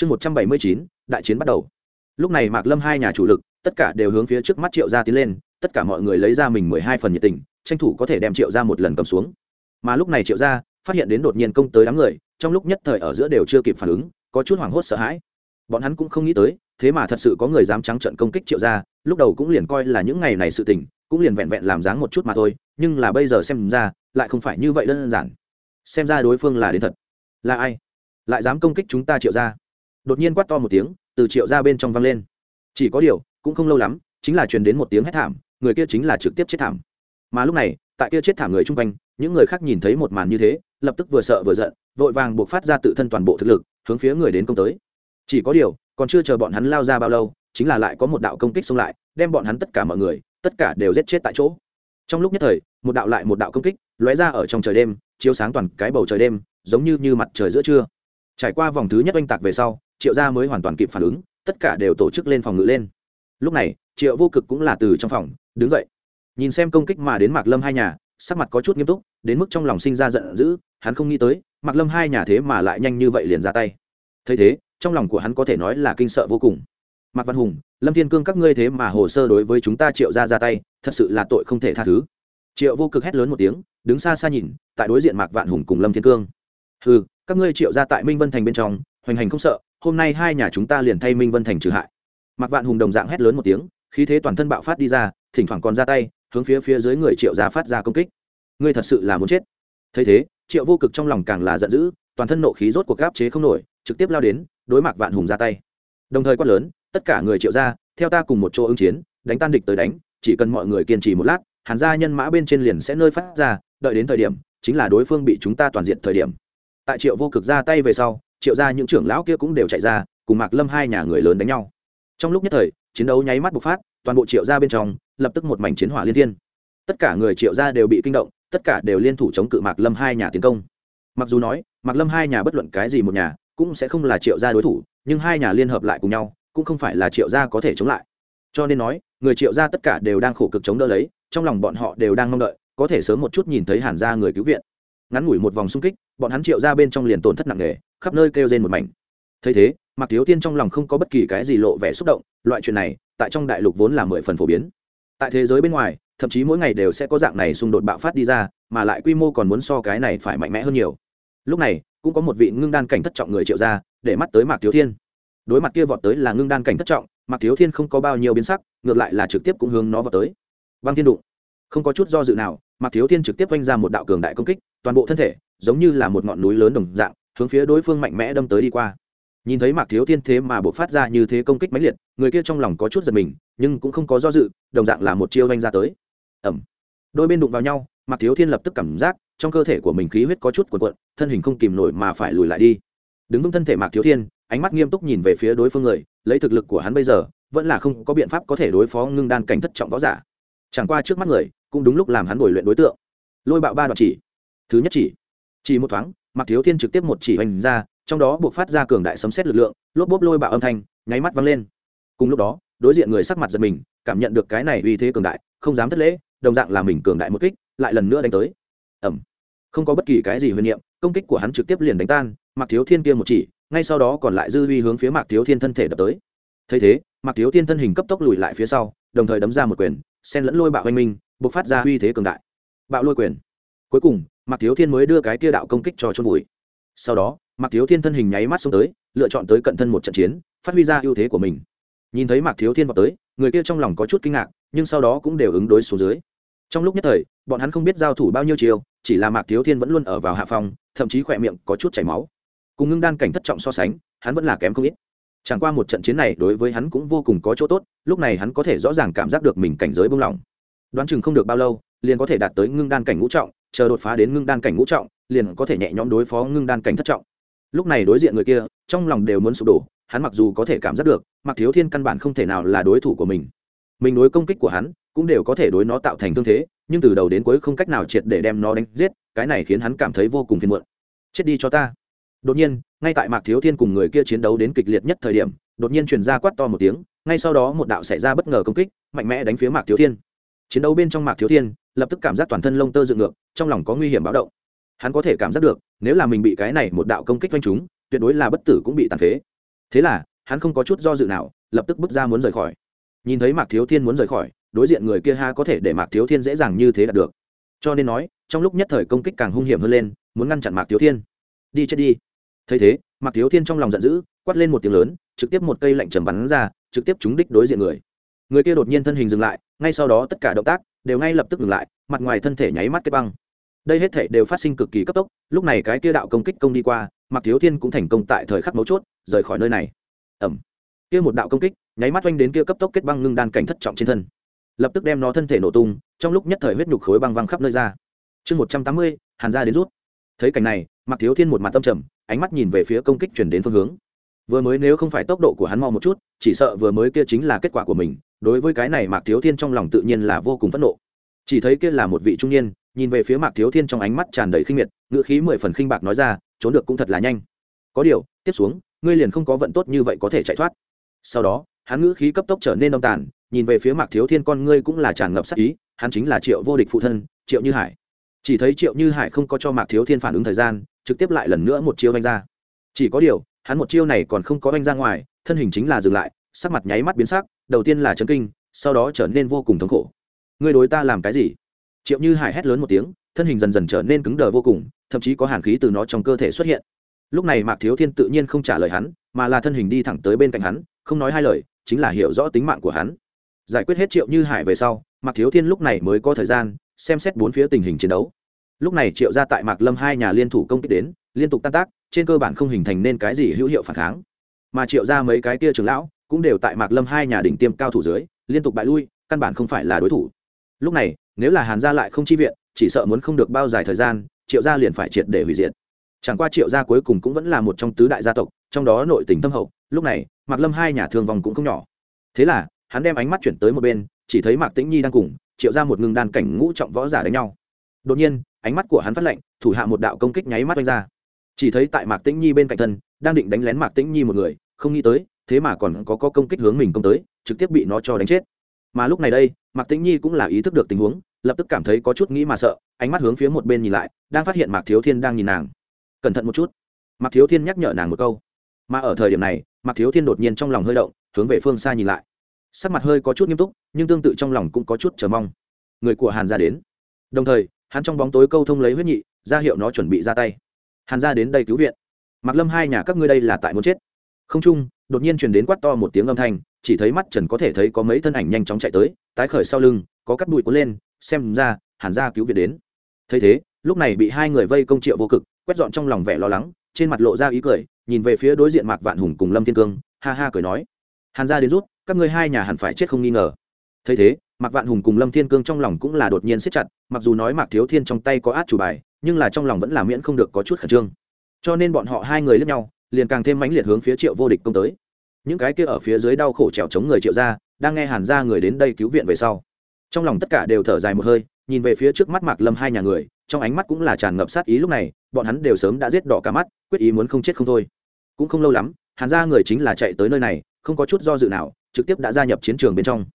chương một trăm bảy mươi chín, đại chiến bắt đầu. Lúc này mạc lâm hai nhà chủ lực, tất cả đều hướng phía trước mắt triệu gia tiến lên, tất cả mọi người lấy ra mình mười hai phần nhiệt tình, tranh thủ có thể đem triệu gia một lần cầm xuống. Mà lúc này triệu gia phát hiện đến đột nhiên công tới đám người, trong lúc nhất thời ở giữa đều chưa kịp phản ứng, có chút hoảng hốt sợ hãi. Bọn hắn cũng không nghĩ tới, thế mà thật sự có người dám trắng trận công kích triệu gia, lúc đầu cũng liền coi là những ngày này sự tình, cũng liền vẹn vẹn làm dáng một chút mà thôi, nhưng là bây giờ xem ra, lại không phải như vậy đơn giản. Xem ra đối phương là đến thật. Là ai? Lại dám công kích chúng ta triệu gia? Đột nhiên quát to một tiếng, từ triệu ra bên trong vang lên. Chỉ có điều, cũng không lâu lắm, chính là truyền đến một tiếng hét thảm, người kia chính là trực tiếp chết thảm. Mà lúc này, tại kia chết thảm người chung quanh, những người khác nhìn thấy một màn như thế, lập tức vừa sợ vừa giận, vội vàng buộc phát ra tự thân toàn bộ thực lực, hướng phía người đến công tới. Chỉ có điều, còn chưa chờ bọn hắn lao ra bao lâu, chính là lại có một đạo công kích xông lại, đem bọn hắn tất cả mọi người, tất cả đều giết chết tại chỗ. Trong lúc nhất thời, một đạo lại một đạo công kích, lóe ra ở trong trời đêm, chiếu sáng toàn cái bầu trời đêm, giống như như mặt trời giữa trưa. Trải qua vòng thứ nhất oanh tạc về sau triệu gia mới hoàn toàn kịp phản ứng, tất cả đều tổ chức lên phòng ngự lên. Lúc này, triệu vô cực cũng là từ trong phòng, đứng dậy. Nhìn xem công kích mà đến mạc lâm hai nhà, sắc mặt có chút nghiêm túc, đến mức trong lòng sinh ra giận dữ, hắn không nghĩ tới, mạc lâm hai nhà thế mà lại nhanh như vậy liền ra tay. Thấy thế, trong lòng của hắn có thể nói là kinh sợ vô cùng. Mạc văn hùng, lâm thiên cương các ngươi thế mà hồ sơ đối với chúng ta triệu ra ra tay, thật sự là tội không thể tha thứ. Triệu vô cực hét lớn một tiếng, đứng xa xa nhìn, tại đối diện mạc vạn hùng cùng lâm thiên cương. Ừ các ngươi triệu ra tại minh vân thành bên trong, hoành hành không sợ hôm nay hai nhà chúng ta liền thay minh vân thành trừ hại. Mặc vạn hùng đồng dạng hét lớn một tiếng, khí thế toàn thân bạo phát đi ra, thỉnh thoảng còn ra tay, hướng phía phía dưới người triệu gia phát ra công kích. Ngươi thật sự là muốn chết. Thấy thế, triệu vô cực trong lòng càng là giận dữ, toàn thân nộ khí rốt cuộc gáp chế không nổi, trực tiếp lao đến, đối mặt vạn hùng ra tay. Đồng thời quát lớn, tất cả người triệu gia, theo ta cùng một chỗ ứng chiến, đánh tan địch tới đánh, chỉ cần mọi người kiên trì một lát, hàn gia nhân mã bên trên liền sẽ nơi phát ra, đợi đến thời điểm, chính là đối phương bị chúng ta toàn diện thời điểm. Tại triệu vô cực ra tay về sau triệu ra những trưởng lão kia cũng đều chạy ra, cùng mạc lâm hai nhà người lớn đánh nhau. Trong lúc nhất thời, chiến đấu nháy mắt bộc phát, toàn bộ triệu ra bên trong, lập tức một mảnh chiến hỏa liên thiên. Tất cả người triệu ra đều bị kinh động, tất cả đều liên thủ chống cự mạc lâm hai nhà tiến công. Mặc dù nói, mạc lâm hai nhà bất luận cái gì một nhà, cũng sẽ không là triệu gia đối thủ, nhưng hai nhà liên hợp lại cùng nhau, cũng không phải là triệu gia có thể chống lại. Cho nên nói, người triệu gia tất cả đều đang khổ cực chống đỡ lấy, trong lòng bọn họ đều đang mong đợi, có thể sớm một chút nhìn thấy hàn gia người cứu viện. Ngắn ngủi một vòng xung kích, bọn hắn triệu gia bên trong liền tổn thất nặng nề khắp nơi kêu rên một mảnh. Thấy thế, mạc thiếu tiên trong lòng không có bất kỳ cái gì lộ vẻ xúc động, loại chuyện này, tại trong đại lục vốn là mười phần phổ biến. Tại thế giới bên ngoài, thậm chí mỗi ngày đều sẽ có dạng này xung đột bạo phát đi ra, mà lại quy mô còn muốn so cái này phải mạnh mẽ hơn nhiều. Lúc này, cũng có một vị ngưng đan cảnh thất trọng người triệu ra, để mắt tới mạc thiếu thiên đối mặt kia vọt tới là ngưng đan cảnh thất trọng, mạc thiếu thiên không có bao nhiêu biến sắc, ngược lại là trực tiếp cũng hướng nó vào tới. Băng thiên đụng. Không có chút do dự nào, mạc thiếu thiên trực tiếp oanh ra một đạo cường đại công kích, toàn bộ thân thể giống như là một ngọn núi lớn đồng dạng hướng phía đối phương mạnh mẽ đâm tới đi qua. Nhìn thấy mạc thiếu thiên thế mà buộc phát ra như thế công kích mãnh liệt, người kia trong lòng có chút giật mình, nhưng cũng không có do dự, đồng dạng là một chiêu oanh ra tới. Ẩm đôi bên đụng vào nhau, mạc thiếu thiên lập tức cảm giác trong cơ thể của mình khí huyết có chút cuộn cuộn, thân hình không kìm nổi mà phải lùi lại đi. Đứng vững thân thể mạc thiếu thiên, ánh mắt nghiêm túc nhìn về phía đối phương người, lấy thực lực của hắn bây giờ, vẫn là không có biện pháp có thể đối phó ngưng đan cảnh thất trọng võ giả. Chẳng qua trước mắt người, cũng đúng lúc làm hắn bồi luyện đối tượng. Lôi bạo ba đoạn chỉ. Thứ nhất chỉ. Chỉ một thoáng mạc thiếu thiên trực tiếp một chỉ hoành ra, trong đó buộc phát ra cường đại sấm xét lực lượng, lốp bốp lôi bạo âm thanh, nháy mắt vang lên. Cùng lúc đó, đối diện người sắc mặt giật mình, cảm nhận được cái này uy thế cường đại, không dám thất lễ, đồng dạng là mình cường đại một kích, lại lần nữa đánh tới. Ẩm không có bất kỳ cái gì huyền niệm, công kích của hắn trực tiếp liền đánh tan, mạc thiếu thiên kia một chỉ, ngay sau đó còn lại dư uy hướng phía mạc thiếu thiên thân thể đập tới. Thấy thế, mạc thiếu thiên thân hình cấp tốc lùi lại phía sau, đồng thời đấm ra một quyền sen lẫn lôi bạo oanh minh, buộc phát ra uy thế cường đại. Bạo lôi quyền. Cuối cùng mạc thiếu thiên mới đưa cái tia đạo công kích cho chôn vùi. Sau đó, mạc thiếu thiên thân hình nháy mắt xuống tới, lựa chọn tới cận thân một trận chiến, phát huy ra ưu thế của mình. Nhìn thấy mạc thiếu thiên vào tới, người kia trong lòng có chút kinh ngạc, nhưng sau đó cũng đều ứng đối xuống dưới. Trong lúc nhất thời, bọn hắn không biết giao thủ bao nhiêu chiều chỉ là mạc thiếu thiên vẫn luôn ở vào hạ phòng thậm chí khỏe miệng có chút chảy máu. Cùng ngưng đan cảnh thất trọng so sánh, hắn vẫn là kém không ít. Chẳng qua một trận chiến này đối với hắn cũng vô cùng có chỗ tốt, lúc này hắn có thể rõ ràng cảm giác được mình cảnh giới bông lỏng đoán chừng không được bao lâu, liền có thể đạt tới ngưng đan cảnh ngũ trọng chờ đột phá đến ngưng đan cảnh ngũ trọng, liền có thể nhẹ nhõm đối phó ngưng đan cảnh thất trọng. Lúc này đối diện người kia, trong lòng đều muốn sụp đổ, hắn mặc dù có thể cảm giác được mặc thiếu thiên căn bản không thể nào là đối thủ của mình. Mình đối công kích của hắn, cũng đều có thể đối nó tạo thành thương thế, nhưng từ đầu đến cuối không cách nào triệt để đem nó đánh giết, cái này khiến hắn cảm thấy vô cùng phiền muộn. Chết đi cho ta. Đột nhiên, ngay tại mạc thiếu thiên cùng người kia chiến đấu đến kịch liệt nhất thời điểm, đột nhiên truyền ra quát to một tiếng, ngay sau đó một đạo xảy ra bất ngờ công kích, mạnh mẽ đánh phía mạc thiếu thiên chiến đấu bên trong mạc thiếu thiên, lập tức cảm giác toàn thân lông tơ dựng ngược, trong lòng có nguy hiểm báo động. Hắn có thể cảm giác được, nếu là mình bị cái này một đạo công kích quanh chúng tuyệt đối là bất tử cũng bị tàn phế. Thế là, hắn không có chút do dự nào, lập tức bước ra muốn rời khỏi. Nhìn thấy mạc thiếu thiên muốn rời khỏi, đối diện người kia ha có thể để mạc thiếu thiên dễ dàng như thế đạt được. Cho nên nói, trong lúc nhất thời công kích càng hung hiểm hơn lên, muốn ngăn chặn mạc thiếu thiên. Đi chết đi. Thấy thế, mạc thiếu thiên trong lòng giận dữ, quát lên một tiếng lớn, trực tiếp một cây lạnh trầm bắn ra, trực tiếp trúng đích đối diện người người kia đột nhiên thân hình dừng lại, ngay sau đó tất cả động tác đều ngay lập tức ngừng lại, mặt ngoài thân thể nháy mắt kết băng. Đây hết thể đều phát sinh cực kỳ cấp tốc, lúc này cái kia đạo công kích công đi qua mặc thiếu thiên cũng thành công tại thời khắc mấu chốt, rời khỏi nơi này. Ẩm kia một đạo công kích, nháy mắt oanh đến kia cấp tốc kết băng ngưng đan cảnh thất trọng trên thân. Lập tức đem nó thân thể nổ tung, trong lúc nhất thời huyết nhục khối băng văng khắp nơi ra. Chương một trăm tám mươi, hàn ra đến rút. Thấy cảnh này mặc thiếu thiên một mặt tâm trầm, ánh mắt nhìn về phía công kích chuyển đến phương hướng. Vừa mới nếu không phải tốc độ của hắn mau một chút, chỉ sợ vừa mới kia chính là kết quả của mình đối với cái này mạc thiếu thiên trong lòng tự nhiên là vô cùng phẫn nộ. Chỉ thấy kia là một vị trung niên, nhìn về phía mạc thiếu thiên trong ánh mắt tràn đầy khinh miệt ngựa khí mười phần khinh bạc nói ra, trốn được cũng thật là nhanh. Có điều, tiếp xuống, ngươi liền không có vận tốt như vậy có thể chạy thoát. Sau đó, hắn ngữ khí cấp tốc trở nên đông tàn, nhìn về phía mạc thiếu thiên, con ngươi cũng là tràn ngập sắc ý, hắn chính là triệu vô địch phụ thân, triệu như hải. Chỉ thấy triệu như hải không có cho mạc thiếu thiên phản ứng thời gian, trực tiếp lại lần nữa một chiêu oanh ra. Chỉ có điều, hắn một chiêu này còn không có oanh ra ngoài, thân hình chính là dừng lại, sắc mặt nháy mắt biến sắc đầu tiên là chấn kinh, sau đó trở nên vô cùng thống khổ. Ngươi đối ta làm cái gì? Triệu như hải hét lớn một tiếng, thân hình dần dần trở nên cứng đờ vô cùng, thậm chí có hàn khí từ nó trong cơ thể xuất hiện. Lúc này mạc thiếu thiên tự nhiên không trả lời hắn, mà là thân hình đi thẳng tới bên cạnh hắn, không nói hai lời, chính là hiểu rõ tính mạng của hắn. Giải quyết hết triệu như hải về sau, mạc thiếu thiên lúc này mới có thời gian, xem xét bốn phía tình hình chiến đấu. Lúc này triệu ra tại mạc lâm hai nhà liên thủ công kích đến, liên tục tan tác, trên cơ bản không hình thành nên cái gì hữu hiệu phản kháng. Mà triệu ra mấy cái kia trường lão cũng đều tại mạc lâm hai nhà đỉnh tiêm cao thủ dưới, liên tục bại lui, căn bản không phải là đối thủ. Lúc này, nếu là hàn gia lại không chi viện, chỉ sợ muốn không được bao dài thời gian, triệu gia liền phải triệt để hủy diệt. Chẳng qua triệu gia cuối cùng cũng vẫn là một trong tứ đại gia tộc, trong đó nội tình thâm hậu, lúc này, mạc lâm hai nhà thương vong cũng không nhỏ. Thế là, hắn đem ánh mắt chuyển tới một bên, chỉ thấy mạc tĩnh nhi đang cùng, triệu ra một ngưng đan cảnh ngũ trọng võ giả đánh nhau. Đột nhiên, ánh mắt của hắn phát lệnh thủ hạ một đạo công kích nháy mắt oanh ra. Chỉ thấy tại mạc tĩnh nhi bên cạnh thân, đang định đánh lén mạc tĩnh nhi một người, không nghĩ tới thế mà còn có, có công kích hướng mình công tới trực tiếp bị nó cho đánh chết. Mà lúc này đây mạc tĩnh nhi cũng là ý thức được tình huống lập tức cảm thấy có chút nghĩ mà sợ ánh mắt hướng phía một bên nhìn lại đang phát hiện mạc thiếu thiên đang nhìn nàng. Cẩn thận một chút. Mạc thiếu thiên nhắc nhở nàng một câu. Mà ở thời điểm này mạc thiếu thiên đột nhiên trong lòng hơi động hướng về phương xa nhìn lại. Sắc mặt hơi có chút nghiêm túc nhưng tương tự trong lòng cũng có chút chờ mong. Người của hàn ra đến. Đồng thời hắn trong bóng tối câu thông lấy huyết nhị ra hiệu nó chuẩn bị ra tay. Hàn ra đến đây cứu viện. Mặc lâm hai nhà các ngươi đây là tại muốn chết. Không chung đột nhiên truyền đến quát to một tiếng âm thanh, chỉ thấy mắt trần có thể thấy có mấy thân ảnh nhanh chóng chạy tới, tái khởi sau lưng, có cắt bụi cuốn lên, xem ra, hàn Gia cứu viện đến. Thấy thế, lúc này bị hai người vây công triệu vô cực, quét dọn trong lòng vẻ lo lắng, trên mặt lộ ra ý cười, nhìn về phía đối diện mạc vạn hùng cùng lâm thiên cương, ha ha cười nói. Hàn Gia đến rút, các ngươi hai nhà hẳn phải chết không nghi ngờ. Thấy thế, mạc vạn hùng cùng lâm thiên cương trong lòng cũng là đột nhiên siết chặt, mặc dù nói mạc thiếu thiên trong tay có át chủ bài, nhưng là trong lòng vẫn là miễn không được có chút khẩn trương. Cho nên bọn họ hai người lẫn nhau liền càng thêm mãnh liệt hướng phía triệu vô địch công tới. Những cái kia ở phía dưới đau khổ trèo chống người triệu ra đang nghe hàn ra người đến đây cứu viện về sau. Trong lòng tất cả đều thở dài một hơi, nhìn về phía trước mắt mạc lâm hai nhà người, trong ánh mắt cũng là tràn ngập sát ý lúc này, bọn hắn đều sớm đã giết đỏ cả mắt, quyết ý muốn không chết không thôi. Cũng không lâu lắm, hàn ra người chính là chạy tới nơi này, không có chút do dự nào, trực tiếp đã gia nhập chiến trường bên trong.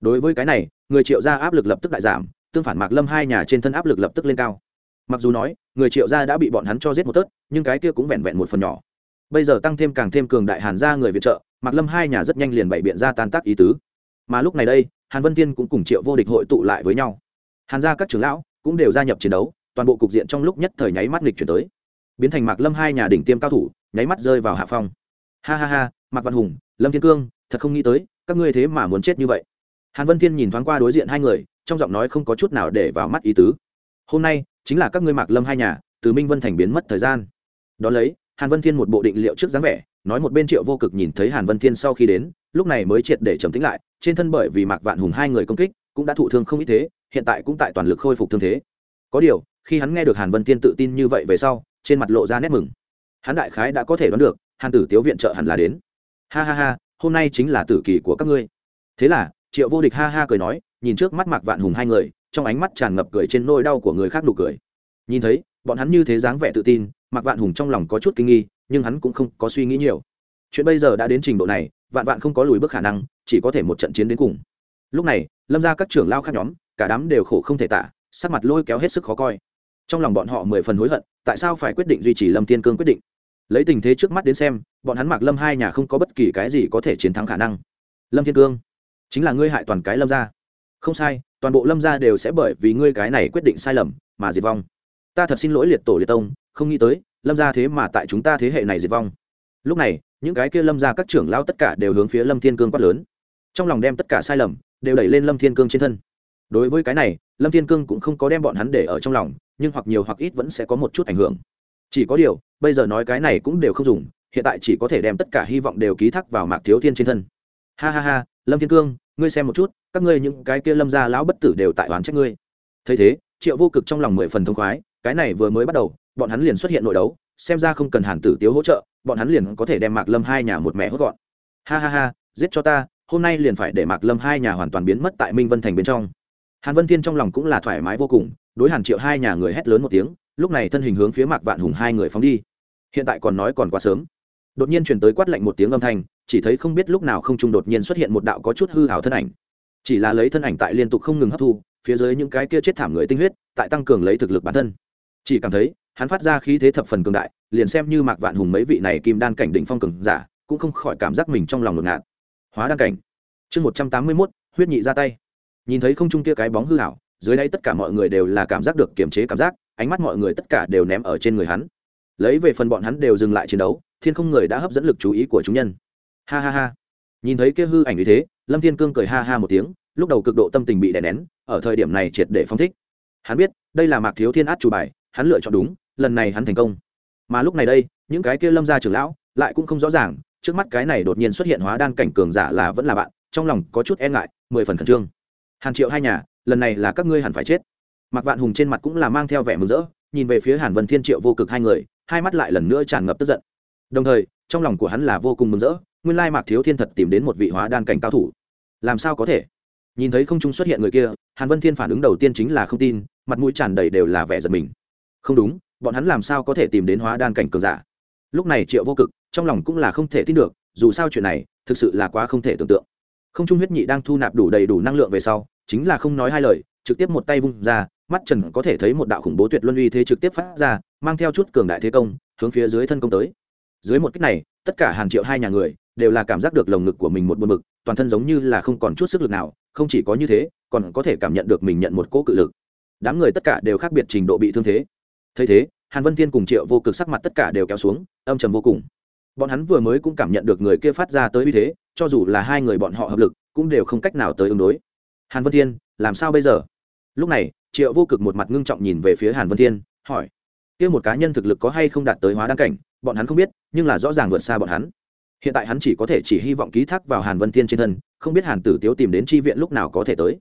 Đối với cái này, người triệu gia áp lực lập tức đại giảm, tương phản mạc lâm hai nhà trên thân áp lực lập tức lên cao. Mặc dù nói, người triệu gia đã bị bọn hắn cho giết một tớt, nhưng cái kia cũng vẹn vẹn một phần nhỏ bây giờ tăng thêm càng thêm cường đại hàn gia người viện trợ, mạc lâm hai nhà rất nhanh liền bày biện ra tan tác ý tứ. Mà lúc này đây, hàn vân tiên cũng cùng triệu vô địch hội tụ lại với nhau. Hàn gia các trưởng lão cũng đều gia nhập chiến đấu, toàn bộ cục diện trong lúc nhất thời nháy mắt nghịch chuyển tới. Biến thành mạc lâm hai nhà đỉnh tiêm cao thủ, nháy mắt rơi vào hạ phong. Ha ha ha, mạc văn hùng, lâm thiên cương, thật không nghĩ tới, các ngươi thế mà muốn chết như vậy. Hàn vân thiên nhìn thoáng qua đối diện hai người, trong giọng nói không có chút nào để vào mắt ý tứ. Hôm nay, chính là các ngươi mạc lâm hai nhà, từ minh vân thành biến mất thời gian. Đón lấy hàn vân thiên một bộ định liệu trước dáng vẻ, nói một bên triệu vô cực nhìn thấy hàn vân thiên sau khi đến, lúc này mới triệt để trầm tính lại, trên thân bởi vì mạc vạn hùng hai người công kích, cũng đã thụ thương không ít thế, hiện tại cũng tại toàn lực khôi phục thương thế. Có điều, khi hắn nghe được hàn vân thiên tự tin như vậy về sau, trên mặt lộ ra nét mừng. Hắn đại khái đã có thể đoán được, hàn tử tiếu viện trợ hẳn là đến. Ha ha ha, hôm nay chính là tử kỳ của các ngươi. Thế là, triệu vô địch ha ha cười nói, nhìn trước mắt mạc vạn hùng hai người, trong ánh mắt tràn ngập cười trên nôi đau của người khác nụ cười. Nhìn thấy, bọn hắn như thế dáng vẻ tự tin mạc vạn hùng trong lòng có chút kinh nghi, nhưng hắn cũng không có suy nghĩ nhiều. Chuyện bây giờ đã đến trình độ này, vạn vạn không có lùi bước khả năng, chỉ có thể một trận chiến đến cùng. Lúc này, lâm ra các trưởng lao khác nhóm, cả đám đều khổ không thể tả, sắc mặt lôi kéo hết sức khó coi. Trong lòng bọn họ mười phần hối hận, tại sao phải quyết định duy trì lâm thiên cương quyết định? Lấy tình thế trước mắt đến xem, bọn hắn mạc lâm hai nhà không có bất kỳ cái gì có thể chiến thắng khả năng. Lâm thiên cương, chính là ngươi hại toàn cái lâm gia. Không sai, toàn bộ lâm gia đều sẽ bởi vì ngươi cái này quyết định sai lầm mà diệt vong. Ta thật xin lỗi liệt tổ liệt tông không nghĩ tới, lâm gia thế mà tại chúng ta thế hệ này diệt vong. Lúc này, những cái kia lâm gia các trưởng lao tất cả đều hướng phía lâm thiên cương quát lớn. Trong lòng đem tất cả sai lầm, đều đẩy lên lâm thiên cương trên thân. Đối với cái này, lâm thiên cương cũng không có đem bọn hắn để ở trong lòng, nhưng hoặc nhiều hoặc ít vẫn sẽ có một chút ảnh hưởng. Chỉ có điều, bây giờ nói cái này cũng đều không dùng, hiện tại chỉ có thể đem tất cả hy vọng đều ký thác vào mạc thiếu thiên trên thân. Ha ha ha, lâm thiên cương, ngươi xem một chút, các ngươi những cái kia lâm gia lão bất tử đều tại oán trách ngươi. Thấy thế, triệu vô cực trong lòng mười phần thông khoái, cái này vừa mới bắt đầu bọn hắn liền xuất hiện nội đấu, xem ra không cần hàn tử tiếu hỗ trợ, bọn hắn liền có thể đem mạc lâm hai nhà một mẹ hốt gọn. Ha ha ha, giết cho ta, hôm nay liền phải để mạc lâm hai nhà hoàn toàn biến mất tại minh vân thành bên trong. Hàn vân thiên trong lòng cũng là thoải mái vô cùng, đối hàn triệu hai nhà người hét lớn một tiếng, lúc này thân hình hướng phía mạc vạn hùng hai người phóng đi. Hiện tại còn nói còn quá sớm. Đột nhiên truyền tới quát lạnh một tiếng âm thanh, chỉ thấy không biết lúc nào không trung đột nhiên xuất hiện một đạo có chút hư hảo thân ảnh. Chỉ là lấy thân ảnh tại liên tục không ngừng hấp thu, phía dưới những cái kia chết thảm người tinh huyết, tại tăng cường lấy thực lực bản thân. Chỉ cảm thấy hắn phát ra khí thế thập phần cường đại, liền xem như mạc vạn hùng mấy vị này kim đan cảnh đỉnh phong cường giả, cũng không khỏi cảm giác mình trong lòng ngột ngạt. Hóa đan cảnh. Chương một trăm tám mươi mốt, huyết nhị ra tay. Nhìn thấy không trung kia cái bóng hư hảo, dưới đây tất cả mọi người đều là cảm giác được kiềm chế cảm giác, ánh mắt mọi người tất cả đều ném ở trên người hắn. Lấy về phần bọn hắn đều dừng lại chiến đấu, thiên không người đã hấp dẫn lực chú ý của chúng nhân. Ha ha ha. Nhìn thấy kia hư ảnh như thế, lâm thiên cương cười ha ha một tiếng, lúc đầu cực độ tâm tình bị đè nén, ở thời điểm này triệt để phong thích. Hắn biết, đây là mạc thiếu thiên át chủ bài, hắn lựa chọn đúng lần này hắn thành công. Mà lúc này đây, những cái kia lâm gia trưởng lão lại cũng không rõ ràng, trước mắt cái này đột nhiên xuất hiện hóa đan cảnh cường giả là vẫn là bạn, trong lòng có chút e ngại, mười phần khẩn trương. Hàn triệu hai nhà, lần này là các ngươi hẳn phải chết. Mặc vạn hùng trên mặt cũng là mang theo vẻ mừng rỡ, nhìn về phía hàn vân thiên triệu vô cực hai người, hai mắt lại lần nữa tràn ngập tức giận. Đồng thời, trong lòng của hắn là vô cùng mừng rỡ, nguyên lai mạc thiếu thiên thật tìm đến một vị hóa đan cảnh cao thủ. Làm sao có thể? Nhìn thấy không trung xuất hiện người kia, hàn vân thiên phản ứng đầu tiên chính là không tin, mặt mũi tràn đầy đều là vẻ giật mình. Không đúng bọn hắn làm sao có thể tìm đến hóa đan cảnh cường giả? Lúc này triệu vô cực, trong lòng cũng là không thể tin được, dù sao chuyện này, thực sự là quá không thể tưởng tượng. Không trung huyết nhị đang thu nạp đủ đầy đủ năng lượng về sau, chính là không nói hai lời, trực tiếp một tay vung ra, mắt trần có thể thấy một đạo khủng bố tuyệt luân uy thế trực tiếp phát ra, mang theo chút cường đại thế công, hướng phía dưới thân công tới. Dưới một cách này, tất cả hàng triệu hai nhà người, đều là cảm giác được lồng ngực của mình một buồn bực, toàn thân giống như là không còn chút sức lực nào, không chỉ có như thế, còn có thể cảm nhận được mình nhận một cỗ cự lực. Đám người tất cả đều khác biệt trình độ bị thương thế thấy thế, hàn vân thiên cùng triệu vô cực sắc mặt tất cả đều kéo xuống, âm trầm vô cùng. Bọn hắn vừa mới cũng cảm nhận được người kia phát ra tới uy thế, cho dù là hai người bọn họ hợp lực, cũng đều không cách nào tới ứng đối. Hàn vân thiên, làm sao bây giờ? Lúc này, triệu vô cực một mặt ngưng trọng nhìn về phía hàn vân thiên, hỏi, kia một cá nhân thực lực có hay không đạt tới hóa đăng cảnh? Bọn hắn không biết, nhưng là rõ ràng vượt xa bọn hắn. Hiện tại hắn chỉ có thể chỉ hy vọng ký thác vào hàn vân thiên trên thân, không biết hàn tử tiếu tìm đến tri viện lúc nào có thể tới.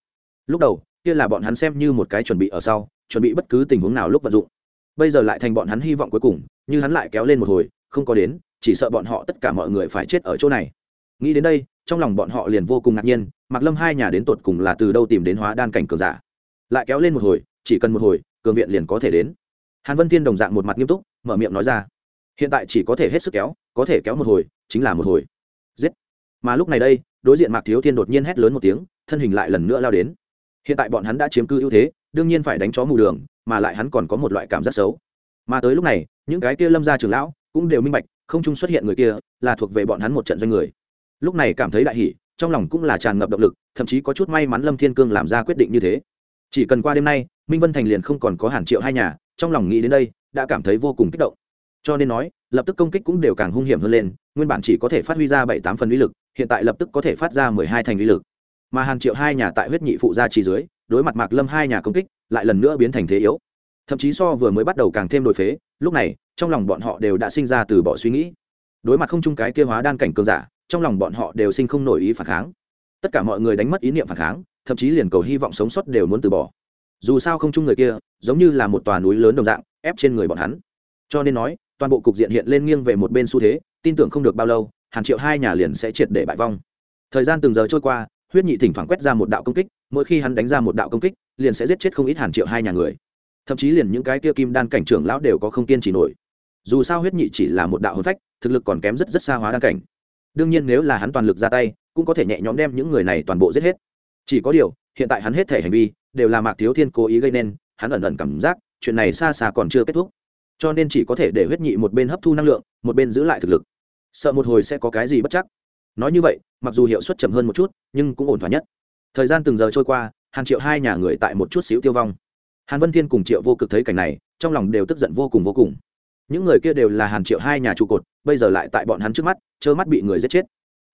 Lúc đầu, kia là bọn hắn xem như một cái chuẩn bị ở sau, chuẩn bị bất cứ tình huống nào lúc vận dụng bây giờ lại thành bọn hắn hy vọng cuối cùng, như hắn lại kéo lên một hồi, không có đến, chỉ sợ bọn họ tất cả mọi người phải chết ở chỗ này. Nghĩ đến đây, trong lòng bọn họ liền vô cùng ngạc nhiên mặc lâm hai nhà đến tột cùng là từ đâu tìm đến hóa đan cảnh cường giả? Lại kéo lên một hồi, chỉ cần một hồi, cường viện liền có thể đến. Hàn vân thiên đồng dạng một mặt nghiêm túc, mở miệng nói ra. Hiện tại chỉ có thể hết sức kéo, có thể kéo một hồi, chính là một hồi. Giết. Mà lúc này đây, đối diện mạc thiếu thiên đột nhiên hét lớn một tiếng, thân hình lại lần nữa lao đến. Hiện tại bọn hắn đã chiếm cư ưu thế đương nhiên phải đánh chó mù đường, mà lại hắn còn có một loại cảm giác xấu. Mà tới lúc này, những cái kia lâm gia trưởng lão cũng đều minh bạch, không chung xuất hiện người kia là thuộc về bọn hắn một trận doanh người. Lúc này cảm thấy đại hỷ trong lòng cũng là tràn ngập động lực, thậm chí có chút may mắn lâm thiên cương làm ra quyết định như thế. Chỉ cần qua đêm nay, minh vân thành liền không còn có hàng triệu hai nhà, trong lòng nghĩ đến đây, đã cảm thấy vô cùng kích động. Cho nên nói, lập tức công kích cũng đều càng hung hiểm hơn lên, nguyên bản chỉ có thể phát huy ra bảy tám phần uy lực, hiện tại lập tức có thể phát ra mười hai thành uy lực mà hàng triệu hai nhà tại huyết nhị phụ gia trì dưới, đối mặt mạc lâm hai nhà công kích, lại lần nữa biến thành thế yếu. Thậm chí so vừa mới bắt đầu càng thêm đổi phế, lúc này, trong lòng bọn họ đều đã sinh ra từ bỏ suy nghĩ. Đối mặt không chung cái kia hóa đan cảnh cường giả, trong lòng bọn họ đều sinh không nổi ý phản kháng. Tất cả mọi người đánh mất ý niệm phản kháng, thậm chí liền cầu hy vọng sống sót đều muốn từ bỏ. Dù sao không chung người kia, giống như là một tòa núi lớn đồng dạng, ép trên người bọn hắn. Cho nên nói, toàn bộ cục diện hiện lên nghiêng về một bên xu thế, tin tưởng không được bao lâu hàng triệu hai nhà liền sẽ triệt để bại vong. Thời gian từng giờ trôi qua huyết nhị thỉnh thoảng quét ra một đạo công kích, mỗi khi hắn đánh ra một đạo công kích, liền sẽ giết chết không ít hàng triệu hai nhà người. Thậm chí liền những cái kia kim đan cảnh trưởng lão đều có không kiên trì nổi. Dù sao huyết nhị chỉ là một đạo hồn phách, thực lực còn kém rất rất xa hóa đan cảnh. Đương nhiên nếu là hắn toàn lực ra tay, cũng có thể nhẹ nhõm đem những người này toàn bộ giết hết. Chỉ có điều, hiện tại hắn hết thể hành vi, đều là mạc thiếu thiên cố ý gây nên, hắn ẩn ẩn cảm giác, chuyện này xa xa còn chưa kết thúc. Cho nên chỉ có thể để huyết nhị một bên hấp thu năng lượng, một bên giữ lại thực lực. Sợ một hồi sẽ có cái gì bất chắc nói như vậy, mặc dù hiệu suất chậm hơn một chút, nhưng cũng ổn thỏa nhất. Thời gian từng giờ trôi qua, hàng triệu hai nhà người tại một chút xíu tiêu vong. Hàn vân thiên cùng triệu vô cực thấy cảnh này, trong lòng đều tức giận vô cùng vô cùng. Những người kia đều là hàn triệu hai nhà trụ cột, bây giờ lại tại bọn hắn trước mắt, trơ mắt bị người giết chết.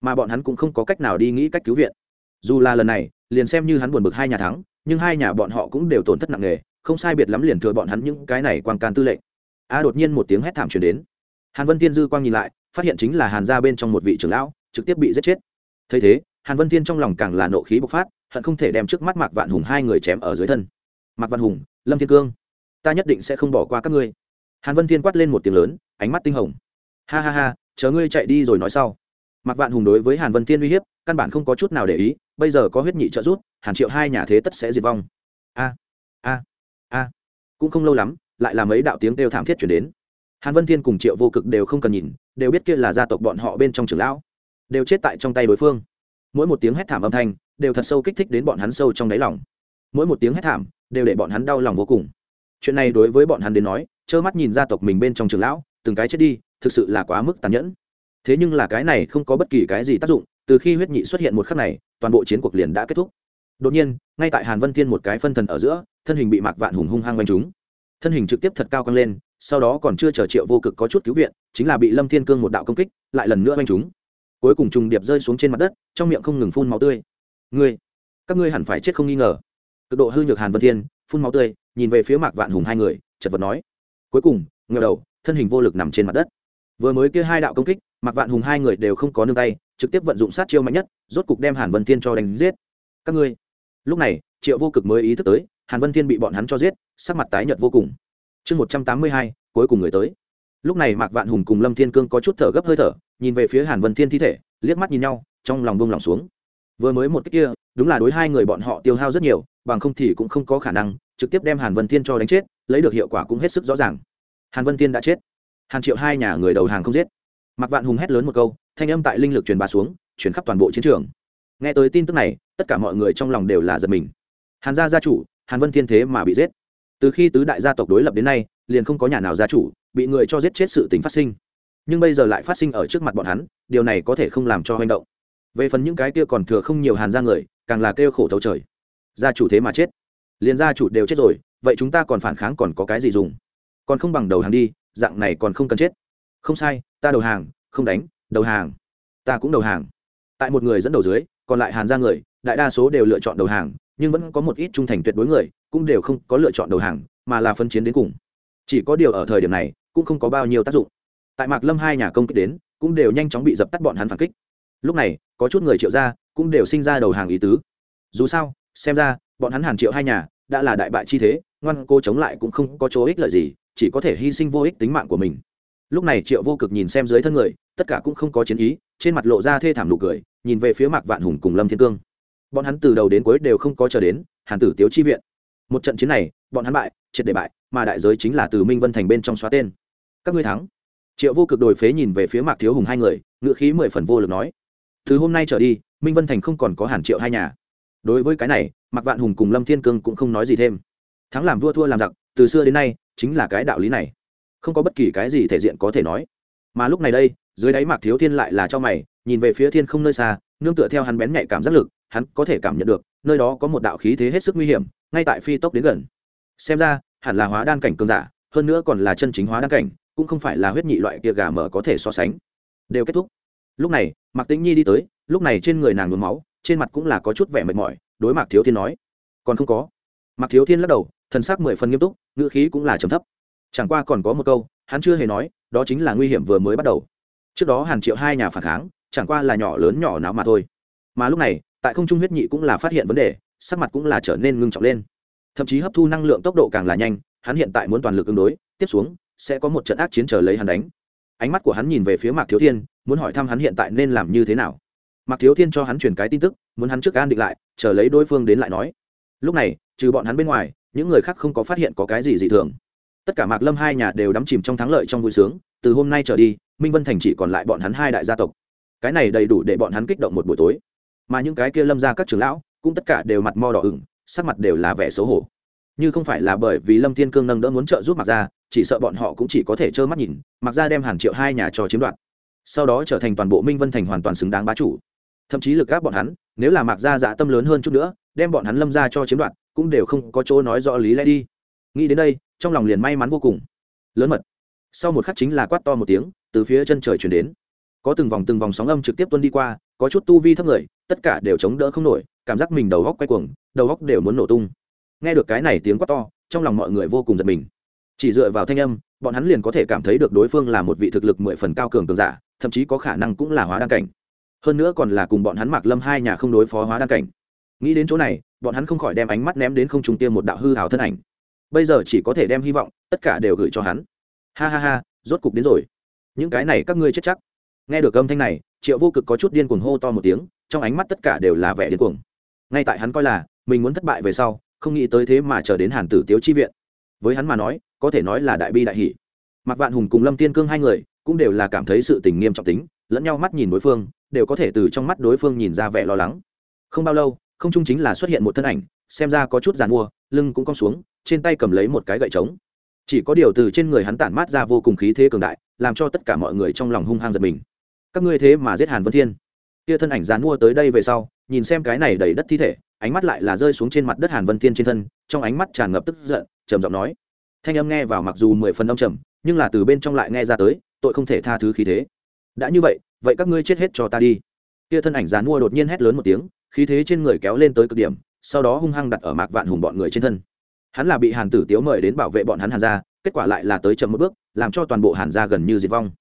Mà bọn hắn cũng không có cách nào đi nghĩ cách cứu viện. Dù là lần này, liền xem như hắn buồn bực hai nhà thắng, nhưng hai nhà bọn họ cũng đều tổn thất nặng nề, không sai biệt lắm liền thừa bọn hắn những cái này quang can tư lệnh. A đột nhiên một tiếng hét thảm truyền đến. Hàn vân Thiên dư quang nhìn lại, phát hiện chính là hàn gia bên trong một vị trưởng lão trực tiếp bị giết chết. Thấy thế, hàn vân Thiên trong lòng càng là nộ khí bộc phát, hận không thể đem trước mắt mạc vạn hùng hai người chém ở dưới thân. Mạc vạn hùng, lâm thiên cương, ta nhất định sẽ không bỏ qua các ngươi. Hàn vân thiên quát lên một tiếng lớn, ánh mắt tinh hồng. Ha ha ha, chờ ngươi chạy đi rồi nói sau. Mạc vạn hùng đối với hàn vân thiên uy hiếp, căn bản không có chút nào để ý, bây giờ có huyết nhị trợ giúp, hàn triệu hai nhà thế tất sẽ diệt vong. A a a. Cũng không lâu lắm, lại là mấy đạo tiếng kêu thảm thiết chuyển đến. Hàn vân thiên cùng triệu vô cực đều không cần nhìn, đều biết kia là gia tộc bọn họ bên trong trường lão đều chết tại trong tay đối phương. Mỗi một tiếng hét thảm âm thanh đều thật sâu kích thích đến bọn hắn sâu trong đáy lòng. Mỗi một tiếng hét thảm đều để bọn hắn đau lòng vô cùng. Chuyện này đối với bọn hắn đến nói, trơ mắt nhìn gia tộc mình bên trong trường lão, từng cái chết đi, thực sự là quá mức tàn nhẫn. Thế nhưng là cái này không có bất kỳ cái gì tác dụng, từ khi huyết nhị xuất hiện một khắc này, toàn bộ chiến cuộc liền đã kết thúc. Đột nhiên, ngay tại hàn vân thiên một cái phân thần ở giữa, thân hình bị mạc vạn hùng hung hăng quanh chúng thân hình trực tiếp thật cao căng lên, sau đó còn chưa chờ triệu vô cực có chút cứu viện, chính là bị lâm thiên cương một đạo công kích, lại lần nữa quanh chúng cuối cùng trùng điệp rơi xuống trên mặt đất, trong miệng không ngừng phun máu tươi. Ngươi, các ngươi hẳn phải chết không nghi ngờ. Cực độ hư nhược hàn vân thiên, phun máu tươi, nhìn về phía mạc vạn hùng hai người, chật vật nói. Cuối cùng ngờ đầu, thân hình vô lực nằm trên mặt đất. Vừa mới kia hai đạo công kích, mạc vạn hùng hai người đều không có nương tay, trực tiếp vận dụng sát chiêu mạnh nhất, rốt cục đem hàn vân thiên cho đánh giết. Các ngươi, lúc này, triệu vô cực mới ý thức tới, hàn vân thiên bị bọn hắn cho giết, sắc mặt tái nhợt vô cùng. Chương một trăm tám mươi hai, cuối cùng người tới lúc này mạc vạn hùng cùng lâm thiên cương có chút thở gấp hơi thở, nhìn về phía hàn vân thiên thi thể, liếc mắt nhìn nhau, trong lòng bông lòng xuống. Vừa mới một cách kia, đúng là đối hai người bọn họ tiêu hao rất nhiều, bằng không thì cũng không có khả năng, trực tiếp đem hàn vân thiên cho đánh chết, lấy được hiệu quả cũng hết sức rõ ràng. Hàn vân thiên đã chết. Hàn triệu hai nhà người đầu hàng không giết. Mạc vạn hùng hét lớn một câu, thanh âm tại linh lực truyền bà xuống chuyển khắp toàn bộ chiến trường. Nghe tới tin tức này, tất cả mọi người trong lòng đều là giật mình. Hàn gia gia chủ, hàn vân thiên thế mà bị giết. Từ khi tứ đại gia tộc đối lập đến nay, liền không có nhà nào gia chủ bị người cho giết chết sự tình phát sinh. Nhưng bây giờ lại phát sinh ở trước mặt bọn hắn, điều này có thể không làm cho hành động. Về phần những cái kia còn thừa không nhiều hàn ra người, càng là kêu khổ thấu trời. Gia chủ thế mà chết. Liền gia chủ đều chết rồi, vậy chúng ta còn phản kháng còn có cái gì dùng? Còn không bằng đầu hàng đi, dạng này còn không cần chết. Không sai, ta đầu hàng, không đánh, đầu hàng. Ta cũng đầu hàng. Tại một người dẫn đầu dưới, còn lại hàn ra người, đại đa số đều lựa chọn đầu hàng, nhưng vẫn có một ít trung thành tuyệt đối người, cũng đều không có lựa chọn đầu hàng, mà là phân chiến đến cùng. Chỉ có điều ở thời điểm này cũng không có bao nhiêu tác dụng. Tại mạc lâm hai nhà công kích đến, cũng đều nhanh chóng bị dập tắt bọn hắn phản kích. Lúc này, có chút người triệu ra, cũng đều sinh ra đầu hàng ý tứ. Dù sao, xem ra, bọn hắn hàn triệu hai nhà, đã là đại bại chi thế, ngoan cô chống lại cũng không có chỗ ích lợi gì, chỉ có thể hy sinh vô ích tính mạng của mình. Lúc này triệu vô cực nhìn xem dưới thân người, tất cả cũng không có chiến ý, trên mặt lộ ra thê thảm nụ cười, nhìn về phía mạc vạn hùng cùng lâm thiên cương. Bọn hắn từ đầu đến cuối đều không có chờ đến, hàn tử tiếu chi viện. Một trận chiến này, bọn hắn bại, triệt để bại, mà đại giới chính là từ minh vân thành bên trong xóa tên các ngươi thắng. Triệu vô cực đổi phế nhìn về phía mạc thiếu hùng hai người ngự khí mười phần vô lực nói, từ hôm nay trở đi, minh vân thành không còn có hàn triệu hai nhà. Đối với cái này, mạc vạn hùng cùng lâm thiên cương cũng không nói gì thêm. Thắng làm vua thua làm giặc, từ xưa đến nay, chính là cái đạo lý này. Không có bất kỳ cái gì thể diện có thể nói. Mà lúc này đây, dưới đáy mạc thiếu thiên lại là cho mày, nhìn về phía thiên không nơi xa, nương tựa theo hắn bén nhạy cảm giác lực, hắn có thể cảm nhận được, nơi đó có một đạo khí thế hết sức nguy hiểm, ngay tại phi tốc đến gần. Xem ra, hẳn là hóa đan cảnh cường giả, hơn nữa còn là chân chính hóa đan cảnh cũng không phải là huyết nhị loại kia gà mở có thể so sánh. Đều kết thúc. Lúc này, mạc tĩnh nhi đi tới, lúc này trên người nàng nhuốm máu, trên mặt cũng là có chút vẻ mệt mỏi, đối mạc thiếu thiên nói. Còn không có. Mạc thiếu thiên lắc đầu, thần sắc mười phần nghiêm túc, ngữ khí cũng là trầm thấp. Chẳng qua còn có một câu, hắn chưa hề nói, đó chính là nguy hiểm vừa mới bắt đầu. Trước đó hàn triệu hai nhà phản kháng, chẳng qua là nhỏ lớn nhỏ nào mà thôi. Mà lúc này, tại không trung huyết nhị cũng là phát hiện vấn đề, sắc mặt cũng là trở nên ngưng trọng lên. Thậm chí hấp thu năng lượng tốc độ càng là nhanh, hắn hiện tại muốn toàn lực ứng đối, tiếp xuống sẽ có một trận ác chiến chờ lấy hắn đánh. Ánh mắt của hắn nhìn về phía mạc thiếu thiên, muốn hỏi thăm hắn hiện tại nên làm như thế nào. Mạc thiếu thiên cho hắn truyền cái tin tức, muốn hắn trước an định lại, chờ lấy đối phương đến lại nói. Lúc này, trừ bọn hắn bên ngoài, những người khác không có phát hiện có cái gì dị thường. Tất cả mạc lâm hai nhà đều đắm chìm trong thắng lợi trong vui sướng, từ hôm nay trở đi, minh vân thành chỉ còn lại bọn hắn hai đại gia tộc. Cái này đầy đủ để bọn hắn kích động một buổi tối. Mà những cái kia lâm ra các trưởng lão, cũng tất cả đều mặt mo đỏ ửng, sắc mặt đều là vẻ xấu hổ như không phải là bởi vì lâm thiên cương nâng đỡ muốn trợ giúp mặc Gia, chỉ sợ bọn họ cũng chỉ có thể trơ mắt nhìn mặc Gia đem hàn triệu hai nhà cho chiếm đoạt. Sau đó trở thành toàn bộ minh vân thành hoàn toàn xứng đáng bá chủ. Thậm chí lực gáp bọn hắn nếu là mặc Gia dạ tâm lớn hơn chút nữa đem bọn hắn lâm ra cho chiếm đoạt cũng đều không có chỗ nói rõ lý lẽ đi. Nghĩ đến đây trong lòng liền may mắn vô cùng. Lớn mật. Sau một khắc chính là quát to một tiếng từ phía chân trời chuyển đến. Có từng vòng từng vòng sóng âm trực tiếp tuân đi qua có chút tu vi thấp người tất cả đều chống đỡ không nổi cảm giác mình đầu góc quay cuồng đầu góc đều muốn nổ tung nghe được cái này tiếng quát to, trong lòng mọi người vô cùng giật mình. Chỉ dựa vào thanh âm, bọn hắn liền có thể cảm thấy được đối phương là một vị thực lực mười phần cao cường cường giả, thậm chí có khả năng cũng là hóa đăng cảnh. Hơn nữa còn là cùng bọn hắn mạc lâm hai nhà không đối phó hóa đăng cảnh. Nghĩ đến chỗ này, bọn hắn không khỏi đem ánh mắt ném đến không trung tiêm một đạo hư hào thân ảnh. Bây giờ chỉ có thể đem hy vọng, tất cả đều gửi cho hắn. Ha ha ha, rốt cục đến rồi. Những cái này các ngươi chết chắc. Nghe được âm thanh này, triệu vô cực có chút điên cuồng hô to một tiếng, trong ánh mắt tất cả đều là vẻ điên cuồng. Ngay tại hắn coi là, mình muốn thất bại về sau không nghĩ tới thế mà chờ đến hàn tử tiếu chi viện. Với hắn mà nói, có thể nói là đại bi đại hỷ. Mặc vạn hùng cùng lâm tiên cương hai người cũng đều là cảm thấy sự tình nghiêm trọng tính, lẫn nhau mắt nhìn đối phương, đều có thể từ trong mắt đối phương nhìn ra vẻ lo lắng. Không bao lâu, không trung chính là xuất hiện một thân ảnh, xem ra có chút giàn mua, lưng cũng cong xuống, trên tay cầm lấy một cái gậy trống. Chỉ có điều từ trên người hắn tản mát ra vô cùng khí thế cường đại, làm cho tất cả mọi người trong lòng hung hăng giật mình. Các ngươi thế mà giết hàn vân thiên. Kia thân ảnh giàn mua tới đây về sau, nhìn xem cái này đầy đất thi thể ánh mắt lại là rơi xuống trên mặt đất hàn vân thiên trên thân, trong ánh mắt tràn ngập tức giận, trầm giọng nói. Thanh âm nghe vào mặc dù mười phần âm trầm, nhưng là từ bên trong lại nghe ra tới, tội không thể tha thứ khí thế. Đã như vậy vậy các ngươi chết hết cho ta đi. Kia thân ảnh giàn mua đột nhiên hét lớn một tiếng, khí thế trên người kéo lên tới cực điểm, sau đó hung hăng đặt ở mạc vạn hùng bọn người trên thân. Hắn là bị hàn tử tiếu mời đến bảo vệ bọn hắn hàn gia, kết quả lại là tới chậm một bước, làm cho toàn bộ hàn gia gần như diệt vong.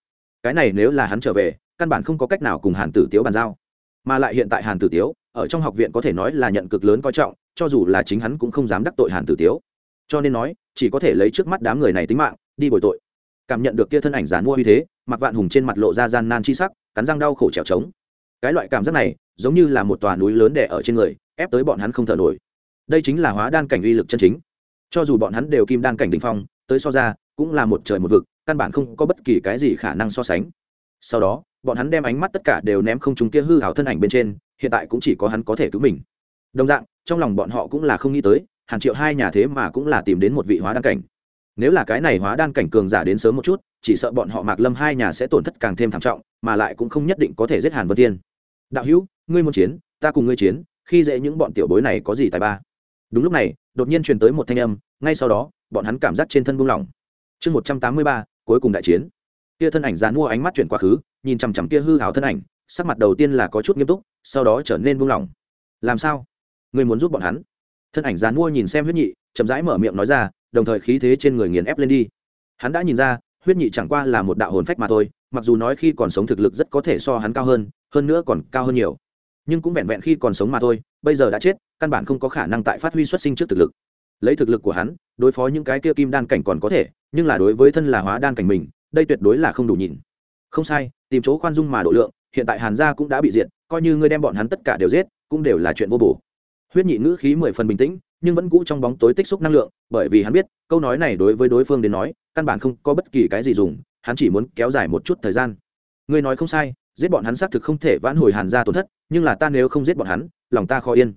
Cái này nếu là hắn trở về, căn bản không có cách nào cùng hàn tử tiếu bàn giao. Mà lại hiện tại hàn tử tiếu ở trong học viện có thể nói là nhận cực lớn coi trọng, cho dù là chính hắn cũng không dám đắc tội hàn tử tiếu. Cho nên nói, chỉ có thể lấy trước mắt đám người này tính mạng, đi bồi tội. Cảm nhận được kia thân ảnh dán mua như thế mặc vạn hùng trên mặt lộ ra gian nan chi sắc, cắn răng đau khổ trèo trống. Cái loại cảm giác này, giống như là một tòa núi lớn đè ở trên người, ép tới bọn hắn không thở nổi. Đây chính là hóa đan cảnh uy lực chân chính. Cho dù bọn hắn đều kim đan cảnh đ ỉ n h phong, tới so ra, cũng là một trời một vực, căn bản không có bất kỳ cái gì khả năng so sánh. Sau đó, bọn hắn đem ánh mắt tất cả đều ném không chúng kia hư hảo thân ảnh bên trên hiện tại cũng chỉ có hắn có thể cứu mình. Đồng dạng, trong lòng bọn họ cũng là không nghĩ tới, hàng triệu hai nhà thế mà cũng là tìm đến một vị hóa đan cảnh. Nếu là cái này hóa đan cảnh cường giả đến sớm một chút, chỉ sợ bọn họ mạc lâm hai nhà sẽ tổn thất càng thêm thảm trọng, mà lại cũng không nhất định có thể giết hàn vân thiên. Đạo hữu, ngươi muốn chiến, ta cùng ngươi chiến, khi dễ những bọn tiểu bối này có gì tài ba? Đúng lúc này, đột nhiên truyền tới một thanh âm, ngay sau đó, bọn hắn cảm giác trên thân buông lỏng. Chương một trăm tám mươi ba, cuối cùng đại chiến. Kia thân ảnh dán mua ánh mắt chuyển quá khứ, nhìn chằm chằm kia hư hào thân ảnh sắc mặt đầu tiên là có chút nghiêm túc, sau đó trở nên buông lỏng. Làm sao? Người muốn giúp bọn hắn? Thân ảnh dán mua nhìn xem huyết nhị, chậm rãi mở miệng nói ra, đồng thời khí thế trên người nghiền ép lên đi. Hắn đã nhìn ra, huyết nhị chẳng qua là một đạo hồn phách mà thôi, mặc dù nói khi còn sống thực lực rất có thể so hắn cao hơn hơn nữa còn cao hơn nhiều. Nhưng cũng vẹn vẹn khi còn sống mà thôi, bây giờ đã chết, căn bản không có khả năng tại phát huy xuất sinh trước thực lực. Lấy thực lực của hắn, đối phó những cái kia kim đan cảnh còn có thể, nhưng là đối với thân là hóa đan cảnh mình, đây tuyệt đối là không đủ nhìn. Không sai, tìm chỗ khoan dung mà độ lượng hiện tại hàn gia cũng đã bị diệt, coi như ngươi đem bọn hắn tất cả đều giết, cũng đều là chuyện vô bổ. Huyết nhị ngữ khí mười phần bình tĩnh, nhưng vẫn cũ trong bóng tối tích xúc năng lượng, bởi vì hắn biết, câu nói này đối với đối phương đến nói, căn bản không có bất kỳ cái gì dùng, hắn chỉ muốn kéo dài một chút thời gian. Ngươi nói không sai, giết bọn hắn xác thực không thể vãn hồi hàn gia tổn thất, nhưng là ta nếu không giết bọn hắn, lòng ta khó yên.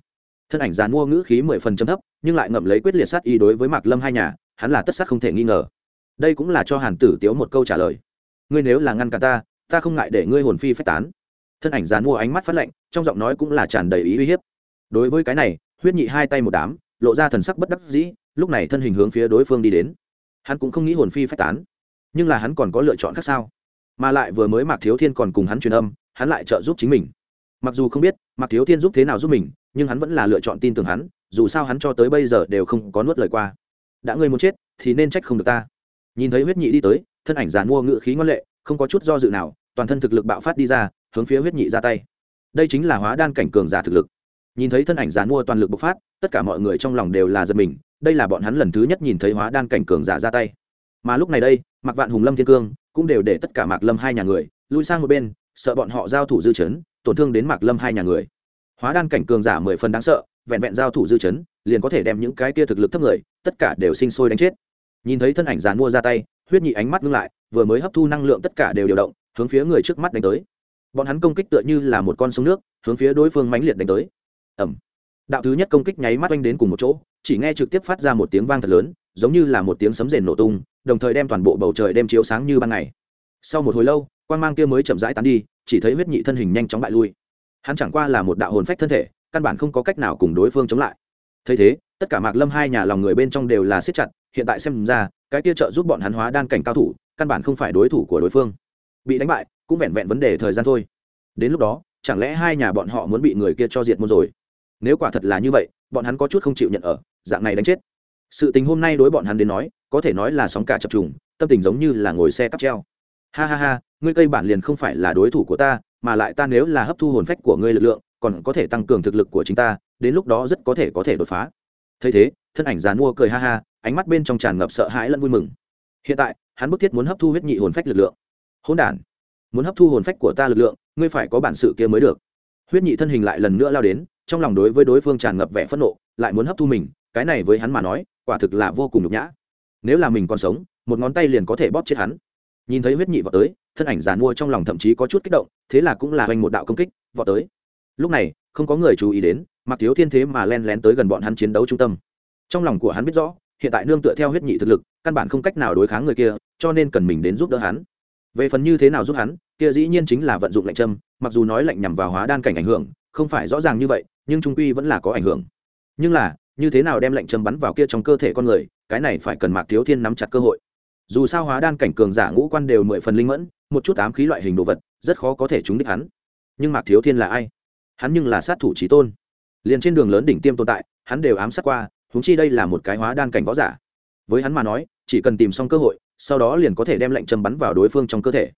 Thân ảnh giàn mua ngữ khí mười phần chấm thấp, nhưng lại ngậm lấy quyết liệt sát y đối với mạc lâm hai nhà, hắn là tất sát không thể nghi ngờ. Đây cũng là cho hàn tử tiếu một câu trả lời. Ngươi nếu là ngăn cả ta ta không ngại để ngươi hồn phi phách tán. Thân ảnh giàn mua ánh mắt phát lạnh, trong giọng nói cũng là tràn đầy ý uy hiếp. Đối với cái này, huyết nhị hai tay một đám, lộ ra thần sắc bất đắc dĩ, lúc này thân hình hướng phía đối phương đi đến. Hắn cũng không nghĩ hồn phi phách tán, nhưng là hắn còn có lựa chọn khác sao? Mà lại vừa mới mạc thiếu thiên còn cùng hắn truyền âm, hắn lại trợ giúp chính mình. Mặc dù không biết mạc thiếu thiên giúp thế nào giúp mình, nhưng hắn vẫn là lựa chọn tin tưởng hắn, dù sao hắn cho tới bây giờ đều không có nuốt lời qua. Đã ngươi muốn chết, thì nên trách không được ta. Nhìn thấy huyết nhị đi tới, thân ảnh giàn mua ngự khí ngoan lệ không có chút do dự nào, toàn thân thực lực bạo phát đi ra, hướng phía huyết nhị ra tay. Đây chính là hóa đan cảnh cường giả thực lực. Nhìn thấy thân ảnh giả mua toàn lực bộc phát, tất cả mọi người trong lòng đều là giật mình, đây là bọn hắn lần thứ nhất nhìn thấy hóa đan cảnh cường giả ra tay. Mà lúc này đây mặc vạn hùng, lâm thiên cương cũng đều để tất cả mạc lâm hai nhà người lui sang một bên, sợ bọn họ giao thủ dư chấn, tổn thương đến mạc lâm hai nhà người. Hóa đan cảnh cường giả mười phần đáng sợ, vẹn vẹn giao thủ dư chấn, liền có thể đem những cái tia thực lực thấp người, tất cả đều sinh sôi đánh chết. Nhìn thấy thân ảnh giàn mua ra tay huyết nhị ánh mắt ngưng lại, vừa mới hấp thu năng lượng tất cả đều điều động, hướng phía người trước mắt đánh tới. Bọn hắn công kích tựa như là một con sông nước, hướng phía đối phương mãnh liệt đánh tới. Ẩm đạo thứ nhất công kích nháy mắt oanh đến cùng một chỗ, chỉ nghe trực tiếp phát ra một tiếng vang thật lớn, giống như là một tiếng sấm rền nổ tung, đồng thời đem toàn bộ bầu trời đem chiếu sáng như ban ngày. Sau một hồi lâu quan g mang kia mới chậm rãi tán đi, chỉ thấy huyết nhị thân hình nhanh chóng bại lui. Hắn chẳng qua là một đạo hồn phách thân thể, căn bản không có cách nào cùng đối phương chống lại. Thấy thế, tất cả mạc lâm hai nhà lòng người bên trong đều là siết chặt hiện tại xem ra, cái kia trợ giúp bọn hắn hóa đan cảnh cao thủ, căn bản không phải đối thủ của đối phương. Bị đánh bại, cũng vẹn vẹn vấn đề thời gian thôi. Đến lúc đó, chẳng lẽ hai nhà bọn họ muốn bị người kia cho diệt môn rồi? Nếu quả thật là như vậy, bọn hắn có chút không chịu nhận ở, dạng này đánh chết. Sự tình hôm nay đối bọn hắn đến nói, có thể nói là sóng cả chập trùng, tâm tình giống như là ngồi xe cắp treo. Ha ha ha, ngươi cây bản liền không phải là đối thủ của ta, mà lại ta nếu là hấp thu hồn phách của ngươi lực lượng, còn có thể tăng cường thực lực của chính ta, đến lúc đó rất có thể có thể đột phá. Thấy thế, thân ảnh già mua cười ha ha ánh mắt bên trong tràn ngập sợ hãi lẫn vui mừng. Hiện tại, hắn bức thiết muốn hấp thu huyết nhị hồn phách lực lượng. Hôn đản, muốn hấp thu hồn phách của ta lực lượng, ngươi phải có bản sự kia mới được. Huyết nhị thân hình lại lần nữa lao đến, trong lòng đối với đối phương tràn ngập vẻ phẫn nộ, lại muốn hấp thu mình, cái này với hắn mà nói, quả thực là vô cùng nhục nhã. Nếu là mình còn sống, một ngón tay liền có thể bóp chết hắn. Nhìn thấy huyết nhị vọt tới, thân ảnh giàn mua trong lòng thậm chí có chút kích động, thế là cũng là hoành một đạo công kích, vọt tới. Lúc này, không có người chú ý đến mặc thiếu thiên thế mà len lén tới gần bọn hắn chiến đấu trung tâm. Trong lòng của hắn biết rõ hiện tại nương tựa theo huyết nhị thực lực, căn bản không cách nào đối kháng người kia, cho nên cần mình đến giúp đỡ hắn. Về phần như thế nào giúp hắn, kia dĩ nhiên chính là vận dụng lệnh châm, mặc dù nói lệnh nhằm vào hóa đan cảnh ảnh hưởng, không phải rõ ràng như vậy, nhưng trung quy vẫn là có ảnh hưởng. Nhưng là, như thế nào đem lệnh châm bắn vào kia trong cơ thể con người, cái này phải cần mạc thiếu thiên nắm chặt cơ hội. Dù sao hóa đan cảnh cường giả ngũ quan đều mười phần linh mẫn, một chút ám khí loại hình đồ vật, rất khó có thể trúng đích hắn. Nhưng mạc thiếu thiên là ai? Hắn nhưng là sát thủ trí tôn. Liền trên đường lớn đỉnh tiêm tồn tại, hắn đều ám sát qua húng chi đây là một cái hóa đan cảnh võ giả. Với hắn mà nói, chỉ cần tìm xong cơ hội, sau đó liền có thể đem lệnh châm bắn vào đối phương trong cơ thể.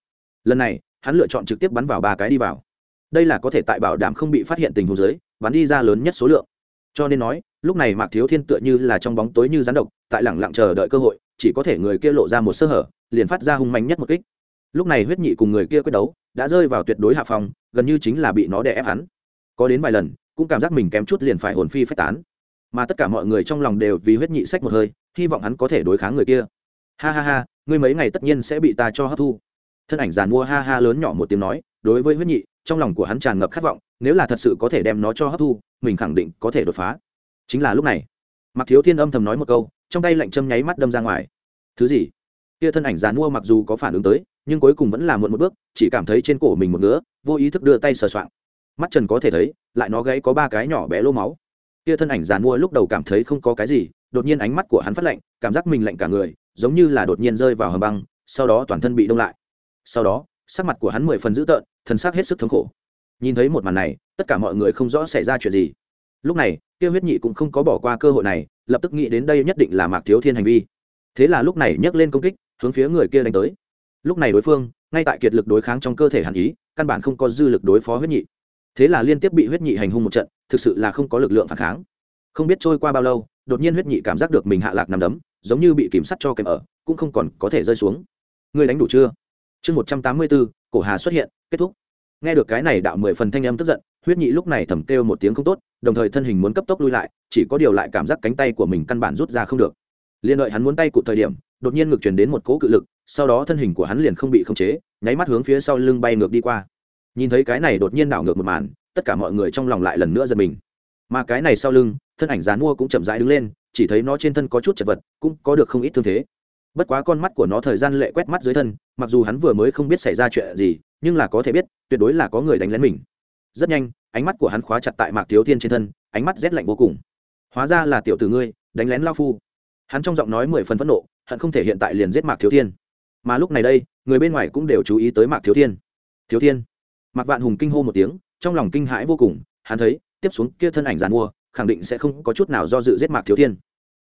Lần này, hắn lựa chọn trực tiếp bắn vào ba cái đi vào. Đây là có thể tại bảo đảm không bị phát hiện tình huống dưới, bắn đi ra lớn nhất số lượng. Cho nên nói, lúc này mạc thiếu thiên tựa như là trong bóng tối như rắn độc, tại lẳng lặng chờ đợi cơ hội, chỉ có thể người kia lộ ra một sơ hở, liền phát ra hung mạnh nhất một kích. Lúc này huyết nhị cùng người kia quyết đấu, đã rơi vào tuyệt đối hạ phòng gần như chính là bị nó đè ép hắn. Có đến vài lần, cũng cảm giác mình kém chút liền phải hồn phi phách tán mà tất cả mọi người trong lòng đều vì huyết nhị sách một hơi, hy vọng hắn có thể đối kháng người kia. Ha ha ha, ngươi mấy ngày tất nhiên sẽ bị ta cho hấp thu. Thân ảnh giàn mua ha ha lớn nhỏ một tiếng nói, đối với huyết nhị, trong lòng của hắn tràn ngập khát vọng, nếu là thật sự có thể đem nó cho hấp thu, mình khẳng định có thể đột phá. Chính là lúc này mặc thiếu thiên âm thầm nói một câu, trong tay lạnh châm nháy mắt đâm ra ngoài. Thứ gì? Kia thân ảnh giàn mua mặc dù có phản ứng tới, nhưng cuối cùng vẫn là muộn một bước, chỉ cảm thấy trên cổ mình một ngứa, vô ý thức đưa tay sờ soạng. Mắt trần có thể thấy, lại nó gãy có ba cái nhỏ bé lô máu kia thân ảnh giàn mua lúc đầu cảm thấy không có cái gì, đột nhiên ánh mắt của hắn phát lạnh, cảm giác mình lạnh cả người, giống như là đột nhiên rơi vào hầm băng, sau đó toàn thân bị đông lại. Sau đó, sắc mặt của hắn mười phần dữ tợn thân xác hết sức thống khổ. Nhìn thấy một màn này, tất cả mọi người không rõ xảy ra chuyện gì. Lúc này kia huyết nhị cũng không có bỏ qua cơ hội này, lập tức nghĩ đến đây nhất định là mạc thiếu thiên hành vi. Thế là lúc này nhấc lên công kích, hướng phía người kia đánh tới. Lúc này đối phương, ngay tại kiệt lực đối kháng trong cơ thể hàn ý, căn bản không có dư lực đối phó huyết nhị thế là liên tiếp bị huyết nhị hành hung một trận, thực sự là không có lực lượng phản kháng. Không biết trôi qua bao lâu, đột nhiên huyết nhị cảm giác được mình hạ lạc nằm đấm, giống như bị kìm sắt cho kèm ở, cũng không còn có thể rơi xuống. Ngươi đánh đủ chưa? Chương một trăm tám mươi bốn cổ hà xuất hiện, kết thúc. Nghe được cái này đạo mười phần thanh âm tức giận, huyết nhị lúc này thầm kêu một tiếng không tốt, đồng thời thân hình muốn cấp tốc lui lại, chỉ có điều lại cảm giác cánh tay của mình căn bản rút ra không được. Liên đợi hắn muốn tay cụ thời điểm, đột nhiên ngược chuyển đến một cỗ cự lực, sau đó thân hình của hắn liền không bị khống chế, nháy mắt hướng phía sau lưng bay ngược đi qua nhìn thấy cái này đột nhiên đảo ngược một màn, tất cả mọi người trong lòng lại lần nữa giật mình. Mà cái này sau lưng, thân ảnh dán mua cũng chậm rãi đứng lên, chỉ thấy nó trên thân có chút chật vật, cũng có được không ít thương thế. Bất quá con mắt của nó thời gian lệ quét mắt dưới thân, mặc dù hắn vừa mới không biết xảy ra chuyện gì, nhưng là có thể biết, tuyệt đối là có người đánh lén mình. Rất nhanh, ánh mắt của hắn khóa chặt tại mạc thiếu thiên trên thân, ánh mắt rét lạnh vô cùng. Hóa ra là tiểu tử ngươi, đánh lén lao phu. Hắn trong giọng nói mười phần phẫn nộ, hận không thể hiện tại liền giết mạc thiếu thiên. Mà lúc này đây, người bên ngoài cũng đều chú ý tới mạc thiếu thiên. Thiếu thiên mạc vạn hùng kinh hô một tiếng, trong lòng kinh hãi vô cùng, hắn thấy, tiếp xuống kia thân ảnh giàn mua, khẳng định sẽ không có chút nào do dự giết mạc thiếu thiên.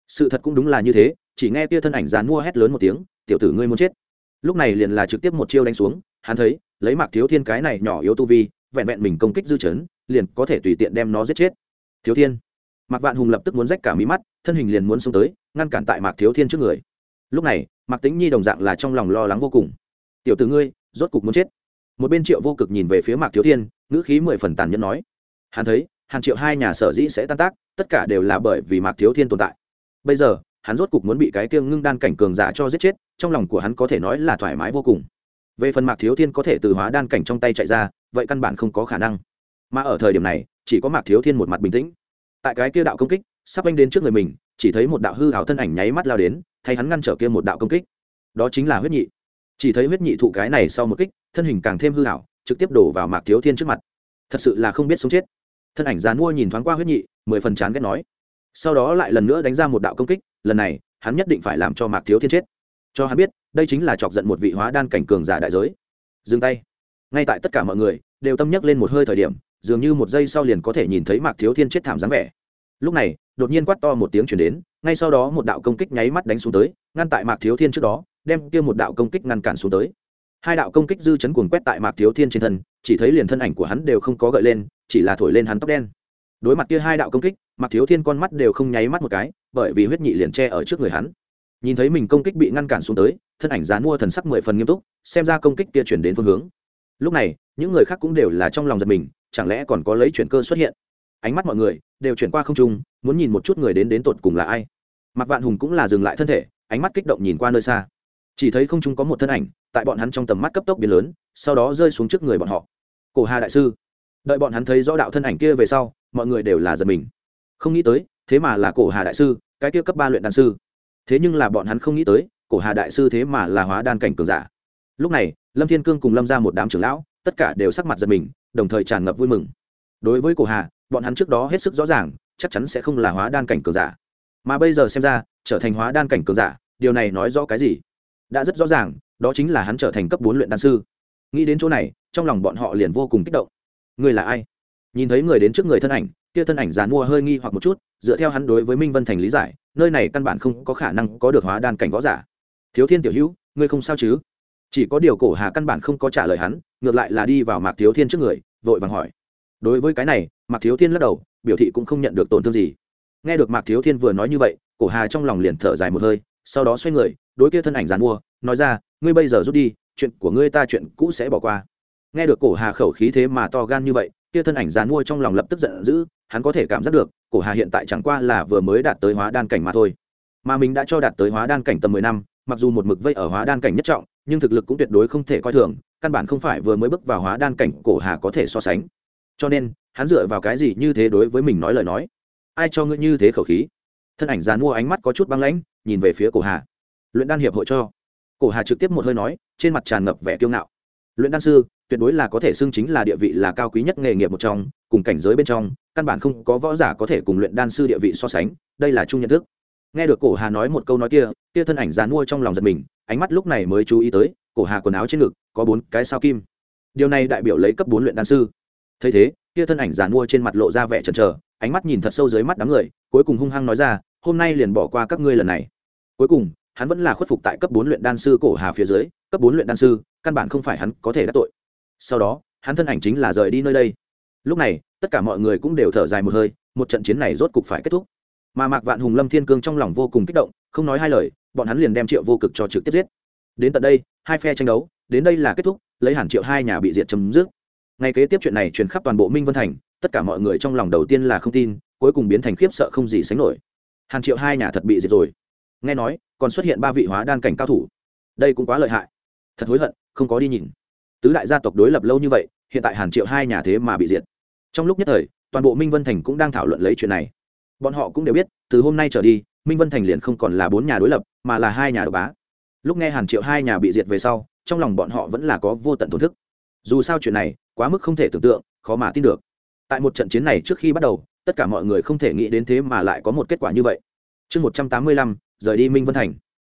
Sự thật cũng đúng là như thế, chỉ nghe kia thân ảnh giàn mua hét lớn một tiếng, tiểu tử ngươi muốn chết. Lúc này liền là trực tiếp một chiêu đánh xuống, hắn thấy, lấy mạc thiếu thiên cái này nhỏ yếu tu vi, vẹn vẹn mình công kích dư chấn, liền có thể tùy tiện đem nó giết chết. Thiếu thiên. Mạc vạn hùng lập tức muốn rách cả mí mắt, thân hình liền muốn xông tới, ngăn cản tại mạc thiếu thiên trước người. Lúc này, mạc tính nhi đồng dạng là trong lòng lo lắng vô cùng. Tiểu tử ngươi, rốt cục muốn chết một bên triệu vô cực nhìn về phía mạc thiếu thiên, ngữ khí mười phần tàn nhẫn nói, hắn thấy, hàng triệu hai nhà sở dĩ sẽ tan tác, tất cả đều là bởi vì mạc thiếu thiên tồn tại. Bây giờ, hắn rốt cục muốn bị cái kiêng ngưng đan cảnh cường giả cho giết chết, trong lòng của hắn có thể nói là thoải mái vô cùng. Về phần mạc thiếu thiên có thể từ hóa đan cảnh trong tay chạy ra, vậy căn bản không có khả năng. Mà ở thời điểm này, chỉ có mạc thiếu thiên một mặt bình tĩnh. Tại cái kia đạo công kích, sắp anh đến trước người mình, chỉ thấy một đạo hư hào thân ảnh nháy mắt lao đến, thay hắn ngăn trở kia một đạo công kích. Đó chính là huyết nhị chỉ thấy huyết nhị thụ cái này sau một kích, thân hình càng thêm hư hảo trực tiếp đổ vào mạc thiếu thiên trước mặt. Thật sự là không biết sống chết. Thân ảnh dán mua nhìn thoáng qua huyết nhị, mười phần chán ghét nói. Sau đó lại lần nữa đánh ra một đạo công kích, lần này, hắn nhất định phải làm cho mạc thiếu thiên chết. Cho hắn biết, đây chính là chọc giận một vị hóa đan cảnh cường giả đại giới. Dừng tay. Ngay tại tất cả mọi người, đều tâm nhắc lên một hơi thời điểm, dường như một giây sau liền có thể nhìn thấy mạc thiếu thiên chết thảm dáng vẻ. Lúc này, đột nhiên quát to một tiếng chuyển đến, ngay sau đó một đạo công kích nháy mắt đánh xuống tới, ngăn tại mạc thiếu thiên trước đó đem kia một đạo công kích ngăn cản xuống tới. Hai đạo công kích dư chấn cuồng quét tại mạc thiếu thiên trên thân, chỉ thấy liền thân ảnh của hắn đều không có gợi lên, chỉ là thổi lên hắn tóc đen. Đối mặt kia hai đạo công kích, mạc thiếu thiên con mắt đều không nháy mắt một cái, bởi vì huyết nhị liền che ở trước người hắn. Nhìn thấy mình công kích bị ngăn cản xuống tới, thân ảnh dán mua thần sắc mười phần nghiêm túc, xem ra công kích kia chuyển đến phương hướng. Lúc này, những người khác cũng đều là trong lòng giật mình, chẳng lẽ còn có lấy chuyển cơ xuất hiện? Ánh mắt mọi người đều chuyển qua không trung, muốn nhìn một chút người đến đến tột cùng là ai. Mặc vạn hùng cũng là dừng lại thân thể, ánh mắt kích động nhìn qua nơi xa chỉ thấy không trung có một thân ảnh, tại bọn hắn trong tầm mắt cấp tốc biến lớn, sau đó rơi xuống trước người bọn họ. Cổ hà đại sư, đợi bọn hắn thấy rõ đạo thân ảnh kia về sau, mọi người đều là giật mình. Không nghĩ tới, thế mà là cổ hà đại sư, cái kia cấp ba luyện đan sư. Thế nhưng là bọn hắn không nghĩ tới, cổ hà đại sư thế mà là hóa đan cảnh cường giả. Lúc này, lâm thiên cương cùng lâm ra một đám trưởng lão, tất cả đều sắc mặt giật mình, đồng thời tràn ngập vui mừng. Đối với cổ hà, bọn hắn trước đó hết sức rõ ràng, chắc chắn sẽ không là hóa đan cảnh cường giả. Mà bây giờ xem ra, trở thành hóa đan cảnh cường giả, điều này nói rõ cái gì? Đã rất rõ ràng, đó chính là hắn trở thành cấp bốn luyện đan sư. Nghĩ đến chỗ này, trong lòng bọn họ liền vô cùng kích động. Người là ai? Nhìn thấy người đến trước người thân ảnh, kia thân ảnh dàn mua hơi nghi hoặc một chút, dựa theo hắn đối với minh vân thành lý giải, nơi này căn bản không có khả năng có được hóa đan cảnh võ giả. Thiếu thiên tiểu hữu, ngươi không sao chứ? Chỉ có điều cổ hà căn bản không có trả lời hắn, ngược lại là đi vào mạc thiếu thiên trước người, vội vàng hỏi. Đối với cái này, mạc thiếu thiên lắc đầu, biểu thị cũng không nhận được tổn thương gì. Nghe được mạc thiếu thiên vừa nói như vậy, cổ hà trong lòng liền thở dài một hơi, sau đó xoay người đối kia thân ảnh giàn mua, nói ra, ngươi bây giờ rút đi, chuyện của ngươi ta chuyện cũ sẽ bỏ qua. Nghe được cổ hà khẩu khí thế mà to gan như vậy, kia thân ảnh giàn mua trong lòng lập tức giận dữ, hắn có thể cảm giác được, cổ hà hiện tại chẳng qua là vừa mới đạt tới hóa đan cảnh mà thôi. Mà mình đã cho đạt tới hóa đan cảnh tầm mười năm, mặc dù một mực vây ở hóa đan cảnh nhất trọng, nhưng thực lực cũng tuyệt đối không thể coi thường, căn bản không phải vừa mới bước vào hóa đan cảnh cổ hà có thể so sánh. Cho nên, hắn dựa vào cái gì như thế đối với mình nói lời nói? Ai cho ngươi như thế khẩu khí? Thân ảnh giàn mua ánh mắt có chút băng lãnh, nhìn về phía cổ hà luyện đan hiệp hội cho. Cổ hà trực tiếp một hơi nói, trên mặt tràn ngập vẻ kiêu ngạo. Luyện đan sư, tuyệt đối là có thể xưng chính là địa vị là cao quý nhất nghề nghiệp một trong, cùng cảnh giới bên trong, căn bản không có võ giả có thể cùng luyện đan sư địa vị so sánh, đây là chung nhận thức. Nghe được cổ hà nói một câu nói kia kia thân ảnh dàn mua trong lòng giật mình, ánh mắt lúc này mới chú ý tới, cổ hà quần áo trên ngực, có bốn cái sao kim. Điều này đại biểu lấy cấp bốn luyện đan sư. Thấy thế, kia thân ảnh dàn mua trên mặt lộ ra vẻ chần chờ, ánh mắt nhìn thật sâu dưới mắt đám người, cuối cùng hung hăng nói ra, hôm nay liền bỏ qua các ngươi lần này. Cuối cùng hắn vẫn là khuất phục tại cấp bốn luyện đan sư cổ hà phía dưới, cấp bốn luyện đan sư, căn bản không phải hắn có thể đắc tội. Sau đó, hắn thân ảnh chính là rời đi nơi đây. Lúc này, tất cả mọi người cũng đều thở dài một hơi, một trận chiến này rốt cục phải kết thúc. Mà mạc vạn hùng, lâm thiên cương trong lòng vô cùng kích động, không nói hai lời, bọn hắn liền đem triệu vô cực cho trực tiếp giết. Đến tận đây, hai phe tranh đấu, đến đây là kết thúc, lấy hẳn triệu hai nhà bị diệt chấm dứt. Ngay kế tiếp chuyện này truyền khắp toàn bộ minh vân thành, tất cả mọi người trong lòng đầu tiên là không tin, cuối cùng biến thành khiếp sợ không gì sánh nổi. Hàn triệu hai nhà thật bị diệt rồi nghe nói còn xuất hiện ba vị hóa đan cảnh cao thủ. Đây cũng quá lợi hại. Thật hối hận, không có đi nhìn. Tứ đại gia tộc đối lập lâu như vậy, hiện tại hàn triệu hai nhà thế mà bị diệt. Trong lúc nhất thời, toàn bộ minh vân thành cũng đang thảo luận lấy chuyện này. Bọn họ cũng đều biết, từ hôm nay trở đi, minh vân thành liền không còn là bốn nhà đối lập, mà là hai nhà độc bá. Lúc nghe hàn triệu hai nhà bị diệt về sau, trong lòng bọn họ vẫn là có vô tận thổn thức. Dù sao chuyện này, quá mức không thể tưởng tượng, khó mà tin được. Tại một trận chiến này trước khi bắt đầu, tất cả mọi người không thể nghĩ đến thế mà lại có một kết quả như vậy. Chương một trăm tám mươi lăm rời đi minh vân thành.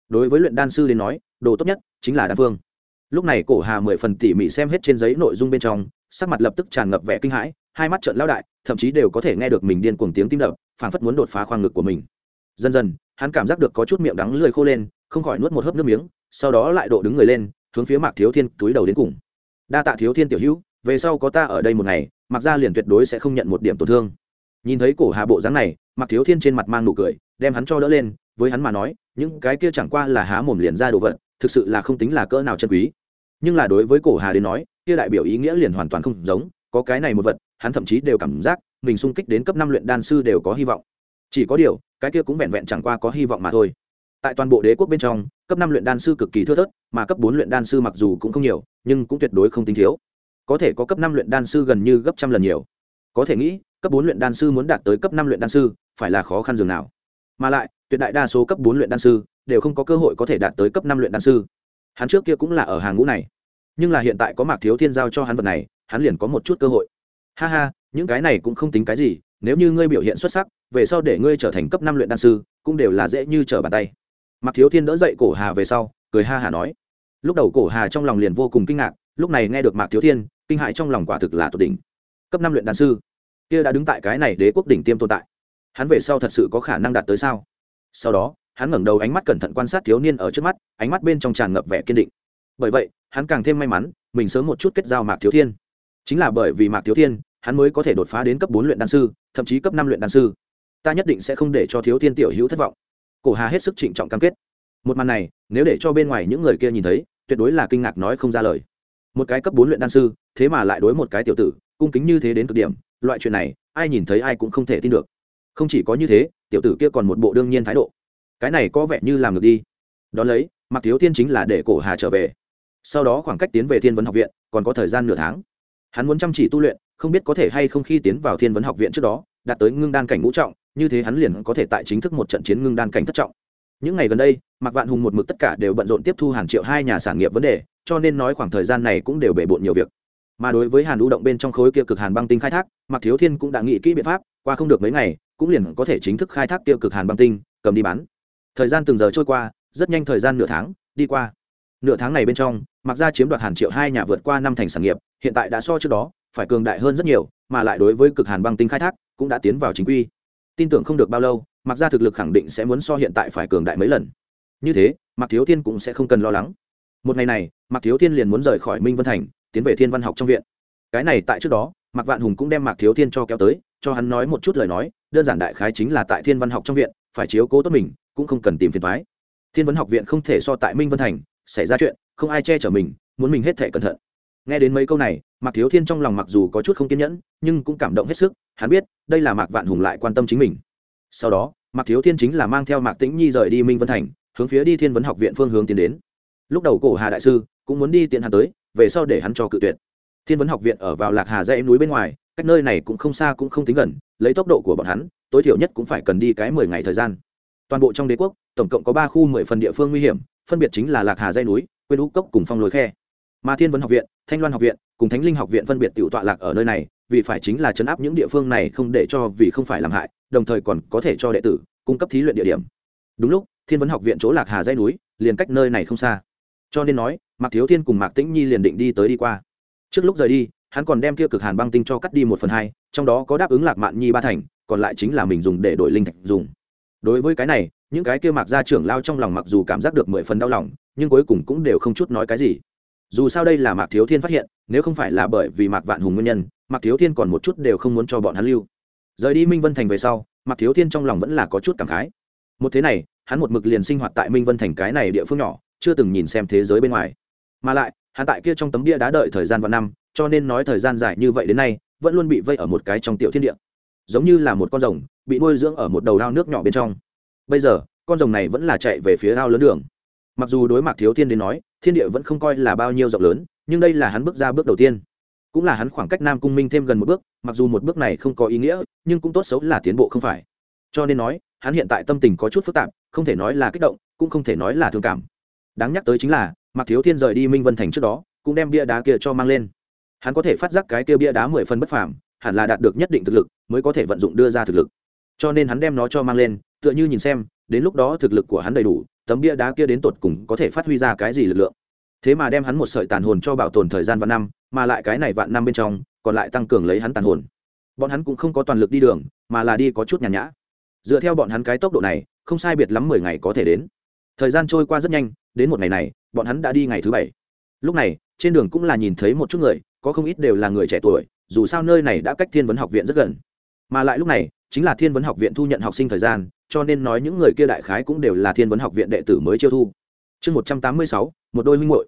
Đối với luyện đan sư đến nói, đồ tốt nhất chính là đan phương. Lúc này cổ hà mười phần tỉ mỉ xem hết trên giấy nội dung bên trong, sắc mặt lập tức tràn ngập vẻ kinh hãi, hai mắt trợn lao đại, thậm chí đều có thể nghe được mình điên cuồng tiếng tim đập, phảng phất muốn đột phá khoang ngực của mình. Dần dần, hắn cảm giác được có chút miệng đắng lười khô lên, không khỏi nuốt một hớp nước miếng, sau đó lại độ đứng người lên, hướng phía mạc thiếu thiên túi đầu đến cùng. Đa tạ thiếu thiên tiểu hữu, về sau có ta ở đây một ngày mặc ra liền tuyệt đối sẽ không nhận một điểm tổn thương. Nhìn thấy cổ hà bộ dáng này mặc thiếu thiên trên mặt mang nụ cười, đem hắn cho đỡ lên với hắn mà nói, những cái kia chẳng qua là há mồm liền ra đồ vật, thực sự là không tính là cỡ nào chân quý. Nhưng là đối với cổ hà đến nói, kia đại biểu ý nghĩa liền hoàn toàn không giống, có cái này một vật, hắn thậm chí đều cảm giác mình sung kích đến cấp năm luyện đan sư đều có hy vọng. Chỉ có điều, cái kia cũng vẹn vẹn chẳng qua có hy vọng mà thôi. Tại toàn bộ đế quốc bên trong, cấp năm luyện đan sư cực kỳ thưa thớt, mà cấp bốn luyện đan sư mặc dù cũng không nhiều, nhưng cũng tuyệt đối không tính thiếu. Có thể có cấp năm luyện đan sư gần như gấp trăm lần nhiều. Có thể nghĩ, cấp bốn luyện đan sư muốn đạt tới cấp năm luyện đan sư, phải là khó khăn dường nào. Mà lại tuyệt đại đa số cấp bốn luyện đan sư đều không có cơ hội có thể đạt tới cấp năm luyện đan sư. Hắn trước kia cũng là ở hàng ngũ này, nhưng là hiện tại có mạc thiếu thiên giao cho hắn vật này, hắn liền có một chút cơ hội. Ha ha, những cái này cũng không tính cái gì, nếu như ngươi biểu hiện xuất sắc, về sau để ngươi trở thành cấp năm luyện đan sư, cũng đều là dễ như trở bàn tay. Mạc thiếu thiên đỡ dậy cổ hà về sau, cười ha hà nói. Lúc đầu cổ hà trong lòng liền vô cùng kinh ngạc, lúc này nghe được mạc thiếu thiên, kinh hại trong lòng quả thực là tột đỉnh. Cấp năm luyện đan sư, kia đã đứng tại cái này đế quốc đỉnh tiêm tồn tại. Hắn về sau thật sự có khả năng đạt tới sao? Sau đó, hắn ngẩng đầu ánh mắt cẩn thận quan sát thiếu niên ở trước mắt, ánh mắt bên trong tràn ngập vẻ kiên định. Bởi vậy, hắn càng thêm may mắn, mình sớm một chút kết giao mạc thiếu thiên. Chính là bởi vì mạc thiếu thiên, hắn mới có thể đột phá đến cấp bốn luyện đan sư, thậm chí cấp năm luyện đan sư. Ta nhất định sẽ không để cho thiếu thiên tiểu hữu thất vọng. Cổ hà hết sức trịnh trọng cam kết. Một màn này, nếu để cho bên ngoài những người kia nhìn thấy, tuyệt đối là kinh ngạc nói không ra lời. Một cái cấp bốn luyện đan sư, thế mà lại đối một cái tiểu tử, cung kính như thế đến cực điểm, loại chuyện này, ai nhìn thấy ai cũng không thể tin được không chỉ có như thế, tiểu tử kia còn một bộ đương nhiên thái độ. Cái này có vẻ như làm được đi. Đón lấy mặc thiếu thiên chính là để cổ hà trở về. Sau đó khoảng cách tiến về thiên vấn học viện, còn có thời gian nửa tháng. Hắn muốn chăm chỉ tu luyện, không biết có thể hay không khi tiến vào thiên vấn học viện trước đó, đạt tới ngưng đan cảnh ngũ trọng, như thế hắn liền có thể tại chính thức một trận chiến ngưng đan cảnh thất trọng. Những ngày gần đây, mạc vạn hùng một mực tất cả đều bận rộn tiếp thu hàng triệu hai nhà sản nghiệp vấn đề, cho nên nói khoảng thời gian này cũng đều bể bộn nhiều việc. Mà đối với hàn u động bên trong khối kia cực hàn băng tinh khai thác, mạc thiếu thiên cũng đã nghĩ kỹ biện pháp, qua không được mấy ngày cũng liền có thể chính thức khai thác tiêu cực hàn băng tinh, cầm đi bán. Thời gian từng giờ trôi qua, rất nhanh thời gian nửa tháng đi qua. Nửa tháng này bên trong mặc ra chiếm đoạt hàn triệu hai nhà vượt qua năm thành sản nghiệp, hiện tại đã so trước đó, phải cường đại hơn rất nhiều, mà lại đối với cực hàn băng tinh khai thác, cũng đã tiến vào chính quy. Tin tưởng không được bao lâu mặc ra thực lực khẳng định sẽ muốn so hiện tại phải cường đại mấy lần. Như thế, mạc thiếu thiên cũng sẽ không cần lo lắng. Một ngày này, mạc thiếu thiên liền muốn rời khỏi minh vân thành, tiến về thiên văn học trong viện. Cái này tại trước đó, mạc vạn hùng cũng đem mạc thiếu thiên cho kéo tới, cho hắn nói một chút lời nói đơn giản đại khái chính là tại thiên văn học trong viện, phải chiếu cố tốt mình, cũng không cần tìm phiền thoái thiên văn học viện không thể so tại minh vân thành, xảy ra chuyện, không ai che chở mình, muốn mình hết thể cẩn thận. Nghe đến mấy câu này, mạc thiếu thiên trong lòng mặc dù có chút không kiên nhẫn, nhưng cũng cảm động hết sức, hắn biết, đây là mạc vạn hùng lại quan tâm chính mình. Sau đó, mạc thiếu thiên chính là mang theo mạc tĩnh nhi rời đi minh vân thành, hướng phía đi thiên vấn học viện phương hướng tiến đến. Lúc đầu cổ hà đại sư cũng muốn đi tiện hắn tới, về sau để hắn cho cự tuyệt. Thiên vấn học viện ở vào lạc hà dãy núi bên ngoài cách nơi này cũng không xa cũng không tính gần, lấy tốc độ của bọn hắn, tối thiểu nhất cũng phải cần đi cái mười ngày thời gian. Toàn bộ trong đế quốc, tổng cộng có ba khu mười phần địa phương nguy hiểm, phân biệt chính là lạc hà dây núi, quên ú cốc cùng phong lối khe. Mà thiên vấn học viện, thanh loan học viện cùng thánh linh học viện phân biệt tự tọa lạc ở nơi này, vì phải chính là chấn áp những địa phương này không để cho, vì không phải làm hại, đồng thời còn có thể cho đệ tử cung cấp thí luyện địa điểm. Đúng lúc, thiên vấn học viện chỗ lạc hà dây núi, liền cách nơi này không xa. Cho nên nói, mạc thiếu thiên cùng mạc tĩnh nhi liền định đi tới đi qua. Trước lúc rời đi hắn còn đem kia cực hàn băng tinh cho cắt đi một phần hai, trong đó có đáp ứng lạc mạn nhi ba thành, còn lại chính là mình dùng để đổi linh thạch dùng. Đối với cái này, những cái kia mạc gia trưởng lao trong lòng mặc dù cảm giác được mười phần đau lòng, nhưng cuối cùng cũng đều không chút nói cái gì. Dù sao đây là mạc thiếu thiên phát hiện, nếu không phải là bởi vì mạc vạn hùng nguyên nhân, mạc thiếu thiên còn một chút đều không muốn cho bọn hắn lưu. Rời đi minh vân thành về sau, mạc thiếu thiên trong lòng vẫn là có chút cảm khái. Một thế này, hắn một mực liền sinh hoạt tại minh vân thành cái này địa phương nhỏ, chưa từng nhìn xem thế giới bên ngoài. Mà lại, hắn tại kia trong tấm bia đã đợi thời gian và năm cho nên nói thời gian dài như vậy đến nay, vẫn luôn bị vây ở một cái trong tiểu thiên địa. Giống như là một con rồng, bị nuôi dưỡng ở một đầu ao nước nhỏ bên trong. Bây giờ, con rồng này vẫn là chạy về phía ao lớn đường. Mặc dù đối mặt thiếu thiên đến nói, thiên địa vẫn không coi là bao nhiêu rộng lớn, nhưng đây là hắn bước ra bước đầu tiên. Cũng là hắn khoảng cách nam cung minh thêm gần một bước, mặc dù một bước này không có ý nghĩa, nhưng cũng tốt xấu là tiến bộ không phải. Cho nên nói, hắn hiện tại tâm tình có chút phức tạp, không thể nói là kích động, cũng không thể nói là thương cảm. Đáng nhắc tới chính là mặc thiếu thiên rời đi minh vân thành trước đó, cũng đem bia đá kia cho mang lên hắn có thể phát giác cái kia bia đá mười phân bất phàm, hẳn là đạt được nhất định thực lực, mới có thể vận dụng đưa ra thực lực. Cho nên hắn đem nó cho mang lên, tựa như nhìn xem, đến lúc đó thực lực của hắn đầy đủ, tấm bia đá kia đến tột cùng có thể phát huy ra cái gì lực lượng. Thế mà đem hắn một sợi tàn hồn cho bảo tồn thời gian vạn năm, mà lại cái này vạn năm bên trong, còn lại tăng cường lấy hắn tàn hồn. Bọn hắn cũng không có toàn lực đi đường, mà là đi có chút nhàn nhã. Dựa theo bọn hắn cái tốc độ này, không sai biệt lắm mười ngày có thể đến. Thời gian trôi qua rất nhanh, đến một ngày này, bọn hắn đã đi ngày thứ bảy. Lúc này, trên đường cũng là nhìn thấy một chút người có không ít đều là người trẻ tuổi, dù sao nơi này đã cách thiên vấn học viện rất gần. Mà lại lúc này, chính là thiên vấn học viện thu nhận học sinh thời gian, cho nên nói những người kia đại khái cũng đều là thiên vấn học viện đệ tử mới chiêu thu. Chương một trăm tám mươi sáu, một đôi minh muội.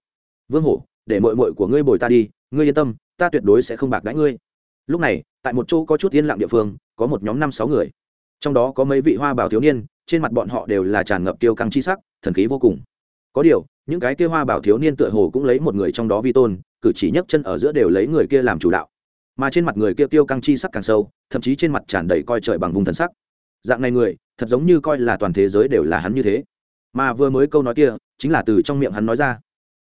Vương hổ, để mội mội của ngươi bồi ta đi, ngươi yên tâm, ta tuyệt đối sẽ không bạc đãi ngươi. Lúc này, tại một chỗ có chút yên lặng địa phương, có một nhóm năm sáu người. Trong đó có mấy vị hoa bảo thiếu niên, trên mặt bọn họ đều là tràn ngập tiêu căng chi sắc, thần khí vô cùng. Có điều, những cái kia hoa bảo thiếu niên tựa hồ cũng lấy một người trong đó vi tôn cử chỉ nhấc chân ở giữa đều lấy người kia làm chủ đạo. Mà trên mặt người kia tiêu căng chi sắc càng sâu, thậm chí trên mặt tràn đầy coi trời bằng vùng thần sắc. Dạng này người, thật giống như coi là toàn thế giới đều là hắn như thế. Mà vừa mới câu nói kia, chính là từ trong miệng hắn nói ra.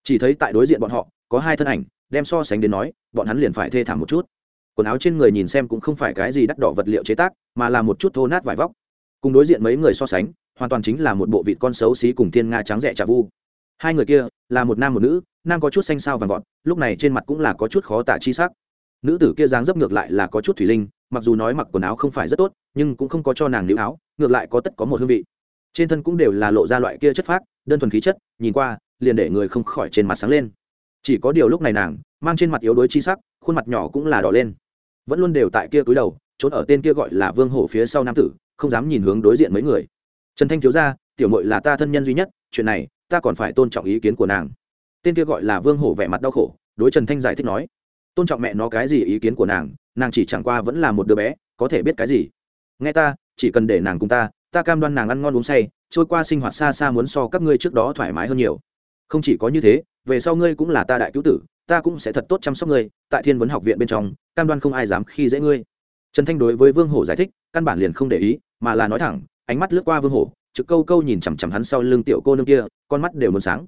Chỉ thấy tại đối diện bọn họ, có hai thân ảnh, đem so sánh đến nói, bọn hắn liền phải thê thảm một chút. Quần áo trên người nhìn xem cũng không phải cái gì đắt đỏ vật liệu chế tác, mà là một chút thô nát vải vóc. Cùng đối diện mấy người so sánh, hoàn toàn chính là một bộ vịt con xấu xí cùng thiên nga trắng rẻ trà vu hai người kia, là một nam một nữ, nam có chút xanh sao vàng vọt, lúc này trên mặt cũng là có chút khó tả chi sắc. Nữ tử kia dáng dấp ngược lại là có chút thủy linh, mặc dù nói mặc quần áo không phải rất tốt, nhưng cũng không có cho nàng nữ áo, ngược lại có tất có một hương vị. Trên thân cũng đều là lộ ra loại kia chất phác, đơn thuần khí chất, nhìn qua, liền để người không khỏi trên mặt sáng lên. Chỉ có điều lúc này nàng, mang trên mặt yếu đuối chi sắc, khuôn mặt nhỏ cũng là đỏ lên. Vẫn luôn đều tại kia cúi đầu trốn ở tên kia gọi là vương hổ phía sau nam tử, không dám nhìn hướng đối diện mấy người. Trần thanh thiếu gia, tiểu mội là ta thân nhân duy nhất, chuyện này ta còn phải tôn trọng ý kiến của nàng. Tên kia gọi là vương hổ vẻ mặt đau khổ, đối trần thanh giải thích nói, tôn trọng mẹ nó cái gì ý kiến của nàng nàng chỉ chẳng qua vẫn là một đứa bé, có thể biết cái gì. Nghe ta, chỉ cần để nàng cùng ta ta cam đoan nàng ăn ngon uống say, trôi qua sinh hoạt xa xa muốn so các ngươi trước đó thoải mái hơn nhiều. Không chỉ có như thế, về sau ngươi cũng là ta đại cứu tử, ta cũng sẽ thật tốt chăm sóc ngươi, tại thiên vấn học viện bên trong, cam đoan không ai dám khi dễ ngươi. Trần thanh đối với vương hổ giải thích, căn bản liền không để ý, mà là nói thẳng, ánh mắt lướt qua vương hổ trực câu câu nhìn chằm chằm hắn sau lưng tiểu cô nương kia, con mắt đều muốn sáng.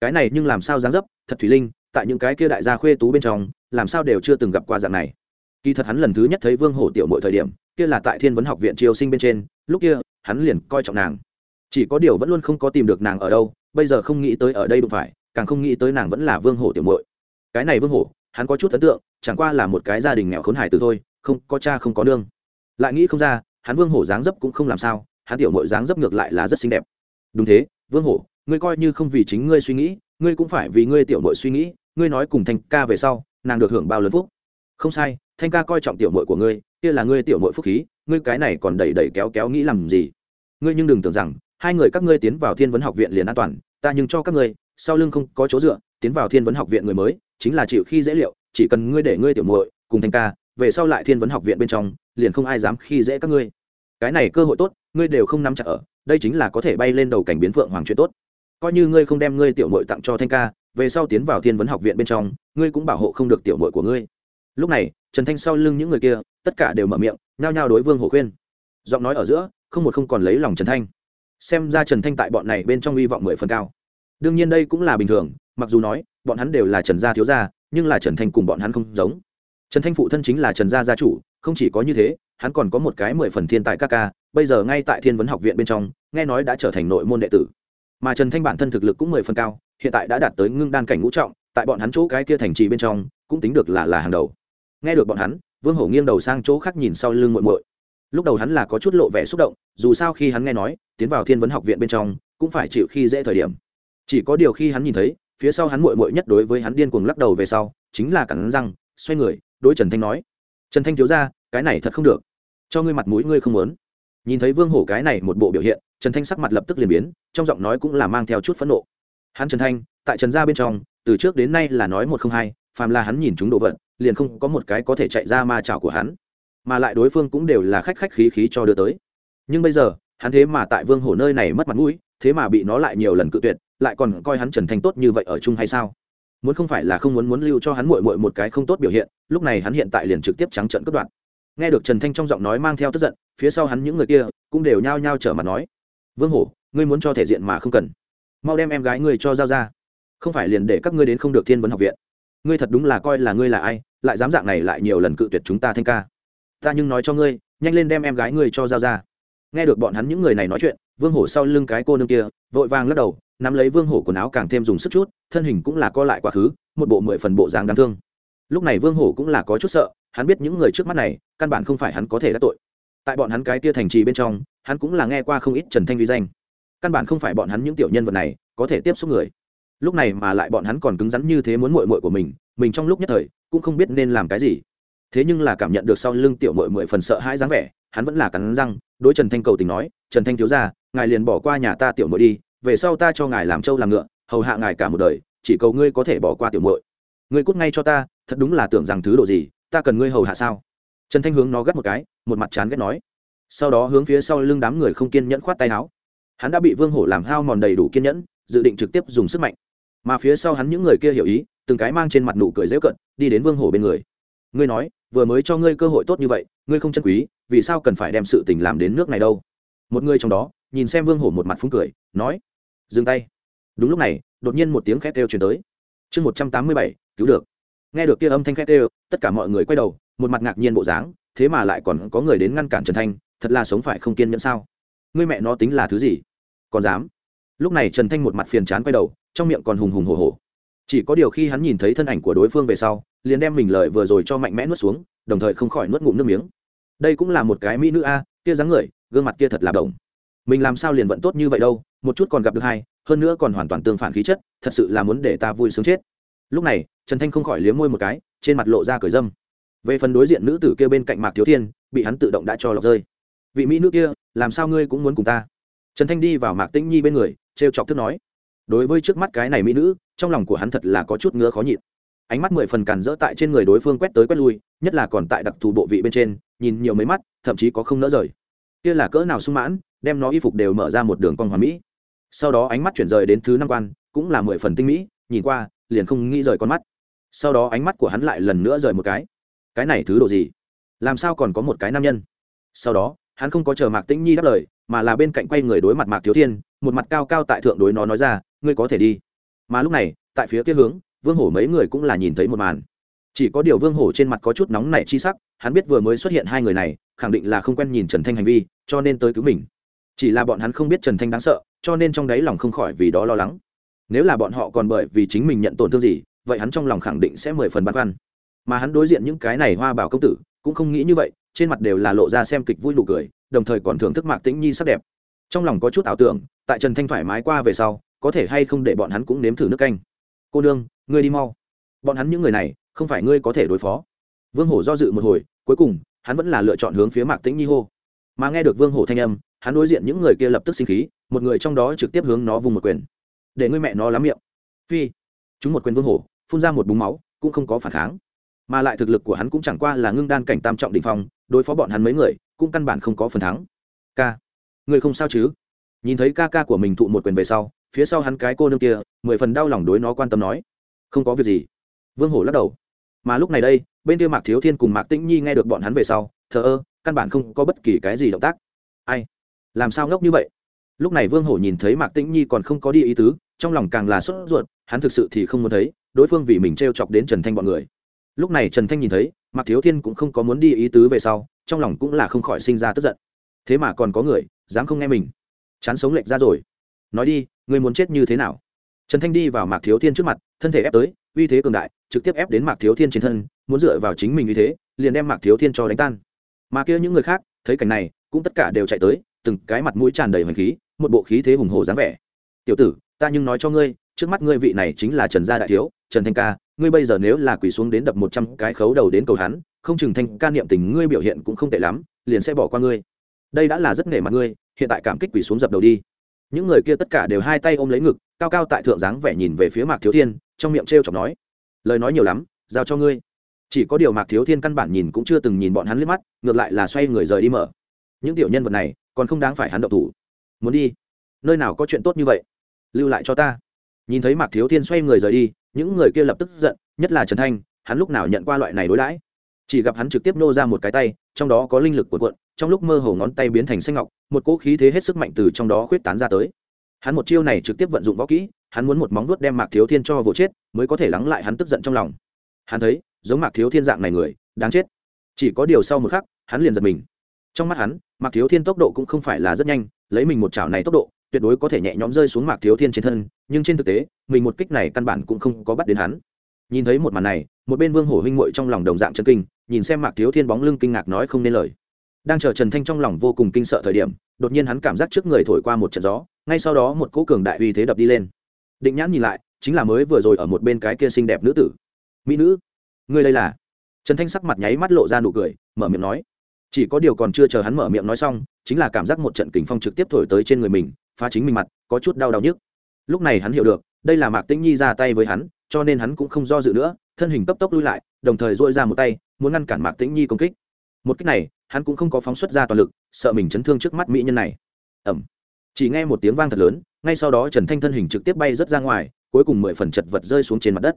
Cái này nhưng làm sao dáng dấp, thật thủy linh, tại những cái kia đại gia khuê tú bên trong, làm sao đều chưa từng gặp qua dạng này. Kỳ thật hắn lần thứ nhất thấy vương hổ tiểu mọi thời điểm, kia là tại thiên vấn học viện triều sinh bên trên, lúc kia, hắn liền coi trọng nàng. Chỉ có điều vẫn luôn không có tìm được nàng ở đâu, bây giờ không nghĩ tới ở đây đụng phải, càng không nghĩ tới nàng vẫn là vương hổ tiểu muội. Cái này vương hổ, hắn có chút ấn tượng, chẳng qua là một cái gia đình nghèo khốn hải từ thôi, không có cha không có nương. Lại nghĩ không ra, hắn vương hổ dáng dấp cũng không làm sao hắn tiểu mội dáng dấp ngược lại là rất xinh đẹp. Đúng thế, vương hổ, ngươi coi như không vì chính ngươi suy nghĩ, ngươi cũng phải vì ngươi tiểu mội suy nghĩ, ngươi nói cùng thanh ca về sau, nàng được hưởng bao lớn phúc. Không sai, thanh ca coi trọng tiểu mội của ngươi, kia là ngươi tiểu mội phúc khí, ngươi cái này còn đẩy đẩy kéo kéo nghĩ làm gì? Ngươi nhưng đừng tưởng rằng, hai người các ngươi tiến vào thiên vấn học viện liền an toàn, ta nhưng cho các ngươi, sau lưng không có chỗ dựa, tiến vào thiên vấn học viện người mới, chính là chịu khi dễ liệu, chỉ cần ngươi để ngươi tiểu muội cùng thanh ca, về sau lại thiên vấn học viện bên trong, liền không ai dám khi dễ các ngươi cái này cơ hội tốt, ngươi đều không nắm chặt ở, đây chính là có thể bay lên đầu cảnh biến phượng hoàng chuyện tốt. Coi như ngươi không đem ngươi tiểu muội tặng cho thanh ca, về sau tiến vào thiên vấn học viện bên trong, ngươi cũng bảo hộ không được tiểu muội của ngươi. Lúc này, trần thanh sau lưng những người kia, tất cả đều mở miệng, nhao nhao đối vương hổ khuyên. Giọng nói ở giữa, không một không còn lấy lòng trần thanh. Xem ra trần thanh tại bọn này bên trong hy vọng mười phần cao. Đương nhiên đây cũng là bình thường, mặc dù nói, bọn hắn đều là trần gia thiếu gia, nhưng là trần thanh cùng bọn hắn không giống trần thanh phụ thân chính là trần gia gia chủ, không chỉ có như thế, hắn còn có một cái mười phần thiên tài ca ca, bây giờ ngay tại thiên vấn học viện bên trong, nghe nói đã trở thành nội môn đệ tử. Mà trần thanh bản thân thực lực cũng mười phần cao, hiện tại đã đạt tới ngưng đan cảnh ngũ trọng, tại bọn hắn chỗ cái kia thành trì bên trong, cũng tính được là là hàng đầu. Nghe được bọn hắn, vương hổ nghiêng đầu sang chỗ khác nhìn sau lưng muội muội. Lúc đầu hắn là có chút lộ vẻ xúc động, dù sao khi hắn nghe nói, tiến vào thiên vấn học viện bên trong, cũng phải chịu khi dễ thời điểm. Chỉ có điều khi hắn nhìn thấy, phía sau hắn muội muội nhất đối với hắn điên cuồng lắc đầu về sau, chính là cắn răng, xoay người đối trần thanh nói, trần thanh thiếu ra cái này thật không được. Cho ngươi mặt mũi ngươi không muốn. Nhìn thấy vương hổ cái này một bộ biểu hiện, trần thanh sắc mặt lập tức liền biến, trong giọng nói cũng là mang theo chút phẫn nộ. Hắn trần thanh, tại trần gia bên trong, từ trước đến nay là nói một không hai, phàm là hắn nhìn chúng đồ vật, liền không có một cái có thể chạy ra ma trào của hắn. Mà lại đối phương cũng đều là khách khách khí khí cho đưa tới. Nhưng bây giờ, hắn thế mà tại vương hổ nơi này mất mặt mũi, thế mà bị nó lại nhiều lần cự tuyệt, lại còn coi hắn trần thanh tốt như vậy ở chung hay sao? Muốn không phải là không muốn muốn lưu cho hắn muội muội một cái không tốt biểu hiện, lúc này hắn hiện tại liền trực tiếp trắng trợn cướp đoạt. Nghe được trần thanh trong giọng nói mang theo tức giận, phía sau hắn những người kia cũng đều nhao nhao trở mặt nói, vương hổ, ngươi muốn cho thể diện mà không cần. Mau đem em gái ngươi cho giao ra. Không phải liền để các ngươi đến không được thiên vấn học viện. Ngươi thật đúng là coi là ngươi là ai, lại dám dạng này lại nhiều lần cự tuyệt chúng ta thanh ca. Ta nhưng nói cho ngươi, nhanh lên đem em gái ngươi cho giao ra. Nghe được bọn hắn những người này nói chuyện, vương hổ sau lưng cái cô nương kia vội vàng lắc đầu nắm lấy vương hổ quần áo càng thêm dùng sức chút, thân hình cũng là co lại quá khứ, một bộ mười phần bộ dáng đáng thương. Lúc này vương hổ cũng là có chút sợ, hắn biết những người trước mắt này, căn bản không phải hắn có thể đắc tội. Tại bọn hắn cái tia thành trì bên trong, hắn cũng là nghe qua không ít trần thanh vi danh. Căn bản không phải bọn hắn những tiểu nhân vật này có thể tiếp xúc người. Lúc này mà lại bọn hắn còn cứng rắn như thế muốn mội mội của mình mình trong lúc nhất thời cũng không biết nên làm cái gì. Thế nhưng là cảm nhận được sau lưng tiểu mội mội phần sợ hãi dáng vẻ, hắn vẫn là cắn răng, đối trần thanh cầu tình nói, trần thanh thiếu ra ngài liền bỏ qua nhà ta tiểu mội đi về sau ta cho ngài làm trâu làm ngựa, hầu hạ ngài cả một đời, chỉ cầu ngươi có thể bỏ qua tiểu mội ngươi cút ngay cho ta, thật đúng là tưởng rằng thứ độ gì, ta cần ngươi hầu hạ sao? Trần thanh hướng nó gắt một cái, một mặt chán ghét nói. Sau đó hướng phía sau lưng đám người không kiên nhẫn khoát tay áo. Hắn đã bị vương hổ làm hao mòn đầy đủ kiên nhẫn, dự định trực tiếp dùng sức mạnh. Mà phía sau hắn những người kia hiểu ý, từng cái mang trên mặt nụ cười dễ cận, đi đến vương hổ bên người. Ngươi nói, vừa mới cho ngươi cơ hội tốt như vậy, ngươi không chân quý, vì sao cần phải đem sự tình làm đến nước này đâu? Một người trong đó nhìn xem vương hổ một mặt phúng cười, nói, dừng tay. Đúng lúc này, đột nhiên một tiếng khét kêu chuyển tới. Chương một trăm tám mươi bảy, cứu được. Nghe được kia âm thanh khét kêu, tất cả mọi người quay đầu, một mặt ngạc nhiên bộ dáng, thế mà lại còn có người đến ngăn cản trần thanh, thật là sống phải không kiên nhẫn sao? Ngươi mẹ nó tính là thứ gì? Còn dám? Lúc này trần thanh một mặt phiền chán quay đầu, trong miệng còn hùng hùng hồ hồ chỉ có điều khi hắn nhìn thấy thân ảnh của đối phương về sau, liền đem mình lời vừa rồi cho mạnh mẽ nuốt xuống, đồng thời không khỏi nuốt ngụm nước miếng. Đây cũng là một cái mỹ nữ a, kia dáng người, gương mặt kia thật là đồng mình làm sao liền vận tốt như vậy đâu, một chút còn gặp được hai, hơn nữa còn hoàn toàn tương phản khí chất, thật sự là muốn để ta vui sướng chết. Lúc này, trần thanh không khỏi liếm môi một cái, trên mặt lộ ra cởi dâm. Về phần đối diện nữ tử kia bên cạnh mạc thiếu thiên, bị hắn tự động đã cho lọc rơi. Vị mỹ nữ kia, làm sao ngươi cũng muốn cùng ta? Trần thanh đi vào mạc tĩnh nhi bên người t r e o chọc thức nói. Đối với trước mắt cái này mỹ nữ, trong lòng của hắn thật là có chút ngứa khó nhịn. Ánh mắt mười phần càn rỡ tại trên người đối phương quét tới quét lui, nhất là còn tại đặc thù bộ vị bên trên, nhìn nhiều mấy mắt, thậm chí có không nỡ rời kia là cỡ nào sung mãn, đem nó y phục đều mở ra một đường con hoàn mỹ. Sau đó ánh mắt chuyển rời đến thứ năm quan, cũng là mười phần tinh mỹ, nhìn qua, liền không nghĩ rời con mắt. Sau đó ánh mắt của hắn lại lần nữa rời một cái. Cái này thứ đồ gì? Làm sao còn có một cái nam nhân? Sau đó, hắn không có chờ mạc tĩnh nhi đáp lời, mà là bên cạnh quay người đối mặt mạc thiếu thiên, một mặt cao cao tại thượng đối nó nói ra, ngươi có thể đi. Mà lúc này, tại phía kia hướng, vương hổ mấy người cũng là nhìn thấy một màn. Chỉ có điều vương hổ trên mặt có chút nóng nảy chi sắc hắn biết vừa mới xuất hiện hai người này, khẳng định là không quen nhìn trần thanh hành vi, cho nên tới cứu mình. Chỉ là bọn hắn không biết trần thanh đáng sợ, cho nên trong đáy lòng không khỏi vì đó lo lắng. Nếu là bọn họ còn bởi vì chính mình nhận tổn thương gì, vậy hắn trong lòng khẳng định sẽ mười phần băn khoăn. Mà hắn đối diện những cái này hoa bảo công tử, cũng không nghĩ như vậy, trên mặt đều là lộ ra xem kịch vui nụ cười, đồng thời còn thưởng thức mạc tĩnh nhi sắc đẹp. Trong lòng có chút ảo tưởng, tại trần thanh thoải mái qua về sau, có thể hay không để bọn hắn cũng nếm thử nước canh. Cô nương, ngươi đi mau. Bọn hắn những người này, không phải ngươi có thể đối phó vương hổ do dự một hồi, cuối cùng, hắn vẫn là lựa chọn hướng phía mạc tĩnh nhi hô. Mà nghe được vương hổ thanh âm, hắn đối diện những người kia lập tức sinh khí, một người trong đó trực tiếp hướng nó vùng một quyền. Để ngươi mẹ nó lắm miệng. Phi. Chúng một quyền vương hổ, phun ra một búng máu, cũng không có phản kháng. Mà lại thực lực của hắn cũng chẳng qua là ngưng đan cảnh tam trọng đ ỉ n h phong, đối phó bọn hắn mấy người, cũng căn bản không có phần thắng. K người không sao chứ? Nhìn thấy ca ca của mình thụ một quyền về sau, phía sau hắn cái cô nương kia, mười phần đau lòng đối nó quan tâm nói. Không có việc gì. Vương hổ lắc đầu mà lúc này đây, bên kia mạc thiếu thiên cùng mạc tĩnh nhi nghe được bọn hắn về sau, thờ ơ, căn bản không có bất kỳ cái gì động tác. Ai? Làm sao ngốc như vậy? Lúc này vương hổ nhìn thấy mạc tĩnh nhi còn không có đi ý tứ, trong lòng càng là sốt ruột, hắn thực sự thì không muốn thấy, đối phương vì mình t r e o chọc đến trần thanh bọn người. Lúc này trần thanh nhìn thấy, mạc thiếu thiên cũng không có muốn đi ý tứ về sau, trong lòng cũng là không khỏi sinh ra tức giận. Thế mà còn có người, dám không nghe mình. Chán sống lệch ra rồi. Nói đi người muốn chết như thế nào? Trần thanh đi vào mạc thiếu thiên trước mặt, thân thể ép tới, uy thế cường đại, trực tiếp ép đến mạc thiếu thiên trên thân, muốn dựa vào chính mình uy thế, liền đem mạc thiếu thiên cho đánh tan. Mà kia những người khác, thấy cảnh này, cũng tất cả đều chạy tới, từng cái mặt mũi tràn đầy hoành khí, một bộ khí thế hùng hồ dáng vẻ. Tiểu tử, ta nhưng nói cho ngươi, trước mắt ngươi vị này chính là trần gia đại thiếu, trần thanh ca, ngươi bây giờ nếu là quỳ xuống đến đập một trăm cái khấu đầu đến cầu hắn, không chừng thanh ca niệm tình ngươi biểu hiện cũng không tệ lắm, liền sẽ bỏ qua ngươi. Đây đã là rất nể mặt ngươi, hiện tại cảm kích quỳ xuống dập đầu đi. Những người kia tất cả đều hai tay ôm lấy ngực cao cao tại thượng dáng vẻ nhìn về phía mạc thiếu thiên, trong miệng t r e o chọc nói, lời nói nhiều lắm, giao cho ngươi. Chỉ có điều mạc thiếu thiên căn bản nhìn cũng chưa từng nhìn bọn hắn liếc mắt, ngược lại là xoay người rời đi mở. Những tiểu nhân vật này còn không đáng phải hắn độc thủ. Muốn đi? Nơi nào có chuyện tốt như vậy? Lưu lại cho ta. Nhìn thấy mạc thiếu thiên xoay người rời đi, những người kia lập tức giận, nhất là trần thanh, hắn lúc nào nhận qua loại này đối đãi? Chỉ gặp hắn trực tiếp nô ra một cái tay, trong đó có linh lực cuộn cuộn, trong lúc mơ hồ ngón tay biến thành xanh ngọc, một cỗ khí thế hết sức mạnh từ trong đó khuyết tán ra tới hắn một chiêu này trực tiếp vận dụng võ kỹ, hắn muốn một móng vuốt đem mạc thiếu thiên cho vỗ chết, mới có thể lắng lại hắn tức giận trong lòng. Hắn thấy, giống mạc thiếu thiên dạng này người, đáng chết. Chỉ có điều sau một khắc, hắn liền giật mình. Trong mắt hắn, mạc thiếu thiên tốc độ cũng không phải là rất nhanh, lấy mình một chảo này tốc độ, tuyệt đối có thể nhẹ nhõm rơi xuống mạc thiếu thiên trên thân, nhưng trên thực tế, mình một kích này căn bản cũng không có bắt đến hắn. Nhìn thấy một màn này, một bên vương hổ huynh muội trong lòng đồng dạng chân kinh, nhìn xem mạc thiếu thiên bóng lưng kinh ngạc nói không nên lời đang chờ trần thanh trong lòng vô cùng kinh sợ thời điểm, đột nhiên hắn cảm giác trước người thổi qua một trận gió, ngay sau đó một cỗ cường đại uy thế đập đi lên. Định nhãn nhìn lại, chính là mới vừa rồi ở một bên cái kia xinh đẹp nữ tử. Mỹ nữ, ngươi đây là? Trần thanh sắc mặt nháy mắt lộ ra nụ cười, mở miệng nói. Chỉ có điều còn chưa chờ hắn mở miệng nói xong, chính là cảm giác một trận kình phong trực tiếp thổi tới trên người mình, phá chính mình mặt, có chút đau đau nhức. Lúc này hắn hiểu được, đây là mạc tĩnh nhi ra tay với hắn, cho nên hắn cũng không do dự nữa, thân hình cấp tốc lui lại, đồng thời dội ra một tay, muốn ngăn cản mạc tĩnh nhi công kích. Một cách này hắn cũng không có phóng xuất ra toàn lực, sợ mình chấn thương trước mắt mỹ nhân này. Ẩm chỉ nghe một tiếng vang thật lớn, ngay sau đó trần thanh thân hình trực tiếp bay rớt ra ngoài, cuối cùng mười phần chật vật rơi xuống trên mặt đất.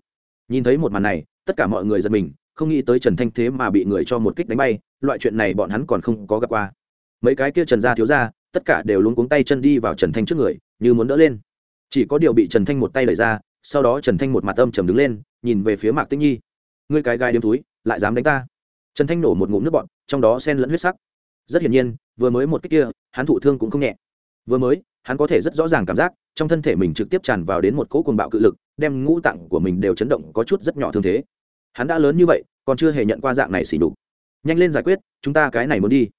Nhìn thấy một màn này, tất cả mọi người giật mình, không nghĩ tới trần thanh thế mà bị người cho một kích đánh bay, loại chuyện này bọn hắn còn không có gặp qua. Mấy cái kia trần gia thiếu gia, tất cả đều luống cuống tay chân đi vào trần thanh trước người, như muốn đỡ lên. Chỉ có điều bị trần thanh một tay đẩy ra, sau đó trần thanh một mặt âm trầm đứng lên, nhìn về phía mạc tĩnh nhi. Ngươi cái gai đêm túi, lại dám đánh ta? Trần thanh nổ một ngụm nước bọn trong đó sen lẫn huyết sắc. Rất hiển nhiên, vừa mới một cách kia, hắn thụ thương cũng không nhẹ. Vừa mới, hắn có thể rất rõ ràng cảm giác, trong thân thể mình trực tiếp tràn vào đến một cỗ cuồng bạo cự lực, đem ngũ tạng của mình đều chấn động có chút rất nhỏ thương thế. Hắn đã lớn như vậy, còn chưa hề nhận qua dạng này xỉ đục nhanh lên giải quyết, chúng ta cái này muốn đi.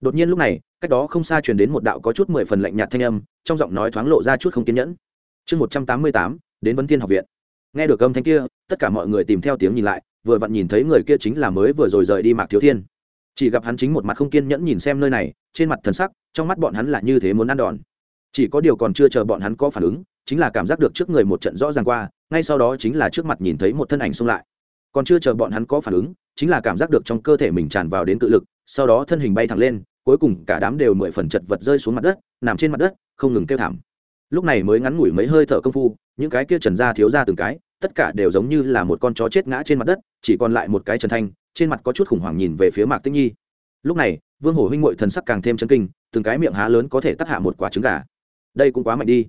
Đột nhiên lúc này, cách đó không xa truyền đến một đạo có chút mười phần lạnh nhạt thanh âm, trong giọng nói thoáng lộ ra chút không kiên nhẫn. Chương một trăm tám mươi tám, đến vấn thiên học viện. Nghe được âm thanh kia, tất cả mọi người tìm theo tiếng nhìn lại vừa vặn nhìn thấy người kia chính là mới vừa rồi rời đi mạc thiếu thiên. Chỉ gặp hắn chính một mặt không kiên nhẫn nhìn xem nơi này, trên mặt thần sắc, trong mắt bọn hắn là như thế muốn ăn đòn. Chỉ có điều còn chưa chờ bọn hắn có phản ứng, chính là cảm giác được trước người một trận rõ ràng qua, ngay sau đó chính là trước mặt nhìn thấy một thân ảnh xông lại. Còn chưa chờ bọn hắn có phản ứng, chính là cảm giác được trong cơ thể mình tràn vào đến cự lực, sau đó thân hình bay thẳng lên, cuối cùng cả đám đều mười phần chật vật rơi xuống mặt đất, nằm trên mặt đất, không ngừng kêu thảm. Lúc này mới ngắn ngủi mấy hơi thở công phu, những cái kia trần ra thiếu ra từng cái tất cả đều giống như là một con chó chết ngã trên mặt đất, chỉ còn lại một cái trần thanh, trên mặt có chút khủng hoảng nhìn về phía mạc tĩnh nhi. Lúc này, vương hổ huynh mội thần sắc càng thêm chân kinh, từng cái miệng há lớn có thể tắt hạ một quả trứng gà. Đây cũng quá mạnh đi.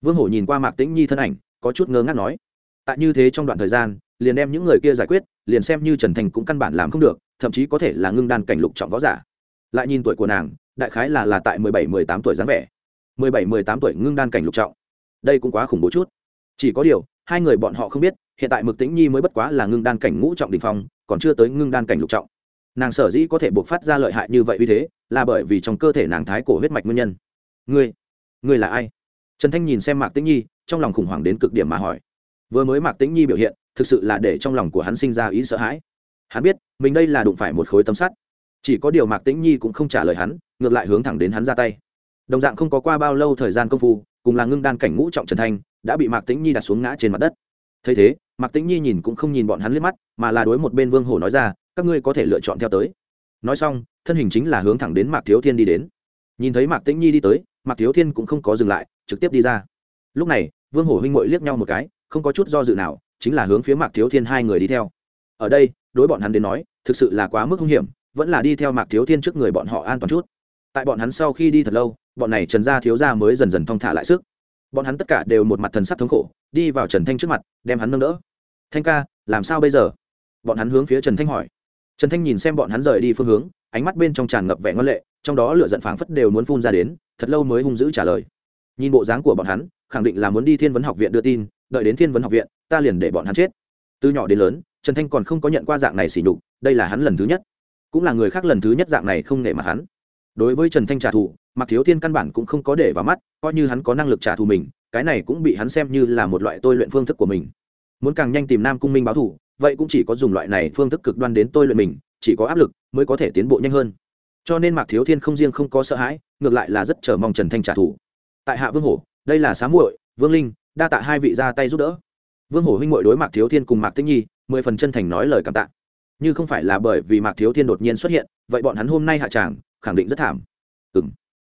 Vương hổ nhìn qua mạc tĩnh nhi thân ảnh, có chút ngơ ngác nói, tại như thế trong đoạn thời gian, liền đem những người kia giải quyết, liền xem như trần thành cũng căn bản làm không được, thậm chí có thể là ngưng đan cảnh lục trọng võ giả. Lại nhìn tuổi của nàng, đại khái là là tại mười bảy, mười tám tuổi dáng vẻ. mười bảy, mười tám tuổi ngưng đan cảnh lục trọng. Đây cũng quá khủng bố chút. Chỉ có điều hai người bọn họ không biết, hiện tại mực tĩnh nhi mới bất quá là ngưng đan cảnh ngũ trọng đình phong, còn chưa tới ngưng đan cảnh lục trọng. Nàng sở dĩ có thể buộc phát ra lợi hại như vậy uy thế, là bởi vì trong cơ thể nàng thái cổ huyết mạch nguyên nhân. Ngươi ngươi là ai? Trần thanh nhìn xem mạc tĩnh nhi, trong lòng khủng hoảng đến cực điểm mà hỏi. Vừa mới mạc tĩnh nhi biểu hiện, thực sự là để trong lòng của hắn sinh ra ý sợ hãi. Hắn biết, mình đây là đụng phải một khối tấm sắt. Chỉ có điều mạc tĩnh nhi cũng không trả lời hắn, ngược lại hướng thẳng đến hắn ra tay. Đồng dạng không có qua bao lâu thời gian công phu cùng là ngưng đan cảnh ngũ trọng trần thanh, đã bị mạc tĩnh nhi đặt xuống ngã trên mặt đất. Thấy thế, mạc tĩnh nhi nhìn cũng không nhìn bọn hắn liếc mắt, mà là đối một bên vương hổ nói ra, các ngươi có thể lựa chọn theo tới. Nói xong, thân hình chính là hướng thẳng đến mạc thiếu thiên đi đến. Nhìn thấy mạc tĩnh nhi đi tới, mạc thiếu thiên cũng không có dừng lại, trực tiếp đi ra. Lúc này, vương hổ huynh ngội liếc nhau một cái, không có chút do dự nào, chính là hướng phía mạc thiếu thiên hai người đi theo. Ở đây, đối bọn hắn đến nói, thực sự là quá mức hung hiểm, vẫn là đi theo mạc thiếu thiên trước người bọn họ an toàn chút. Tại bọn hắn sau khi đi thật lâu bọn này trần gia thiếu gia mới dần dần thong thả lại sức. Bọn hắn tất cả đều một mặt thần sắc thống khổ, đi vào trần thanh trước mặt, đem hắn nâng đỡ. Thanh ca, làm sao bây giờ? Bọn hắn hướng phía trần thanh hỏi. Trần thanh nhìn xem bọn hắn rời đi phương hướng, ánh mắt bên trong tràn ngập vẻ ngân lệ, trong đó lửa giận phảng phất đều muốn phun ra đến, thật lâu mới hung dữ trả lời. Nhìn bộ dáng của bọn hắn, khẳng định là muốn đi thiên vấn học viện đưa tin, đợi đến thiên vấn học viện, ta liền để bọn hắn chết. Từ nhỏ đến lớn, trần thanh còn không có nhận qua dạng này xỉ nhục, đây là hắn lần thứ nhất, cũng là người khác lần thứ nhất dạng này không nể mặt hắn. Đối với trần thanh trả thù mặc thiếu thiên căn bản cũng không có để vào mắt, coi như hắn có năng lực trả thù mình, cái này cũng bị hắn xem như là một loại tôi luyện phương thức của mình. Muốn càng nhanh tìm nam cung minh báo thù, vậy cũng chỉ có dùng loại này phương thức cực đoan đến tôi luyện mình, chỉ có áp lực mới có thể tiến bộ nhanh hơn. Cho nên mạc thiếu thiên không riêng không có sợ hãi, ngược lại là rất chờ mong trần thanh trả thù. Tại hạ vương hổ, đây là xá muội, vương linh, đa tạ hai vị ra tay giúp đỡ. Vương hổ huynh muội đối mạc thiếu thiên cùng mạc tĩnh nhi, mười phần chân thành nói lời cảm tạ. Như không phải là bởi vì mạc thiếu thiên đột nhiên xuất hiện, vậy bọn hắn hôm nay hạ tràng, khẳng định rất thảm. Ừ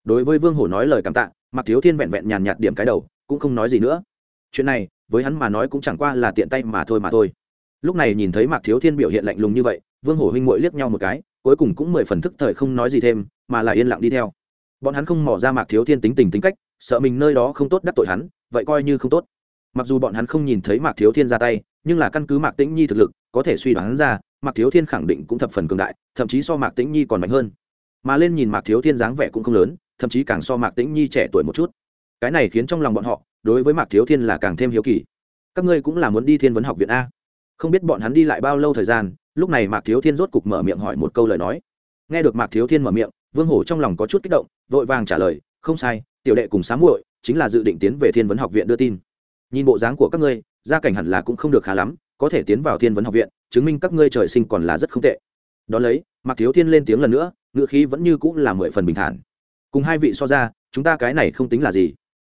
đối với vương hổ nói lời cảm tạ mặc thiếu thiên vẹn vẹn nhàn nhạt điểm cái đầu, cũng không nói gì nữa. Chuyện này, với hắn mà nói cũng chẳng qua là tiện tay mà thôi mà thôi. Lúc này nhìn thấy mạc thiếu thiên biểu hiện lạnh lùng như vậy, vương hổ huynh muội liếc nhau một cái, cuối cùng cũng mười phần thức thời không nói gì thêm, mà là yên lặng đi theo. Bọn hắn không mỏ ra mạc thiếu thiên tính tình tính cách, sợ mình nơi đó không tốt đắc tội hắn, vậy coi như không tốt. Mặc dù bọn hắn không nhìn thấy mạc thiếu thiên ra tay, nhưng là căn cứ mạc tĩnh nhi thực lực, có thể suy đoán ra, mạc thiếu thiên khẳng định cũng thập phần cường đại, thậm chí so mạc tĩnh nhi còn mạnh hơn. Mà lên nhìn mạc thiếu thiên dáng vẻ cũng không lớn thậm chí càng so mạc tĩnh nhi trẻ tuổi một chút. Cái này khiến trong lòng bọn họ, đối với mạc thiếu thiên là càng thêm hiếu kỳ. Các ngươi cũng là muốn đi thiên vấn học viện a. Không biết bọn hắn đi lại bao lâu thời gian, lúc này mạc thiếu thiên rốt cục mở miệng hỏi một câu lời nói. Nghe được mạc thiếu thiên mở miệng, vương hổ trong lòng có chút kích động, vội vàng trả lời, không sai, tiểu đệ cùng sám muội chính là dự định tiến về thiên vấn học viện đưa tin. Nhìn bộ dáng của các ngươi, gia cảnh hẳn là cũng không được khá lắm, có thể tiến vào thiên vấn học viện, chứng minh các ngươi trời sinh còn là rất không tệ. Đón lấy, mạc thiếu thiên lên tiếng lần nữa ngựa khí vẫn như cũng là mười phần bình thản cùng hai vị so ra, chúng ta cái này không tính là gì.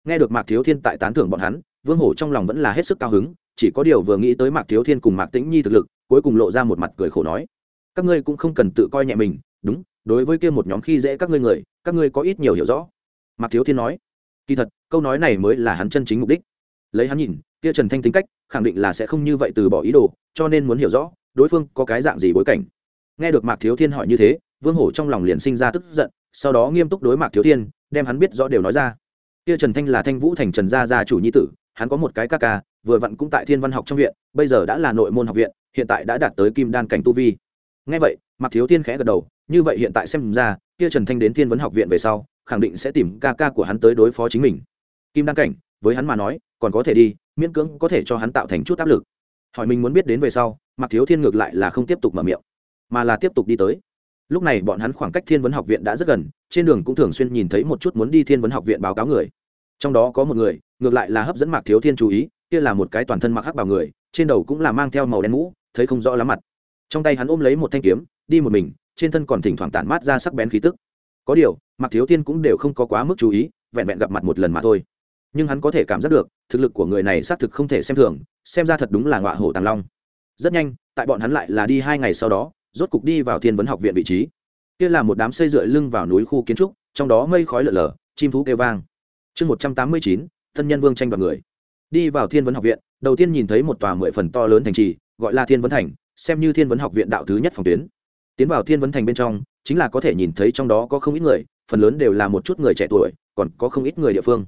Nghe được mạc thiếu thiên tại tán thưởng bọn hắn, vương hổ trong lòng vẫn là hết sức cao hứng, chỉ có điều vừa nghĩ tới mạc thiếu thiên cùng mạc tĩnh nhi thực lực, cuối cùng lộ ra một mặt cười khổ nói, các ngươi cũng không cần tự coi nhẹ mình, đúng, đối với kia một nhóm khi dễ các ngươi người, các ngươi có ít nhiều hiểu rõ. Mạc thiếu thiên nói, kỳ thật, câu nói này mới là hắn chân chính mục đích. Lấy hắn nhìn, kia trần thanh tính cách, khẳng định là sẽ không như vậy từ bỏ ý đồ, cho nên muốn hiểu rõ, đối phương có cái dạng gì bối cảnh. Nghe được mạc thiếu thiên hỏi như thế, vương hổ trong lòng liền sinh ra tức giận sau đó nghiêm túc đối mạc thiếu thiên đem hắn biết rõ đều nói ra. Kia trần thanh là thanh vũ thành trần gia gia chủ nhi tử, hắn có một cái ca ca, vừa vặn cũng tại thiên văn học trong viện, bây giờ đã là nội môn học viện, hiện tại đã đạt tới kim đan cảnh tu vi. Ngay vậy, mạc thiếu thiên khẽ gật đầu, như vậy hiện tại xem ra, kia trần thanh đến thiên vấn học viện về sau, khẳng định sẽ tìm ca ca của hắn tới đối phó chính mình. Kim đan cảnh, với hắn mà nói, còn có thể đi, miễn cưỡng có thể cho hắn tạo thành chút áp lực. Hỏi mình muốn biết đến về sau, mạc thiếu thiên ngược lại là không tiếp tục mở miệng, mà là tiếp tục đi tới lúc này bọn hắn khoảng cách thiên vấn học viện đã rất gần, trên đường cũng thường xuyên nhìn thấy một chút muốn đi thiên vấn học viện báo cáo người. Trong đó có một người, ngược lại là hấp dẫn mạc thiếu thiên chú ý, kia là một cái toàn thân mặc hắc bảo người, trên đầu cũng là mang theo màu đen mũ, thấy không rõ lắm mặt. Trong tay hắn ôm lấy một thanh kiếm, đi một mình, trên thân còn thỉnh thoảng tản mát ra sắc bén khí tức. Có điều, mạc thiếu thiên cũng đều không có quá mức chú ý, vẹn vẹn gặp mặt một lần mà thôi. Nhưng hắn có thể cảm giác được, thực lực của người này xác thực không thể xem thường, xem ra thật đúng là ngọa hổ tàng long. Rất nhanh, tại bọn hắn lại là đi hai ngày sau đó rốt cục đi vào thiên vấn học viện vị trí. Kia là một đám xây dựa lưng vào núi khu kiến trúc, trong đó mây khói lở lở, chim thú kêu vang. Chương một trăm tám mươi chín, thân nhân vương tranh đoạt người. Đi vào thiên vấn học viện, đầu tiên nhìn thấy một tòa mười phần to lớn thành trì, gọi là thiên vấn thành, xem như thiên vấn học viện đạo thứ nhất phòng tuyến. Tiến vào thiên vấn thành bên trong, chính là có thể nhìn thấy trong đó có không ít người, phần lớn đều là một chút người trẻ tuổi, còn có không ít người địa phương.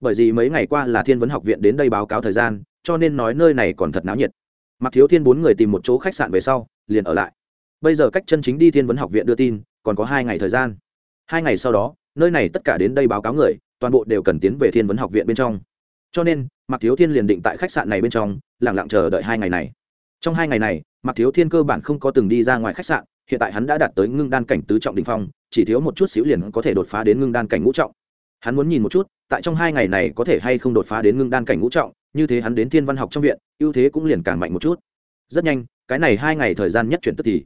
Bởi vì mấy ngày qua là thiên vấn học viện đến đây báo cáo thời gian, cho nên nói nơi này còn thật náo nhiệt. Mặc thiếu thiên bốn người tìm một chỗ khách sạn về sau, liền ở lại bây giờ cách chân chính đi thiên vấn học viện đưa tin, còn có hai ngày thời gian. Hai ngày sau đó, nơi này tất cả đến đây báo cáo người, toàn bộ đều cần tiến về thiên vấn học viện bên trong. Cho nên, mạc thiếu thiên liền định tại khách sạn này bên trong lẳng lặng chờ đợi hai ngày này. Trong hai ngày này, mạc thiếu thiên cơ bản không có từng đi ra ngoài khách sạn, hiện tại hắn đã đạt tới ngưng đan cảnh tứ trọng đình phong, chỉ thiếu một chút xíu liền có thể đột phá đến ngưng đan cảnh ngũ trọng. Hắn muốn nhìn một chút, tại trong hai ngày này có thể hay không đột phá đến ngưng đan cảnh ngũ trọng, như thế hắn đến thiên văn học trong viện, ưu thế cũng liền càng mạnh một chút. Rất nhanh, cái này hai ngày thời gian nhất chuyển tức thì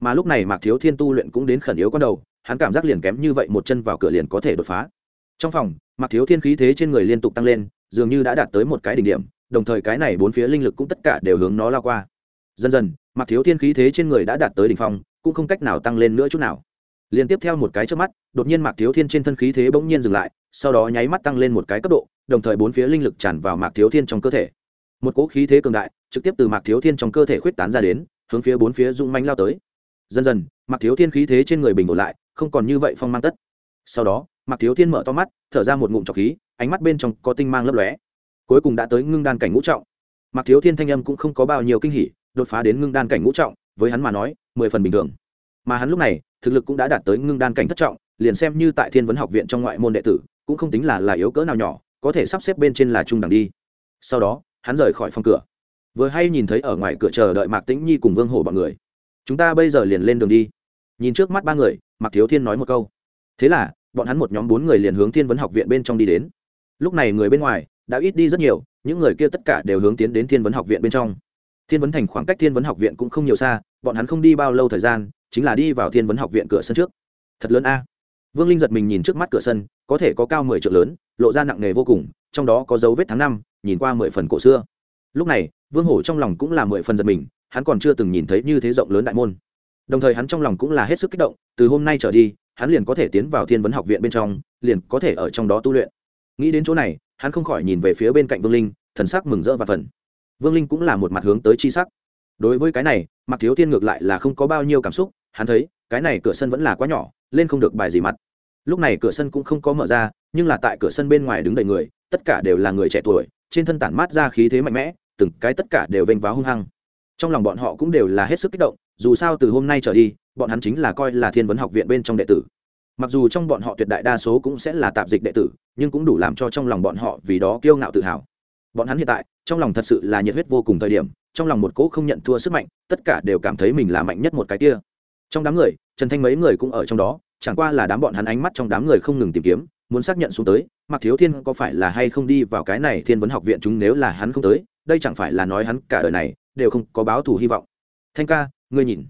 mà lúc này mạc thiếu thiên tu luyện cũng đến khẩn yếu con đầu, hắn cảm giác liền kém như vậy một chân vào cửa liền có thể đột phá. Trong phòng, mạc thiếu thiên khí thế trên người liên tục tăng lên, dường như đã đạt tới một cái đỉnh điểm, đồng thời cái này bốn phía linh lực cũng tất cả đều hướng nó lao qua. Dần dần, mạc thiếu thiên khí thế trên người đã đạt tới đỉnh phong, cũng không cách nào tăng lên nữa chút nào. Liên tiếp theo một cái trước mắt, đột nhiên mạc thiếu thiên trên thân khí thế bỗng nhiên dừng lại, sau đó nháy mắt tăng lên một cái cấp độ, đồng thời bốn phía linh lực tràn vào mạc thiếu thiên trong cơ thể. Một cỗ khí thế cường đại, trực tiếp từ mạc thiếu thiên trong cơ thể khuyết tán ra đến, hướng phía bốn phía rung manh lao tới dần dần mặc thiếu thiên khí thế trên người bình ổn lại, không còn như vậy phong mang tất. Sau đó mặc thiếu thiên mở to mắt, thở ra một ngụm trọc khí, ánh mắt bên trong có tinh mang lấp lóe. Cuối cùng đã tới ngưng đan cảnh ngũ trọng. Mặc thiếu thiên thanh âm cũng không có bao nhiêu kinh hỉ, đột phá đến ngưng đan cảnh ngũ trọng, với hắn mà nói, mười phần bình thường. Mà hắn lúc này, thực lực cũng đã đạt tới ngưng đan cảnh thất trọng, liền xem như tại thiên vấn học viện trong ngoại môn đệ tử, cũng không tính là là yếu cỡ nào nhỏ, có thể sắp xếp bên trên là trung đẳng đi. Sau đó, hắn rời khỏi phòng cửa. Vừa hay nhìn thấy ở ngoài cửa chờ đợi mạc tĩnh nhi cùng vương hổ bọn người chúng ta bây giờ liền lên đường đi. Nhìn trước mắt ba người, mạc thiếu thiên nói một câu. Thế là, bọn hắn một nhóm bốn người liền hướng thiên vấn học viện bên trong đi đến. Lúc này người bên ngoài đã ít đi rất nhiều, những người kia tất cả đều hướng tiến đến thiên vấn học viện bên trong. Thiên vấn thành khoảng cách thiên vấn học viện cũng không nhiều xa, bọn hắn không đi bao lâu thời gian, chính là đi vào thiên vấn học viện cửa sân trước. Thật lớn a. Vương linh giật mình nhìn trước mắt cửa sân, có thể có cao mười triệu lớn, lộ ra nặng nề vô cùng, trong đó có dấu vết tháng năm, nhìn qua mười phần cổ xưa. Lúc này, vương hổ trong lòng cũng là mười phần giật mình hắn còn chưa từng nhìn thấy như thế rộng lớn đại môn. Đồng thời hắn trong lòng cũng là hết sức kích động, từ hôm nay trở đi, hắn liền có thể tiến vào thiên vấn học viện bên trong, liền có thể ở trong đó tu luyện. Nghĩ đến chỗ này, hắn không khỏi nhìn về phía bên cạnh vương linh, thần sắc mừng rỡ và phần vương linh cũng là một mặt hướng tới chi sắc. Đối với cái này mặc thiếu thiên ngược lại là không có bao nhiêu cảm xúc, hắn thấy, cái này cửa sân vẫn là quá nhỏ, lên không được bài gì mặt. Lúc này cửa sân cũng không có mở ra, nhưng là tại cửa sân bên ngoài đứng đầy người, tất cả đều là người trẻ tuổi, trên thân tản mát ra khí thế mạnh mẽ, từng cái tất cả đều vênh váo hung hăng trong lòng bọn họ cũng đều là hết sức kích động, dù sao từ hôm nay trở đi, bọn hắn chính là coi là thiên vấn học viện bên trong đệ tử. Mặc dù trong bọn họ tuyệt đại đa số cũng sẽ là tạp dịch đệ tử, nhưng cũng đủ làm cho trong lòng bọn họ vì đó kiêu ngạo tự hào. Bọn hắn hiện tại, trong lòng thật sự là nhiệt huyết vô cùng thời điểm, trong lòng một cỗ không nhận thua sức mạnh, tất cả đều cảm thấy mình là mạnh nhất một cái kia. Trong đám người, trần thanh mấy người cũng ở trong đó, chẳng qua là đám bọn hắn ánh mắt trong đám người không ngừng tìm kiếm, muốn xác nhận xuống tới mặc thiếu thiên có phải là hay không đi vào cái này thiên vấn học viện chúng nếu là hắn không tới, đây chẳng phải là nói hắn cả đời này đều không có báo thù hy vọng. Thanh ca, ngươi nhìn.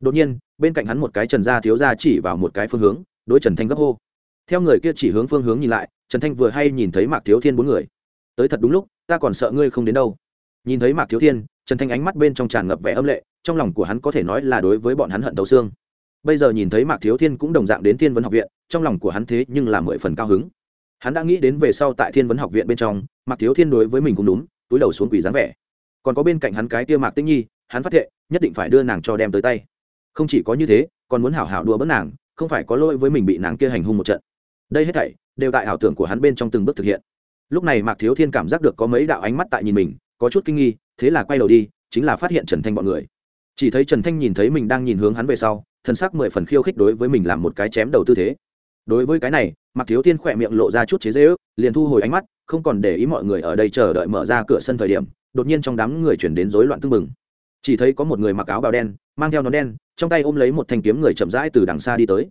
Đột nhiên, bên cạnh hắn một cái trần gia thiếu gia chỉ vào một cái phương hướng, đối trần thanh gấp hô. Theo người kia chỉ hướng phương hướng nhìn lại, trần thanh vừa hay nhìn thấy mạc thiếu thiên bốn người. Tới thật đúng lúc, ta còn sợ ngươi không đến đâu. Nhìn thấy mạc thiếu thiên, trần thanh ánh mắt bên trong tràn ngập vẻ âm lệ, trong lòng của hắn có thể nói là đối với bọn hắn hận tấu xương. Bây giờ nhìn thấy mạc thiếu thiên cũng đồng dạng đến thiên vấn học viện, trong lòng của hắn thế nhưng là mười phần cao hứng. Hắn đã nghĩ đến về sau tại thiên vấn học viện bên trong, mạc thiếu thiên đối với mình cũng đúng, túi đầu xuống quỳ dáng vẻ còn có bên cạnh hắn cái tia mạc tĩnh nhi, hắn phát thệ, nhất định phải đưa nàng cho đem tới tay. Không chỉ có như thế, còn muốn hảo hảo đùa bớt nàng, không phải có lỗi với mình bị nàng kia hành hung một trận. Đây hết thảy, đều tại ảo tưởng của hắn bên trong từng bước thực hiện. Lúc này mạc thiếu thiên cảm giác được có mấy đạo ánh mắt tại nhìn mình, có chút kinh nghi, thế là quay đầu đi, chính là phát hiện trần thanh bọn người. Chỉ thấy trần thanh nhìn thấy mình đang nhìn hướng hắn về sau thân xác mười phần khiêu khích đối với mình làm một cái chém đầu tư thế. Đối với cái này, mạc thiếu thiên khỏe miệng lộ ra chút chế dễ ước liền thu hồi ánh mắt, không còn để ý mọi người ở đây chờ đợi mở ra cửa sân thời điểm đột nhiên trong đám người chuyển đến rối loạn tưng bừng. Chỉ thấy có một người mặc áo bào đen, mang theo nón đen, trong tay ôm lấy một thanh kiếm người chậm rãi từ đằng xa đi tới.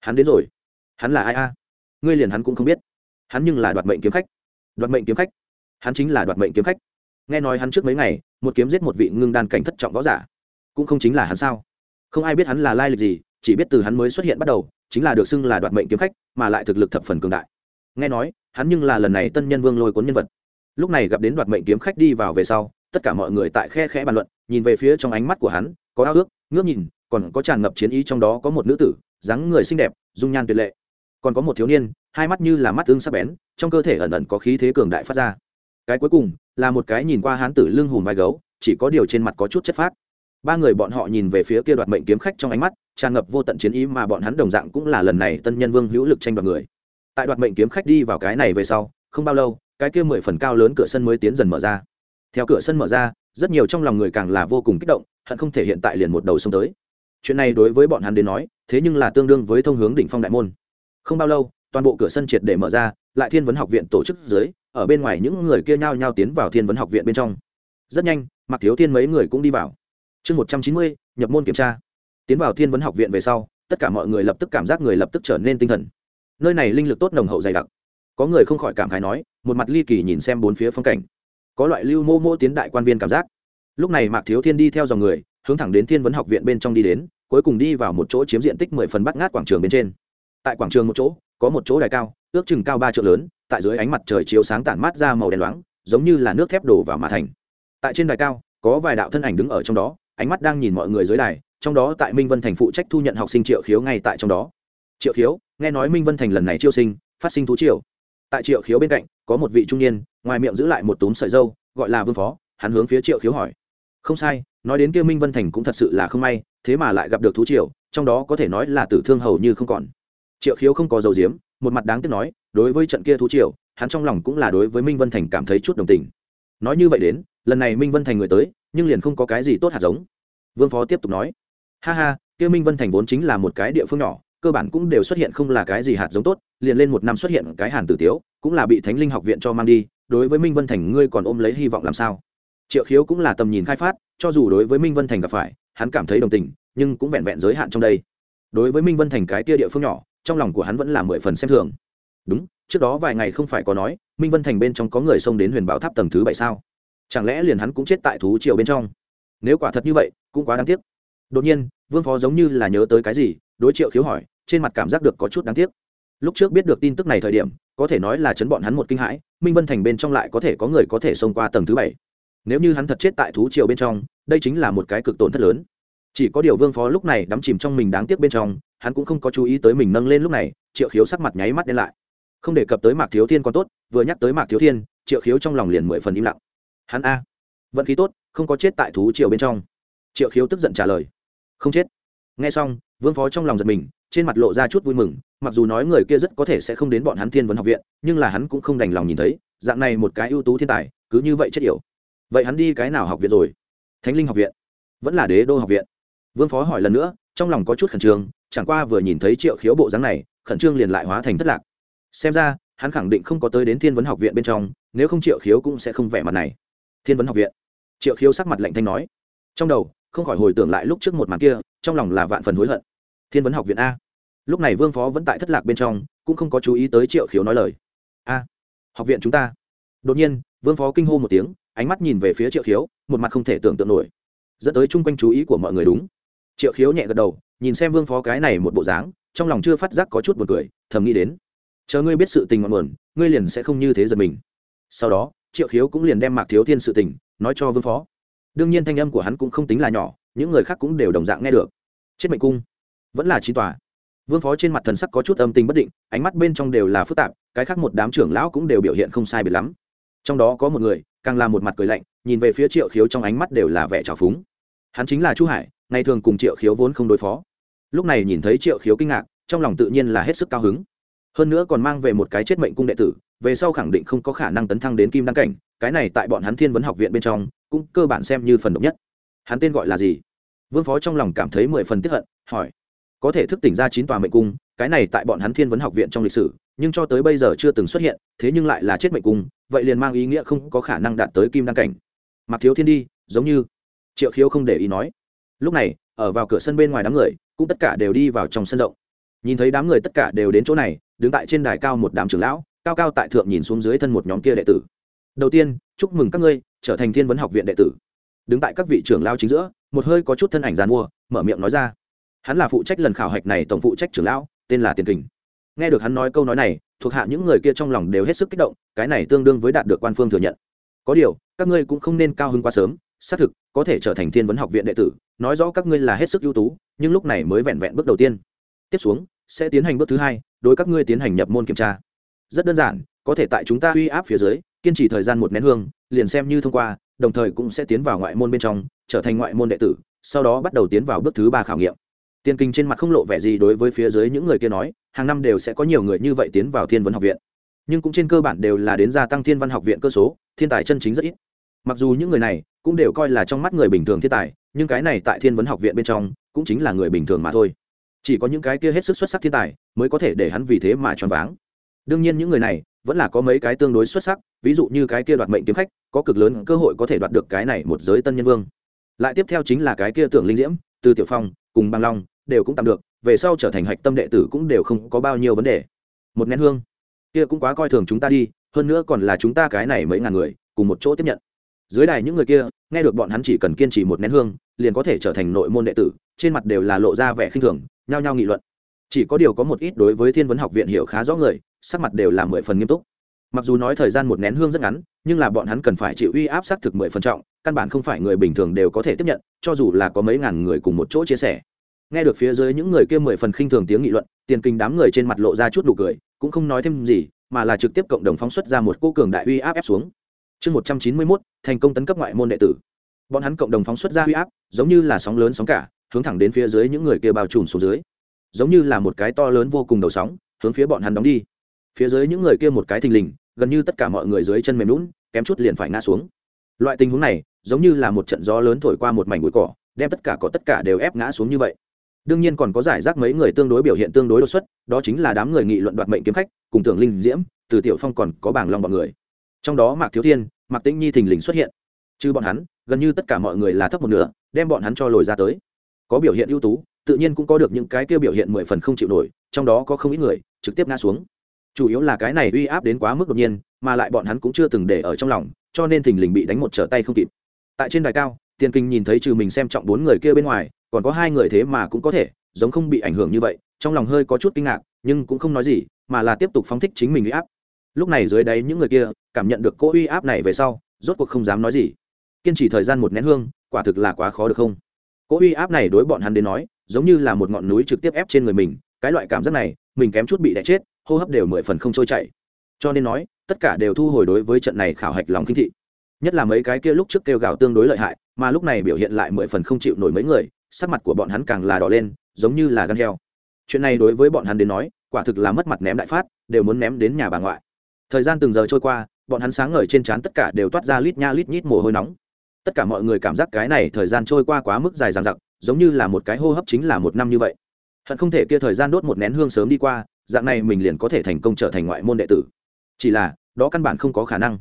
Hắn đến rồi. Hắn là ai a? Ngươi liền hắn cũng không biết. Hắn nhưng là đoạt mệnh kiếm khách. Đoạt mệnh kiếm khách. Hắn chính là đoạt mệnh kiếm khách. Nghe nói hắn trước mấy ngày, một kiếm giết một vị ngưng đan cảnh thất trọng võ giả. Cũng không chính là hắn sao? Không ai biết hắn là lai lịch gì, chỉ biết từ hắn mới xuất hiện bắt đầu, chính là được xưng là đoạt mệnh kiếm khách, mà lại thực lực thập phần cường đại. Nghe nói, hắn nhưng là lần này tân nhân vương lôi cuốn nhân vật lúc này gặp đến đoạt mệnh kiếm khách đi vào về sau, tất cả mọi người tại khe khẽ bàn luận, nhìn về phía trong ánh mắt của hắn, có ao ước, ngước nhìn, còn có tràn ngập chiến ý trong đó có một nữ tử, dáng người xinh đẹp, dung nhan tuyệt lệ. Còn có một thiếu niên, hai mắt như là mắt tương sắc bén, trong cơ thể ẩn ẩn có khí thế cường đại phát ra. Cái cuối cùng, là một cái nhìn qua hán tử lưng hùm vai gấu, chỉ có điều trên mặt có chút chất phát ba người bọn họ nhìn về phía kia đoạt mệnh kiếm khách trong ánh mắt, tràn ngập vô tận chiến ý mà bọn hắn đồng dạng cũng là lần này tân nhân vương hữu lực tranh đoạt người. Tại đoạt mệnh kiếm khách đi vào cái này về sau, không bao lâu cái kia mười phần cao lớn cửa sân mới tiến dần mở ra. Theo cửa sân mở ra, rất nhiều trong lòng người càng là vô cùng kích động, hận không thể hiện tại liền một đầu xông tới. Chuyện này đối với bọn hắn đến nói, thế nhưng là tương đương với thông hướng đỉnh phong đại môn. Không bao lâu, toàn bộ cửa sân triệt để mở ra, lại thiên vấn học viện tổ chức dưới, ở bên ngoài những người kia nhao nhao tiến vào thiên vấn học viện bên trong. Rất nhanh mặc thiếu thiên mấy người cũng đi vào. Chương một trăm chín mươi, nhập môn kiểm tra. Tiến vào thiên vấn học viện về sau, tất cả mọi người lập tức cảm giác người lập tức trở nên tinh thần. Nơi này linh lực tốt nồng hậu dày đặc có người không khỏi cảm khái nói, một mặt ly kỳ nhìn xem bốn phía phong cảnh. Có loại lưu mô mô tiến đại quan viên cảm giác. Lúc này mạc thiếu thiên đi theo dòng người, hướng thẳng đến thiên vấn học viện bên trong đi đến, cuối cùng đi vào một chỗ chiếm diện tích mười phần bắt ngát quảng trường bên trên. Tại quảng trường một chỗ, có một chỗ đài cao, ước chừng cao ba trượng lớn, tại dưới ánh mặt trời chiếu sáng tản mát ra màu đen loáng, giống như là nước thép đổ vào mà thành. Tại trên đài cao, có vài đạo thân ảnh đứng ở trong đó, ánh mắt đang nhìn mọi người dưới đài, trong đó tại minh vân thành phụ trách thu nhận học sinh triệu khiếu ngay tại trong đó. Triệu khiếu, nghe nói minh vân thành lần này chiêu sinh, phát sinh thú triệu tại triệu khiếu bên cạnh, có một vị trung niên, ngoài miệng giữ lại một túm sợi dâu, gọi là vương phó, hắn hướng phía triệu khiếu hỏi. Không sai, nói đến kia minh vân thành cũng thật sự là không may, thế mà lại gặp được thú triều, trong đó có thể nói là tử thương hầu như không còn. Triệu khiếu không có dầu diếm một mặt đáng tiếc nói, đối với trận kia thú triều, hắn trong lòng cũng là đối với minh vân thành cảm thấy chút đồng tình. Nói như vậy đến, lần này minh vân thành người tới, nhưng liền không có cái gì tốt hạt giống. Vương phó tiếp tục nói, ha ha, kia minh vân thành vốn chính là một cái địa phương nhỏ cơ bản cũng đều xuất hiện không là cái gì hạt giống tốt, liền lên một năm xuất hiện cái hàn tử tiếu, cũng là bị thánh linh học viện cho mang đi, đối với minh vân thành ngươi còn ôm lấy hy vọng làm sao? Triệu khiếu cũng là tầm nhìn khai phát, cho dù đối với minh vân thành gặp phải, hắn cảm thấy đồng tình, nhưng cũng vẹn vẹn giới hạn trong đây. Đối với minh vân thành cái tia địa phương nhỏ, trong lòng của hắn vẫn là mười phần xem thường. Đúng, trước đó vài ngày không phải có nói, minh vân thành bên trong có người xông đến huyền bảo tháp tầng thứ bảy sao? Chẳng lẽ liền hắn cũng chết tại thú triều bên trong? Nếu quả thật như vậy, cũng quá đáng tiếc. Đột nhiên, vương phó giống như là nhớ tới cái gì đối triệu khiếu hỏi, trên mặt cảm giác được có chút đáng tiếc. Lúc trước biết được tin tức này thời điểm, có thể nói là chấn bọn hắn một kinh hãi, minh vân thành bên trong lại có thể có người có thể xông qua tầng thứ bảy. Nếu như hắn thật chết tại thú triều bên trong, đây chính là một cái cực tổn thất lớn. Chỉ có điều vương phó lúc này đắm chìm trong mình đáng tiếc bên trong, hắn cũng không có chú ý tới mình nâng lên lúc này, triệu khiếu sắc mặt nháy mắt đen lại. Không đề cập tới mạc thiếu thiên còn tốt, vừa nhắc tới mạc thiếu thiên, triệu khiếu trong lòng liền mười phần im lặng. Hắn a, vận khí tốt, không có chết tại thú triều bên trong. Triệu khiếu tức giận trả lời. Không chết. Nghe xong vương phó trong lòng giật mình, trên mặt lộ ra chút vui mừng, mặc dù nói người kia rất có thể sẽ không đến bọn hắn thiên vấn học viện, nhưng là hắn cũng không đành lòng nhìn thấy, dạng này một cái ưu tú thiên tài, cứ như vậy chết yểu. Vậy hắn đi cái nào học viện rồi? Thánh linh học viện. Vẫn là đế đô học viện. Vương phó hỏi lần nữa, trong lòng có chút khẩn trương, chẳng qua vừa nhìn thấy triệu khiếu bộ dáng này, khẩn trương liền lại hóa thành thất lạc. Xem ra, hắn khẳng định không có tới đến thiên vấn học viện bên trong, nếu không triệu khiếu cũng sẽ không vẻ mặt này. Thiên vấn học viện. Triệu khiếu sắc mặt lạnh thanh nói. Trong đầu không khỏi hồi tưởng lại lúc trước một màn kia, trong lòng là vạn phần hối hận. Thiên vấn học viện a. Lúc này vương phó vẫn tại thất lạc bên trong, cũng không có chú ý tới triệu khiếu nói lời. A, học viện chúng ta. Đột nhiên, vương phó kinh hô một tiếng, ánh mắt nhìn về phía triệu khiếu, một mặt không thể tưởng tượng nổi. Dẫn tới chung quanh chú ý của mọi người đúng. Triệu khiếu nhẹ gật đầu, nhìn xem vương phó cái này một bộ dáng, trong lòng chưa phát giác có chút buồn cười, thầm nghĩ đến. Chờ ngươi biết sự tình ngọn nguồn, ngươi liền sẽ không như thế giật mình. Sau đó, triệu khiếu cũng liền đem mạc thiếu thiên sự tình, nói cho vương phó đương nhiên thanh âm của hắn cũng không tính là nhỏ, những người khác cũng đều đồng dạng nghe được. Chết mệnh cung. Vẫn là chín tòa. Vương phó trên mặt thần sắc có chút âm tình bất định, ánh mắt bên trong đều là phức tạp, cái khác một đám trưởng lão cũng đều biểu hiện không sai biệt lắm. Trong đó có một người, càng là một mặt cười lạnh, nhìn về phía triệu khiếu trong ánh mắt đều là vẻ trào phúng. Hắn chính là chu hải, ngày thường cùng triệu khiếu vốn không đối phó. Lúc này nhìn thấy triệu khiếu kinh ngạc, trong lòng tự nhiên là hết sức cao hứng. Hơn nữa còn mang về một cái chết mệnh cung đệ tử, về sau khẳng định không có khả năng tấn thăng đến kim đăng cảnh, cái này tại bọn hắn thiên vấn học viện bên trong cũng cơ bản xem như phần độc nhất. Hắn tên gọi là gì? Vương phó trong lòng cảm thấy mười phần tiếp hận, hỏi. Có thể thức tỉnh ra chín tòa mệnh cung, cái này tại bọn hắn thiên vấn học viện trong lịch sử, nhưng cho tới bây giờ chưa từng xuất hiện, thế nhưng lại là chết mệnh cung, vậy liền mang ý nghĩa không có khả năng đạt tới kim đăng cảnh. Mặc thiếu thiên đi, giống như triệu khiếu không để ý nói. Lúc này, ở vào cửa sân bên ngoài đám người, cũng tất cả đều đi vào trong sân rộng. Nhìn thấy đám người tất cả đều đến chỗ này, đứng tại trên đài cao một đám trưởng lão, cao cao tại thượng nhìn xuống dưới thân một nhóm kia đệ tử. Đầu tiên, chúc mừng các ngươi trở thành thiên vấn học viện đệ tử. Đứng tại các vị trưởng lao chính giữa, một hơi có chút thân ảnh giàn mua, mở miệng nói ra. Hắn là phụ trách lần khảo hạch này tổng phụ trách trưởng lão, tên là tiền kình. Nghe được hắn nói câu nói này, thuộc hạ những người kia trong lòng đều hết sức kích động, cái này tương đương với đạt được quan phương thừa nhận. Có điều, các ngươi cũng không nên cao hứng quá sớm, xác thực, có thể trở thành thiên vấn học viện đệ tử, nói rõ các ngươi là hết sức ưu tú, nhưng lúc này mới vẹn vẹn bước đầu tiên. Tiếp xuống, sẽ tiến hành bước thứ hai, đối các ngươi tiến hành nhập môn kiểm tra. Rất đơn giản, có thể tại chúng ta uy áp phía dưới, kiên trì thời gian một nén hương liền xem như thông qua, đồng thời cũng sẽ tiến vào ngoại môn bên trong, trở thành ngoại môn đệ tử, sau đó bắt đầu tiến vào bước thứ ba khảo nghiệm. Tiên kinh trên mặt không lộ vẻ gì đối với phía dưới những người kia nói, hàng năm đều sẽ có nhiều người như vậy tiến vào thiên văn học viện. Nhưng cũng trên cơ bản đều là đến gia tăng thiên văn học viện cơ số, thiên tài chân chính rất ít. Mặc dù những người này cũng đều coi là trong mắt người bình thường thiên tài, nhưng cái này tại thiên vấn học viện bên trong cũng chính là người bình thường mà thôi. Chỉ có những cái kia hết sức xuất sắc thiên tài mới có thể để hắn vì thế mà choáng váng đương nhiên những người này vẫn là có mấy cái tương đối xuất sắc, ví dụ như cái kia đoạt mệnh kiếm khách, có cực lớn cơ hội có thể đoạt được cái này một giới tân nhân vương. Lại tiếp theo chính là cái kia tưởng linh diễm, từ tiểu phong, cùng bằng long, đều cũng tạm được, về sau trở thành hạch tâm đệ tử cũng đều không có bao nhiêu vấn đề. Một nén hương. Kia cũng quá coi thường chúng ta đi, hơn nữa còn là chúng ta cái này mấy ngàn người, cùng một chỗ tiếp nhận. Dưới đài những người kia, nghe được bọn hắn chỉ cần kiên trì một nén hương, liền có thể trở thành nội môn đệ tử, trên mặt đều là lộ ra vẻ khinh thường, nhao nhao nghị luận. Chỉ có điều có một ít đối với thiên vấn học viện hiểu khá rõ người sắc mặt đều là mười phần nghiêm túc. Mặc dù nói thời gian một nén hương rất ngắn, nhưng là bọn hắn cần phải chịu uy áp xác thực mười phần trọng, căn bản không phải người bình thường đều có thể tiếp nhận, cho dù là có mấy ngàn người cùng một chỗ chia sẻ. Nghe được phía dưới những người kia mười phần khinh thường tiếng nghị luận, tiền kinh đám người trên mặt lộ ra chút đủ cười, cũng không nói thêm gì, mà là trực tiếp cộng đồng phóng xuất ra một cô cường đại uy áp ép xuống. Chương một trăm chín mươi mốt, thành công tấn cấp ngoại môn đệ tử. Bọn hắn cộng đồng phóng xuất ra uy áp, giống như là sóng lớn sóng cả, hướng thẳng đến phía dưới những người kia bao trùm xuống dưới. Giống như là một cái to lớn vô cùng đầu sóng, hướng phía bọn hắn đóng đi phía dưới những người kia một cái thình lình, gần như tất cả mọi người dưới chân mềm lún kém chút liền phải ngã xuống. Loại tình huống này, giống như là một trận gió lớn thổi qua một mảnh bụi cỏ, đem tất cả có tất cả đều ép ngã xuống như vậy. Đương nhiên còn có giải rác mấy người tương đối biểu hiện tương đối đột xuất, đó chính là đám người nghị luận đoạt mệnh kiếm khách, cùng tưởng linh diễm, từ tiểu phong còn có bảng lòng bọn người. Trong đó mạc thiếu thiên, mạc tĩnh nhi thình lình xuất hiện. Chứ bọn hắn, gần như tất cả mọi người là thấp một nửa, đem bọn hắn cho lồi ra tới. Có biểu hiện ưu tú, tự nhiên cũng có được những cái kia biểu hiện mười phần không chịu nổi, trong đó có không ít người trực tiếp ngã xuống chủ yếu là cái này uy áp đến quá mức đột nhiên, mà lại bọn hắn cũng chưa từng để ở trong lòng, cho nên thình lình bị đánh một trở tay không kịp. Tại trên đài cao, tiền kinh nhìn thấy trừ mình xem trọng bốn người kia bên ngoài, còn có hai người thế mà cũng có thể, giống không bị ảnh hưởng như vậy, trong lòng hơi có chút kinh ngạc, nhưng cũng không nói gì, mà là tiếp tục phóng thích chính mình uy áp. Lúc này dưới đáy những người kia, cảm nhận được cỗ uy áp này về sau, rốt cuộc không dám nói gì. Kiên trì thời gian một nén hương, quả thực là quá khó được không? Cỗ uy áp này đối bọn hắn đến nói, giống như là một ngọn núi trực tiếp ép trên người mình, cái loại cảm giác này, mình kém chút bị đẻ chết hô hấp đều mười phần không trôi chảy. Cho nên nói, tất cả đều thu hồi đối với trận này khảo hạch lòng kinh thị. Nhất là mấy cái kia lúc trước kêu gào tương đối lợi hại, mà lúc này biểu hiện lại mười phần không chịu nổi mấy người, sắc mặt của bọn hắn càng là đỏ lên, giống như là gan heo. Chuyện này đối với bọn hắn đến nói, quả thực là mất mặt ném đại phát, đều muốn ném đến nhà bà ngoại. Thời gian từng giờ trôi qua, bọn hắn sáng ngời trên trán tất cả đều toát ra lít nha lít nhít mồ hôi nóng. Tất cả mọi người cảm giác cái này thời gian trôi qua quá mức dài dằng dặc, giống như là một cái hô hấp chính là một năm như vậy hận không thể kia thời gian đốt một nén hương sớm đi qua, dạng này mình liền có thể thành công trở thành ngoại môn đệ tử. Chỉ là, đó căn bản không có khả năng.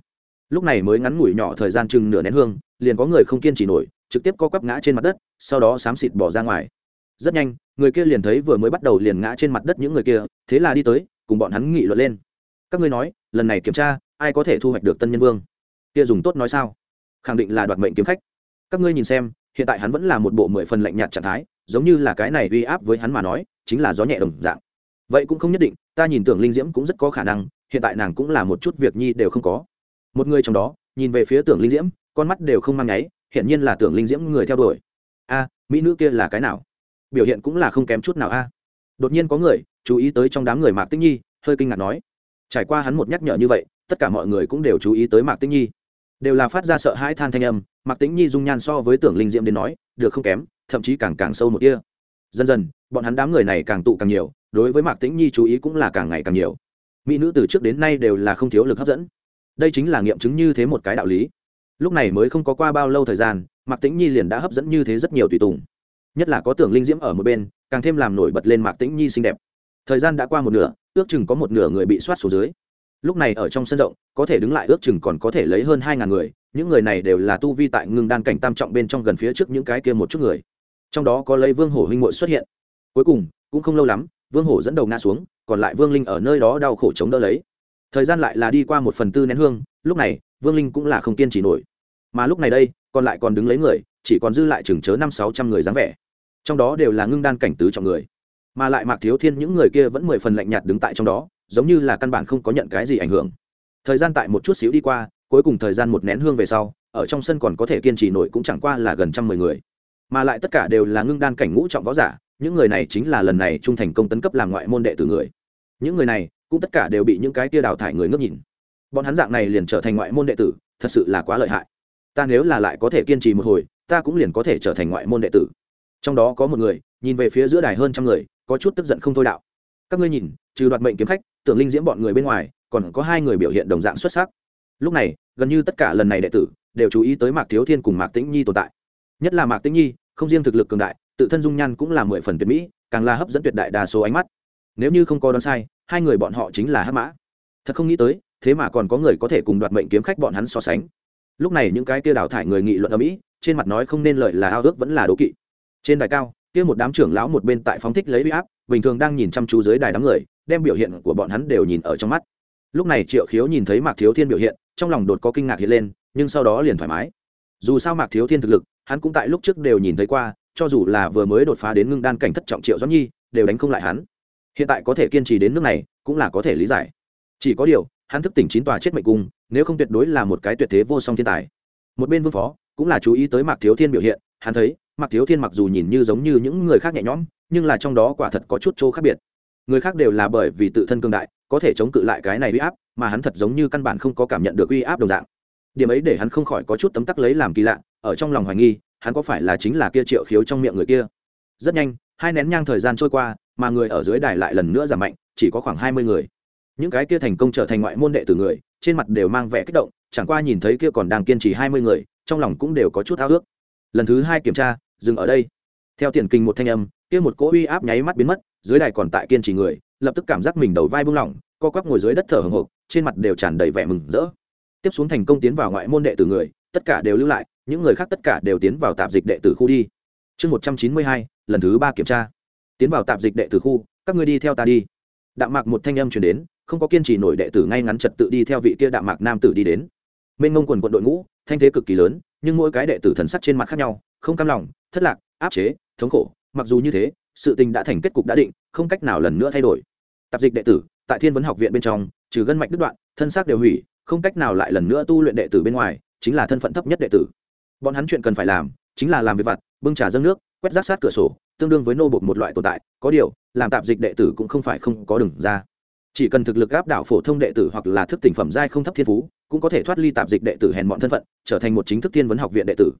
Lúc này mới ngắn ngủi nhỏ thời gian chừng nửa nén hương, liền có người không kiên trì nổi, trực tiếp co quắp ngã trên mặt đất, sau đó xám xịt bỏ ra ngoài. Rất nhanh, người kia liền thấy vừa mới bắt đầu liền ngã trên mặt đất những người kia, thế là đi tới, cùng bọn hắn nghị luận lên. Các ngươi nói, lần này kiểm tra, ai có thể thu hoạch được tân nhân vương? Kia dùng tốt nói sao? Khẳng định là đoạt mệnh kiếm khách. Các ngươi nhìn xem hiện tại hắn vẫn là một bộ mười phần lạnh nhạt trạng thái, giống như là cái này uy áp với hắn mà nói, chính là gió nhẹ đồng dạng. Vậy cũng không nhất định, ta nhìn tưởng linh diễm cũng rất có khả năng, hiện tại nàng cũng là một chút việc nhi đều không có. Một người trong đó, nhìn về phía tưởng linh diễm, con mắt đều không mang nháy hiện nhiên là tưởng linh diễm người theo đuổi. A, mỹ nữ kia là cái nào? Biểu hiện cũng là không kém chút nào a. Đột nhiên có người, chú ý tới trong đám người mạc tích nhi, hơi kinh ngạc nói. Trải qua hắn một nhắc nhở như vậy, tất cả mọi người cũng đều chú ý tới mạc tích nhi đều là phát ra sợ hãi than thanh âm Mặc tĩnh nhi dung nhan so với tưởng linh diễm đến nói, được không kém, thậm chí càng càng sâu một kia dần dần, bọn hắn đám người này càng tụ càng nhiều, đối với mạc tĩnh nhi chú ý cũng là càng ngày càng nhiều. Mỹ nữ từ trước đến nay đều là không thiếu lực hấp dẫn. Đây chính là nghiệm chứng như thế một cái đạo lý. Lúc này mới không có qua bao lâu thời gian, mạc tĩnh nhi liền đã hấp dẫn như thế rất nhiều tùy tùng. Nhất là có tưởng linh diễm ở một bên, càng thêm làm nổi bật lên mạc tĩnh nhi xinh đẹp. Thời gian đã qua một nửa, ước chừng có một nửa người bị soát xuống dưới lúc này ở trong sân rộng, có thể đứng lại ước chừng còn có thể lấy hơn hai ngàn người, những người này đều là tu vi tại ngưng đan cảnh tam trọng bên trong gần phía trước những cái kia một chút người. Trong đó có lấy vương hổ huynh muội xuất hiện. Cuối cùng, cũng không lâu lắm, vương hổ dẫn đầu ngã xuống, còn lại vương linh ở nơi đó đau khổ chống đỡ lấy. Thời gian lại là đi qua một phần tư nén hương, lúc này, vương linh cũng là không kiên trì nổi. Mà lúc này đây, còn lại còn đứng lấy người, chỉ còn dư lại chừng chớ năm sáu trăm người dáng vẻ. Trong đó đều là ngưng đan cảnh tứ trọng người. Mà lại mạc thiếu thiên những người kia vẫn mười phần lạnh nhạt đứng tại trong đó giống như là căn bản không có nhận cái gì ảnh hưởng. Thời gian tại một chút xíu đi qua, cuối cùng thời gian một nén hương về sau, ở trong sân còn có thể kiên trì nổi cũng chẳng qua là gần trăm mười người. Mà lại tất cả đều là ngưng đan cảnh ngũ trọng võ giả, những người này chính là lần này trung thành công tấn cấp làm ngoại môn đệ tử người. Những người này, cũng tất cả đều bị những cái tia đào thải người ngước nhìn. Bọn hắn dạng này liền trở thành ngoại môn đệ tử, thật sự là quá lợi hại. Ta nếu là lại có thể kiên trì một hồi, ta cũng liền có thể trở thành ngoại môn đệ tử. Trong đó có một người, nhìn về phía giữa đài hơn trăm người, có chút tức giận không thôi đạo. Các ngươi nhìn, trừ đoạt mệnh kiếm khách tưởng linh diễm bọn người bên ngoài, còn có hai người biểu hiện đồng dạng xuất sắc. Lúc này, gần như tất cả lần này đệ tử đều chú ý tới mạc thiếu thiên cùng mạc tĩnh nhi tồn tại. Nhất là mạc tĩnh nhi, không riêng thực lực cường đại, tự thân dung nhan cũng là mười phần tuyệt mỹ, càng là hấp dẫn tuyệt đại đa số ánh mắt. Nếu như không có đoán sai, hai người bọn họ chính là hắc mã. Thật không nghĩ tới, thế mà còn có người có thể cùng đoạt mệnh kiếm khách bọn hắn so sánh. Lúc này những cái kia đào thải người nghị luận ở mỹ trên mặt nói không nên lợi là ao ước vẫn là đố kỵ. Trên đài cao, kia một đám trưởng lão một bên tại phóng thích lấy uy áp, bình thường đang nhìn chăm chú dưới đài đám người đem biểu hiện của bọn hắn đều nhìn ở trong mắt. Lúc này triệu khiếu nhìn thấy mạc thiếu thiên biểu hiện, trong lòng đột có kinh ngạc hiện lên, nhưng sau đó liền thoải mái. Dù sao mạc thiếu thiên thực lực, hắn cũng tại lúc trước đều nhìn thấy qua, cho dù là vừa mới đột phá đến ngưng đan cảnh thất trọng triệu doãn nhi, đều đánh không lại hắn. Hiện tại có thể kiên trì đến nước này, cũng là có thể lý giải. Chỉ có điều, hắn thức tỉnh chín tòa chết mệnh cung, nếu không tuyệt đối là một cái tuyệt thế vô song thiên tài. Một bên vương phó, cũng là chú ý tới mạc thiếu thiên biểu hiện, hắn thấy, mạc thiếu thiên mặc dù nhìn như giống như những người khác nhẹ nhõm, nhưng là trong đó quả thật có chút chỗ khác biệt người khác đều là bởi vì tự thân cương đại, có thể chống cự lại cái này uy áp, mà hắn thật giống như căn bản không có cảm nhận được uy áp đồng dạng. Điểm ấy để hắn không khỏi có chút tấm tắc lấy làm kỳ lạ, ở trong lòng hoài nghi, hắn có phải là chính là kia triệu khiếu trong miệng người kia? Rất nhanh, hai nén nhang thời gian trôi qua, mà người ở dưới đài lại lần nữa giảm mạnh, chỉ có khoảng hai mươi người. Những cái kia thành công trở thành ngoại môn đệ tử người, trên mặt đều mang vẻ kích động, chẳng qua nhìn thấy kia còn đang kiên trì hai mươi người, trong lòng cũng đều có chút ao ước. Lần thứ hai kiểm tra, dừng ở đây. Theo tiền kinh một thanh âm, kia một cỗ uy áp nháy mắt biến mất dưới đài còn tại kiên trì người, lập tức cảm giác mình đầu vai buông lỏng, co quắp ngồi dưới đất thở hồng hộc, trên mặt đều tràn đầy vẻ mừng rỡ. Tiếp xuống thành công tiến vào ngoại môn đệ tử người, tất cả đều lưu lại, những người khác tất cả đều tiến vào tạp dịch đệ tử khu đi. Chương một trăm chín mươi hai, lần thứ ba kiểm tra. Tiến vào tạp dịch đệ tử khu, các ngươi đi theo ta đi. Đạm mạc một thanh âm chuyển đến, không có kiên trì nổi đệ tử ngay ngắn trật tự đi theo vị kia đạm mạc nam tử đi đến. Mênh ngông quần quận đội ngũ, thanh thế cực kỳ lớn, nhưng mỗi cái đệ tử thần sắc trên mặt khác nhau, không cam lòng, thất lạc, áp chế, thống khổ, mặc dù như thế sự tình đã thành kết cục đã định, không cách nào lần nữa thay đổi. Tạp dịch đệ tử, tại thiên vấn học viện bên trong, trừ gân mạch đứt đoạn, thân xác đều hủy, không cách nào lại lần nữa tu luyện đệ tử bên ngoài, chính là thân phận thấp nhất đệ tử. Bọn hắn chuyện cần phải làm, chính là làm việc vặt, bưng trà dâng nước, quét rác sát cửa sổ, tương đương với nô bột một loại tồn tại, có điều, làm tạp dịch đệ tử cũng không phải không có đường ra. Chỉ cần thực lực áp đảo phổ thông đệ tử hoặc là thức tỉnh phẩm giai không thấp thiên phú, cũng có thể thoát ly tạp dịch đệ tử hèn mọn thân phận, trở thành một chính thức thiên vấn học viện đệ tử.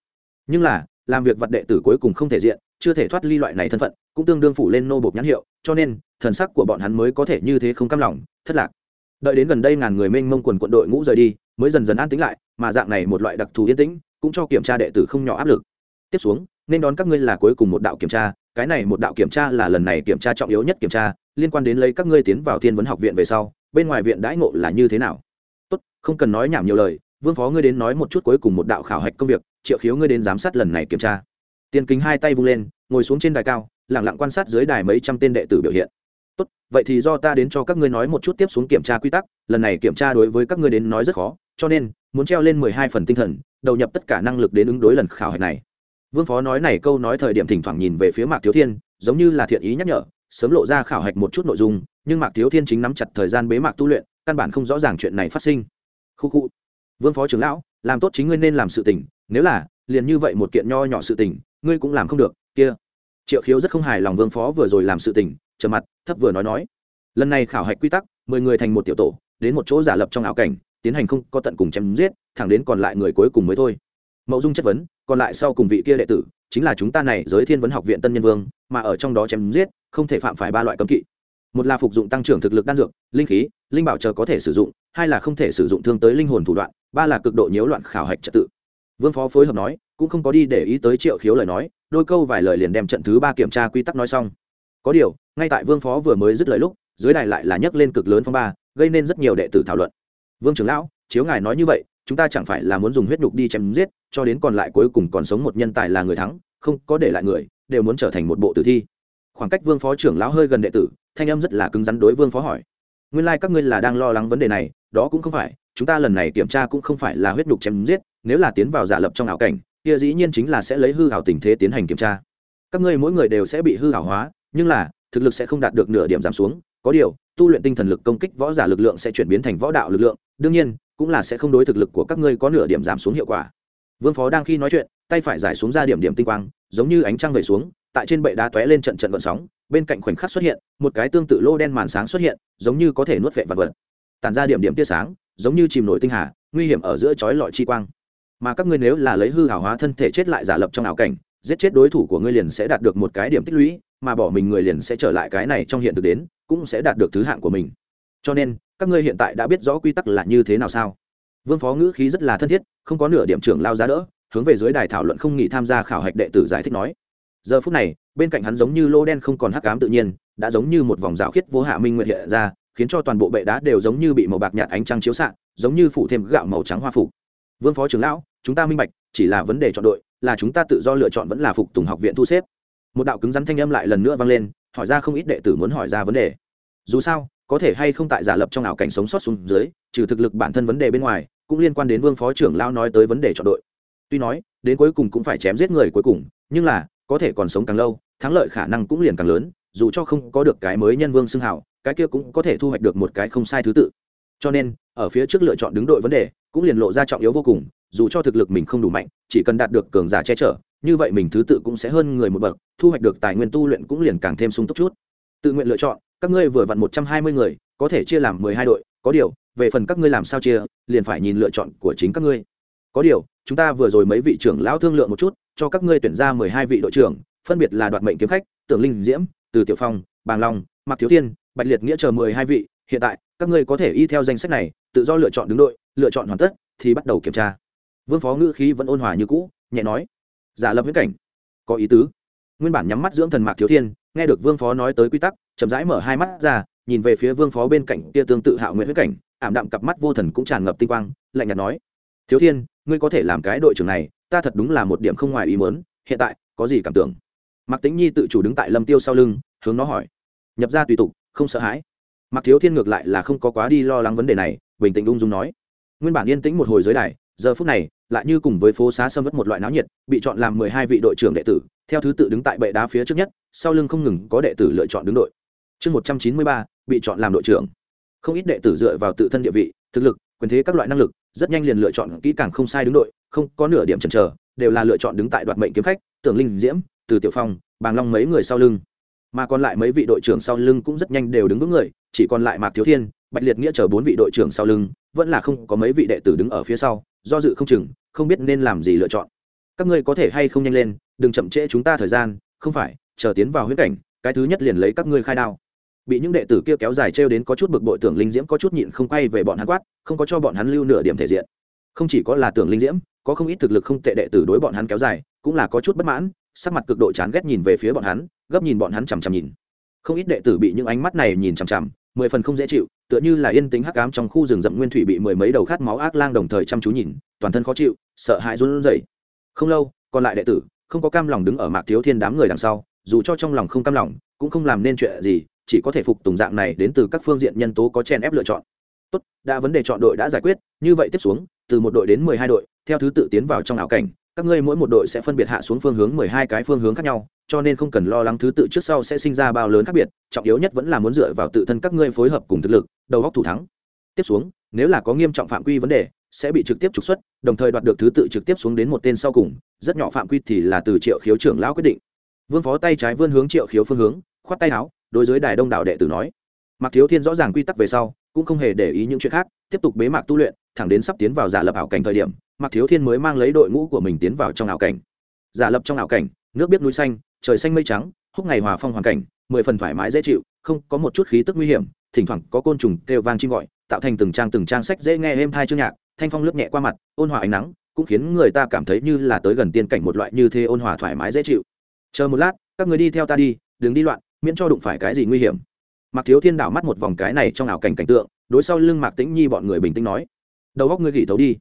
Nhưng là, làm việc vật đệ tử cuối cùng không thể diện chưa thể thoát ly loại này thân phận, cũng tương đương phủ lên nô bột nhãn hiệu, cho nên, thần sắc của bọn hắn mới có thể như thế không cam lòng, thất lạc. Đợi đến gần đây ngàn người mênh mông quần quận đội ngũ rời đi, mới dần dần an tính lại, mà dạng này một loại đặc thù yên tĩnh, cũng cho kiểm tra đệ tử không nhỏ áp lực. Tiếp xuống, nên đón các ngươi là cuối cùng một đạo kiểm tra, cái này một đạo kiểm tra là lần này kiểm tra trọng yếu nhất kiểm tra, liên quan đến lấy các ngươi tiến vào thiên vấn học viện về sau, bên ngoài viện đãi ngộ là như thế nào? Tốt, không cần nói nhảm nhiều lời, vương phó ngươi đến nói một chút cuối cùng một đạo khảo hạch công việc, triệu khiếu ngươi đến giám sát lần này kiểm tra. Tiên kính hai tay vung lên, ngồi xuống trên đài cao lẳng lặng quan sát dưới đài mấy trăm tên đệ tử biểu hiện. Tốt, vậy thì do ta đến cho các ngươi nói một chút tiếp xuống kiểm tra quy tắc, lần này kiểm tra đối với các ngươi đến nói rất khó, cho nên, muốn treo lên mười hai phần tinh thần, đầu nhập tất cả năng lực đến ứng đối lần khảo hạch này. Vương phó nói này câu nói thời điểm thỉnh thoảng nhìn về phía mạc thiếu thiên, giống như là thiện ý nhắc nhở, sớm lộ ra khảo hạch một chút nội dung, nhưng mạc thiếu thiên chính nắm chặt thời gian bế mạc tu luyện, căn bản không rõ ràng chuyện này phát sinh. Khu khu, vương phó trưởng lão, làm tốt chính ngươi nên làm sự tình, nếu là, liền như vậy một kiện nho nhỏ sự tình ngươi cũng làm không được, kia. Triệu khiếu rất không hài lòng vương phó vừa rồi làm sự tình trở mặt, thấp vừa nói nói. Lần này khảo hạch quy tắc, mười người thành một tiểu tổ, đến một chỗ giả lập trong ảo cảnh, tiến hành không có tận cùng chém giết, thẳng đến còn lại người cuối cùng mới thôi. Mậu dung chất vấn, còn lại sau cùng vị kia đệ tử, chính là chúng ta này giới thiên vấn học viện tân nhân vương, mà ở trong đó chém giết, không thể phạm phải ba loại cấm kỵ. Một là phục dụng tăng trưởng thực lực đan dược, linh khí, linh bảo chờ có thể sử dụng, hai là không thể sử dụng thương tới linh hồn thủ đoạn, ba là cực độ nhiễu loạn khảo hạch trật tự vương phó phối hợp nói, cũng không có đi để ý tới triệu khiếu lời nói, đôi câu vài lời liền đem trận thứ ba kiểm tra quy tắc nói xong. Có điều, ngay tại vương phó vừa mới dứt lời lúc, dưới đài lại là nhấc lên cực lớn phong ba, gây nên rất nhiều đệ tử thảo luận. Vương trưởng lão, chiếu ngài nói như vậy, chúng ta chẳng phải là muốn dùng huyết nhục đi chém giết, cho đến còn lại cuối cùng còn sống một nhân tài là người thắng, không có để lại người, đều muốn trở thành một bộ tử thi. Khoảng cách vương phó trưởng lão hơi gần đệ tử, thanh âm rất là cứng rắn đối vương phó hỏi. Nguyên lai、like、các ngươi là đang lo lắng vấn đề này, đó cũng không phải, chúng ta lần này kiểm tra cũng không phải là huyết nhục chém giết nếu là tiến vào giả lập trong ảo cảnh, kia dĩ nhiên chính là sẽ lấy hư hảo tình thế tiến hành kiểm tra. Các ngươi mỗi người đều sẽ bị hư hảo hóa, nhưng là, thực lực sẽ không đạt được nửa điểm giảm xuống. Có điều, tu luyện tinh thần lực công kích võ giả lực lượng sẽ chuyển biến thành võ đạo lực lượng, đương nhiên, cũng là sẽ không đối thực lực của các ngươi có nửa điểm giảm xuống hiệu quả. Vương phó đang khi nói chuyện, tay phải giải xuống ra điểm điểm tinh quang, giống như ánh trăng vẩy xuống, tại trên bệ đá tóe lên trận trận gợn sóng, bên cạnh khoảnh khắc xuất hiện, một cái tương tự lô đen màn sáng xuất hiện, giống như có thể nuốt vệ vật vật. Tản ra điểm điểm tia sáng, giống như chìm nổi tinh hà, nguy hiểm ở giữa chói lọi chi quang mà các ngươi nếu là lấy hư hảo hóa thân thể chết lại giả lập trong ảo cảnh, giết chết đối thủ của ngươi liền sẽ đạt được một cái điểm tích lũy, mà bỏ mình người liền sẽ trở lại cái này trong hiện thực đến, cũng sẽ đạt được thứ hạng của mình. Cho nên, các ngươi hiện tại đã biết rõ quy tắc là như thế nào sao? Vương phó ngữ khí rất là thân thiết, không có nửa điểm trưởng lao giá đỡ, hướng về dưới đài thảo luận không nghỉ tham gia khảo hạch đệ tử giải thích nói. Giờ phút này, bên cạnh hắn giống như lô đen không còn hắc cám tự nhiên, đã giống như một vòng rào khiết vô hạ minh nguyệt hiện ra, khiến cho toàn bộ bệ đá đều giống như bị màu bạc nhạt ánh trăng chiếu xạ, giống như phủ thêm gạo màu trắng hoa phủ vương phó trưởng lão, chúng ta minh bạch, chỉ là vấn đề chọn đội, là chúng ta tự do lựa chọn vẫn là phục tùng học viện thu xếp. Một đạo cứng rắn thanh âm lại lần nữa vang lên, hỏi ra không ít đệ tử muốn hỏi ra vấn đề. Dù sao, có thể hay không tại giả lập trong ảo cảnh sống sót xuống dưới, trừ thực lực bản thân vấn đề bên ngoài, cũng liên quan đến vương phó trưởng lão nói tới vấn đề chọn đội. Tuy nói, đến cuối cùng cũng phải chém giết người cuối cùng, nhưng là, có thể còn sống càng lâu, thắng lợi khả năng cũng liền càng lớn, dù cho không có được cái mới nhân vương xưng hảo, cái kia cũng có thể thu hoạch được một cái không sai thứ tự cho nên, ở phía trước lựa chọn đứng đội vấn đề cũng liền lộ ra trọng yếu vô cùng, dù cho thực lực mình không đủ mạnh, chỉ cần đạt được cường giả che chở, như vậy mình thứ tự cũng sẽ hơn người một bậc, thu hoạch được tài nguyên tu luyện cũng liền càng thêm sung túc chút. Tự nguyện lựa chọn, các ngươi vừa vặn một trăm hai mươi người, có thể chia làm mười hai đội, có điều, về phần các ngươi làm sao chia, liền phải nhìn lựa chọn của chính các ngươi. Có điều, chúng ta vừa rồi mấy vị trưởng lão thương lượng một chút, cho các ngươi tuyển ra mười hai vị đội trưởng, phân biệt là đoạt mệnh kiếm khách, tưởng linh diễm, từ tiểu phong, bàng long mặc thiếu thiên, bạch liệt nghĩa chờ mười hai vị, hiện tại các ngươi có thể y theo danh sách này, tự do lựa chọn đứng đội, lựa chọn hoàn tất, thì bắt đầu kiểm tra. Vương phó ngữ khí vẫn ôn hòa như cũ, nhẹ nói, giả lập viễn cảnh, có ý tứ. Nguyên bản nhắm mắt dưỡng thần mạc thiếu thiên, nghe được vương phó nói tới quy tắc, chậm rãi mở hai mắt ra, nhìn về phía vương phó bên cạnh kia tương tự hạo nguyện huyết cảnh, ảm đạm cặp mắt vô thần cũng tràn ngập tinh quang, lạnh nhạt nói, thiếu thiên, ngươi có thể làm cái đội trưởng này, ta thật đúng là một điểm không ngoài ý mớn hiện tại, có gì cảm tưởng? Mạc tính nhi tự chủ đứng tại lâm tiêu sau lưng, hướng nó hỏi, nhập ra tùy tục, không sợ hãi mạc thiếu thiên ngược lại là không có quá đi lo lắng vấn đề này, bình tĩnh ung dung nói. Nguyên bản yên tĩnh một hồi giới đài, giờ phút này, lại như cùng với phố xá sâm vất một loại náo nhiệt, bị chọn làm mười hai vị đội trưởng đệ tử, theo thứ tự đứng tại bệ đá phía trước nhất, sau lưng không ngừng có đệ tử lựa chọn đứng đội. Chương một trăm chín mươi ba, bị chọn làm đội trưởng. Không ít đệ tử dựa vào tự thân địa vị, thực lực, quyền thế các loại năng lực, rất nhanh liền lựa chọn kỹ càng không sai đứng đội, không có nửa điểm chần chờ, đều là lựa chọn đứng tại đoạt mệnh kiếm khách, tưởng linh diễm, từ tiểu phong, bàng long mấy người sau lưng mà còn lại mấy vị đội trưởng sau lưng cũng rất nhanh đều đứng vững người, chỉ còn lại mạc thiếu thiên, bạch liệt nghĩa chờ bốn vị đội trưởng sau lưng, vẫn là không có mấy vị đệ tử đứng ở phía sau, do dự không chừng, không biết nên làm gì lựa chọn. Các ngươi có thể hay không nhanh lên, đừng chậm trễ chúng ta thời gian, không phải, chờ tiến vào huyết cảnh, cái thứ nhất liền lấy các ngươi khai đao. Bị những đệ tử kia kéo dài trêu đến có chút bực bội tưởng linh diễm có chút nhịn không quay về bọn hắn quát, không có cho bọn hắn lưu nửa điểm thể diện. Không chỉ có là tưởng linh diễm, có không ít thực lực không tệ đệ tử đối bọn hắn kéo dài, cũng là có chút bất mãn sắc mặt cực độ chán ghét nhìn về phía bọn hắn, gấp nhìn bọn hắn chằm chằm nhìn. Không ít đệ tử bị những ánh mắt này nhìn chằm chằm, mười phần không dễ chịu, tựa như là yên tĩnh hắc ám trong khu rừng rậm nguyên thủy bị mười mấy đầu khát máu ác lang đồng thời chăm chú nhìn, toàn thân khó chịu, sợ hãi run rẩy. Không lâu, còn lại đệ tử, không có cam lòng đứng ở mạc thiếu thiên đám người đằng sau, dù cho trong lòng không cam lòng, cũng không làm nên chuyện gì, chỉ có thể phục tùng dạng này đến từ các phương diện nhân tố có chen ép lựa chọn. Tốt, đã vấn đề chọn đội đã giải quyết, như vậy tiếp xuống, từ một đội đến mười hai đội, theo thứ tự tiến vào trong ảo cảnh các ngươi mỗi một đội sẽ phân biệt hạ xuống phương hướng mười hai cái phương hướng khác nhau, cho nên không cần lo lắng thứ tự trước sau sẽ sinh ra bao lớn khác biệt, trọng yếu nhất vẫn là muốn dựa vào tự thân các ngươi phối hợp cùng thực lực, đầu góc thủ thắng. Tiếp xuống, nếu là có nghiêm trọng phạm quy vấn đề, sẽ bị trực tiếp trục xuất, đồng thời đoạt được thứ tự trực tiếp xuống đến một tên sau cùng, rất nhỏ phạm quy thì là từ triệu khiếu trưởng lão quyết định. Vương phó tay trái vươn hướng triệu khiếu phương hướng, khoát tay áo, đối với đài đông đảo đệ tử nói. Mặc thiếu thiên rõ ràng quy tắc về sau, cũng không hề để ý những chuyện khác, tiếp tục bế mạc tu luyện, thẳng đến sắp tiến vào giả lập ảo cảnh thời điểm mặc thiếu thiên mới mang lấy đội ngũ của mình tiến vào trong ảo cảnh. Giả lập trong ảo cảnh, nước biết núi xanh, trời xanh mây trắng, húc ngày hòa phong hoàn cảnh, mười phần thoải mái dễ chịu, không có một chút khí tức nguy hiểm, thỉnh thoảng có côn trùng kêu vang chim gọi, tạo thành từng trang từng trang sách dễ nghe êm thai chương nhạc, thanh phong lướt nhẹ qua mặt, ôn hòa ánh nắng, cũng khiến người ta cảm thấy như là tới gần tiên cảnh một loại như thế ôn hòa thoải mái dễ chịu. Chờ một lát, các người đi theo ta đi, đừng đi loạn, miễn cho đụng phải cái gì nguy hiểm. Mạc thiếu thiên đảo mắt một vòng cái này trong ảo cảnh cảnh tượng, đối sau lưng mạc tĩnh nhi bọn người bình tĩnh nói, đầu góc ngươi gỉ thấu đi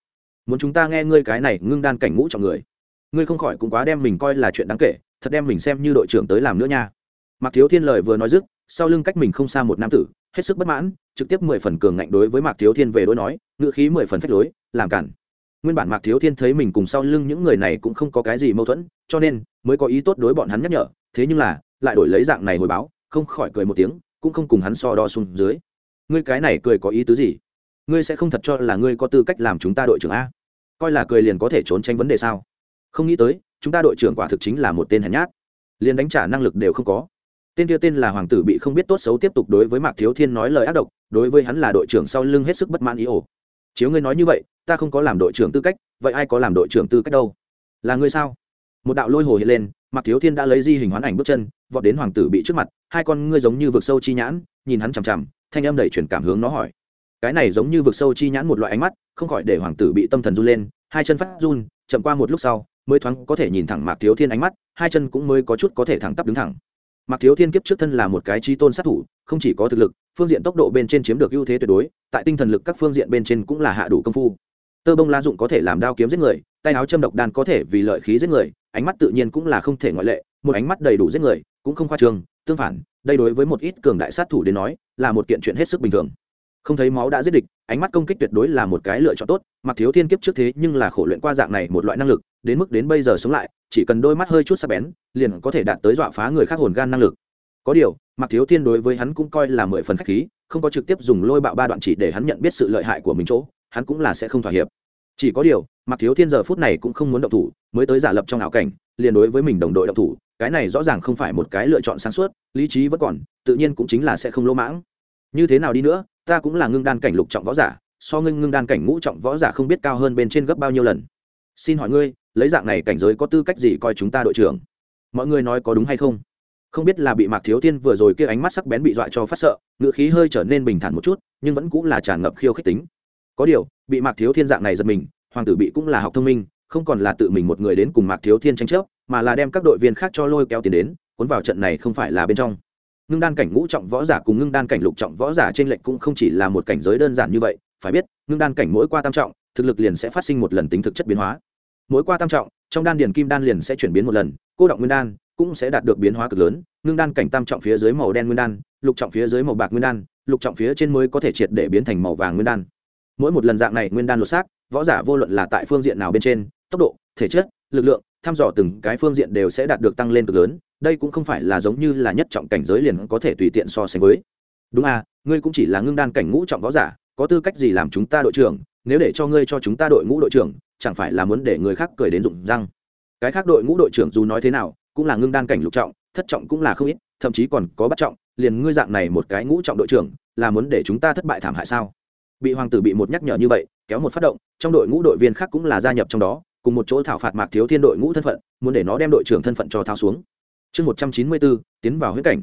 muốn chúng ta nghe ngươi cái này ngưng đan cảnh ngũ trọng người. Ngươi không khỏi cũng quá đem mình coi là chuyện đáng kể, thật đem mình xem như đội trưởng tới làm nữa nha. Mạc thiếu thiên lời vừa nói dứt, sau lưng cách mình không xa một nam tử, hết sức bất mãn, trực tiếp mười phần cường ngạnh đối với mạc thiếu thiên về đối nói ngựa khí mười phần phách lối, làm cản. Nguyên bản mạc thiếu thiên thấy mình cùng sau lưng những người này cũng không có cái gì mâu thuẫn, cho nên mới có ý tốt đối bọn hắn nhắc nhở, thế nhưng là, lại đổi lấy dạng này hồi báo, không khỏi cười một tiếng, cũng không cùng hắn so đo xuống dưới. Ngươi cái này cười có ý tứ gì? Ngươi sẽ không thật cho là ngươi có tư cách làm chúng ta đội trưởng a? Coi là cười liền có thể trốn tránh vấn đề sao? Không nghĩ tới, chúng ta đội trưởng quả thực chính là một tên hèn nhát. Liền đánh trả năng lực đều không có. Tên kia tên là hoàng tử bị không biết tốt xấu tiếp tục đối với mạc thiếu thiên nói lời ác độc, đối với hắn là đội trưởng sau lưng hết sức bất mãn ý ổ. Chiếu ngươi nói như vậy, ta không có làm đội trưởng tư cách, vậy ai có làm đội trưởng tư cách đâu? Là ngươi sao? Một đạo lôi hồ hiện lên, mạc thiếu thiên đã lấy di hình hoán ảnh bước chân, vọt đến hoàng tử bị trước mặt, hai con ngươi giống như vực sâu chi nhãn, nhìn hắn chằm chằm, thanh âm đầy chuyển cảm hướng nó hỏi cái này giống như vực sâu chi nhãn một loại ánh mắt, không khỏi để hoàng tử bị tâm thần run lên, hai chân phát run, chậm qua một lúc sau, mới thoáng có thể nhìn thẳng mạc thiếu thiên ánh mắt, hai chân cũng mới có chút có thể thẳng tắp đứng thẳng. Mạc thiếu thiên kiếp trước thân là một cái trí tôn sát thủ, không chỉ có thực lực, phương diện tốc độ bên trên chiếm được ưu thế tuyệt đối, tại tinh thần lực các phương diện bên trên cũng là hạ đủ công phu. Tơ bông la dụng có thể làm đao kiếm giết người, tay áo châm độc đan có thể vì lợi khí giết người, ánh mắt tự nhiên cũng là không thể ngoại lệ, một ánh mắt đầy đủ giết người, cũng không khoa trương, tương phản, đây đối với một ít cường đại sát thủ đến nói, là một kiện chuyện hết sức bình thường không thấy máu đã giết địch, ánh mắt công kích tuyệt đối là một cái lựa chọn tốt, mặc thiếu thiên kiếp trước thế nhưng là khổ luyện qua dạng này một loại năng lực, đến mức đến bây giờ sống lại, chỉ cần đôi mắt hơi chút sắc bén, liền có thể đạt tới dọa phá người khác hồn gan năng lực. Có điều, mặc thiếu thiên đối với hắn cũng coi là mười phần khách khí, không có trực tiếp dùng lôi bạo ba đoạn chỉ để hắn nhận biết sự lợi hại của mình chỗ, hắn cũng là sẽ không thỏa hiệp. Chỉ có điều, mặc thiếu thiên giờ phút này cũng không muốn động thủ, mới tới giả lập trong ảo cảnh, liền đối với mình đồng đội động thủ, cái này rõ ràng không phải một cái lựa chọn sáng suốt, lý trí vẫn còn, tự nhiên cũng chính là sẽ không lỗ mãng. Như thế nào đi nữa ta cũng là ngưng đan cảnh lục trọng võ giả, so ngưng ngưng đan cảnh ngũ trọng võ giả không biết cao hơn bên trên gấp bao nhiêu lần. Xin hỏi ngươi, lấy dạng này cảnh giới có tư cách gì coi chúng ta đội trưởng? Mọi người nói có đúng hay không? Không biết là bị mạc thiếu thiên vừa rồi kia ánh mắt sắc bén bị dọa cho phát sợ, ngựa khí hơi trở nên bình thản một chút, nhưng vẫn cũng là tràn ngập khiêu khích tính. Có điều, bị mạc thiếu thiên dạng này giật mình, hoàng tử bị cũng là học thông minh, không còn là tự mình một người đến cùng mạc thiếu thiên tranh chấp, mà là đem các đội viên khác cho lôi kéo tiền đến, cuốn vào trận này không phải là bên trong ngưng đan cảnh ngũ trọng võ giả cùng ngưng đan cảnh lục trọng võ giả trên lệnh cũng không chỉ là một cảnh giới đơn giản như vậy, phải biết, ngưng đan cảnh mỗi qua tam trọng, thực lực liền sẽ phát sinh một lần tính thực chất biến hóa. Mỗi qua tam trọng, trong đan điền kim đan liền sẽ chuyển biến một lần, cô động nguyên đan cũng sẽ đạt được biến hóa cực lớn, ngưng đan cảnh tam trọng phía dưới màu đen nguyên đan, lục trọng phía dưới màu bạc nguyên đan, lục trọng phía trên mới có thể triệt để biến thành màu vàng nguyên đan. Mỗi một lần dạng này nguyên đan lột xác, võ giả vô luận là tại phương diện nào bên trên, tốc độ, thể chất, lực lượng thăm dò từng cái phương diện đều sẽ đạt được tăng lên cực lớn, đây cũng không phải là giống như là nhất trọng cảnh giới liền có thể tùy tiện so sánh với. Đúng à ngươi cũng chỉ là ngưng đan cảnh ngũ trọng võ giả, có tư cách gì làm chúng ta đội trưởng, nếu để cho ngươi cho chúng ta đội ngũ đội trưởng, chẳng phải là muốn để người khác cười đến rụng răng. Cái khác đội ngũ đội trưởng dù nói thế nào, cũng là ngưng đan cảnh lục trọng, thất trọng cũng là không ít, thậm chí còn có bắt trọng, liền ngươi dạng này một cái ngũ trọng đội trưởng, là muốn để chúng ta thất bại thảm hại sao? Bị hoàng tử bị một nhắc nhở như vậy, kéo một phát động, trong đội ngũ đội viên khác cũng là gia nhập trong đó cùng một chỗ thảo phạt mạc thiếu thiên đội ngũ thân phận, muốn để nó đem đội trưởng thân phận cho thao xuống. Chương một trăm chín mươi bốn tiến vào huyết cảnh.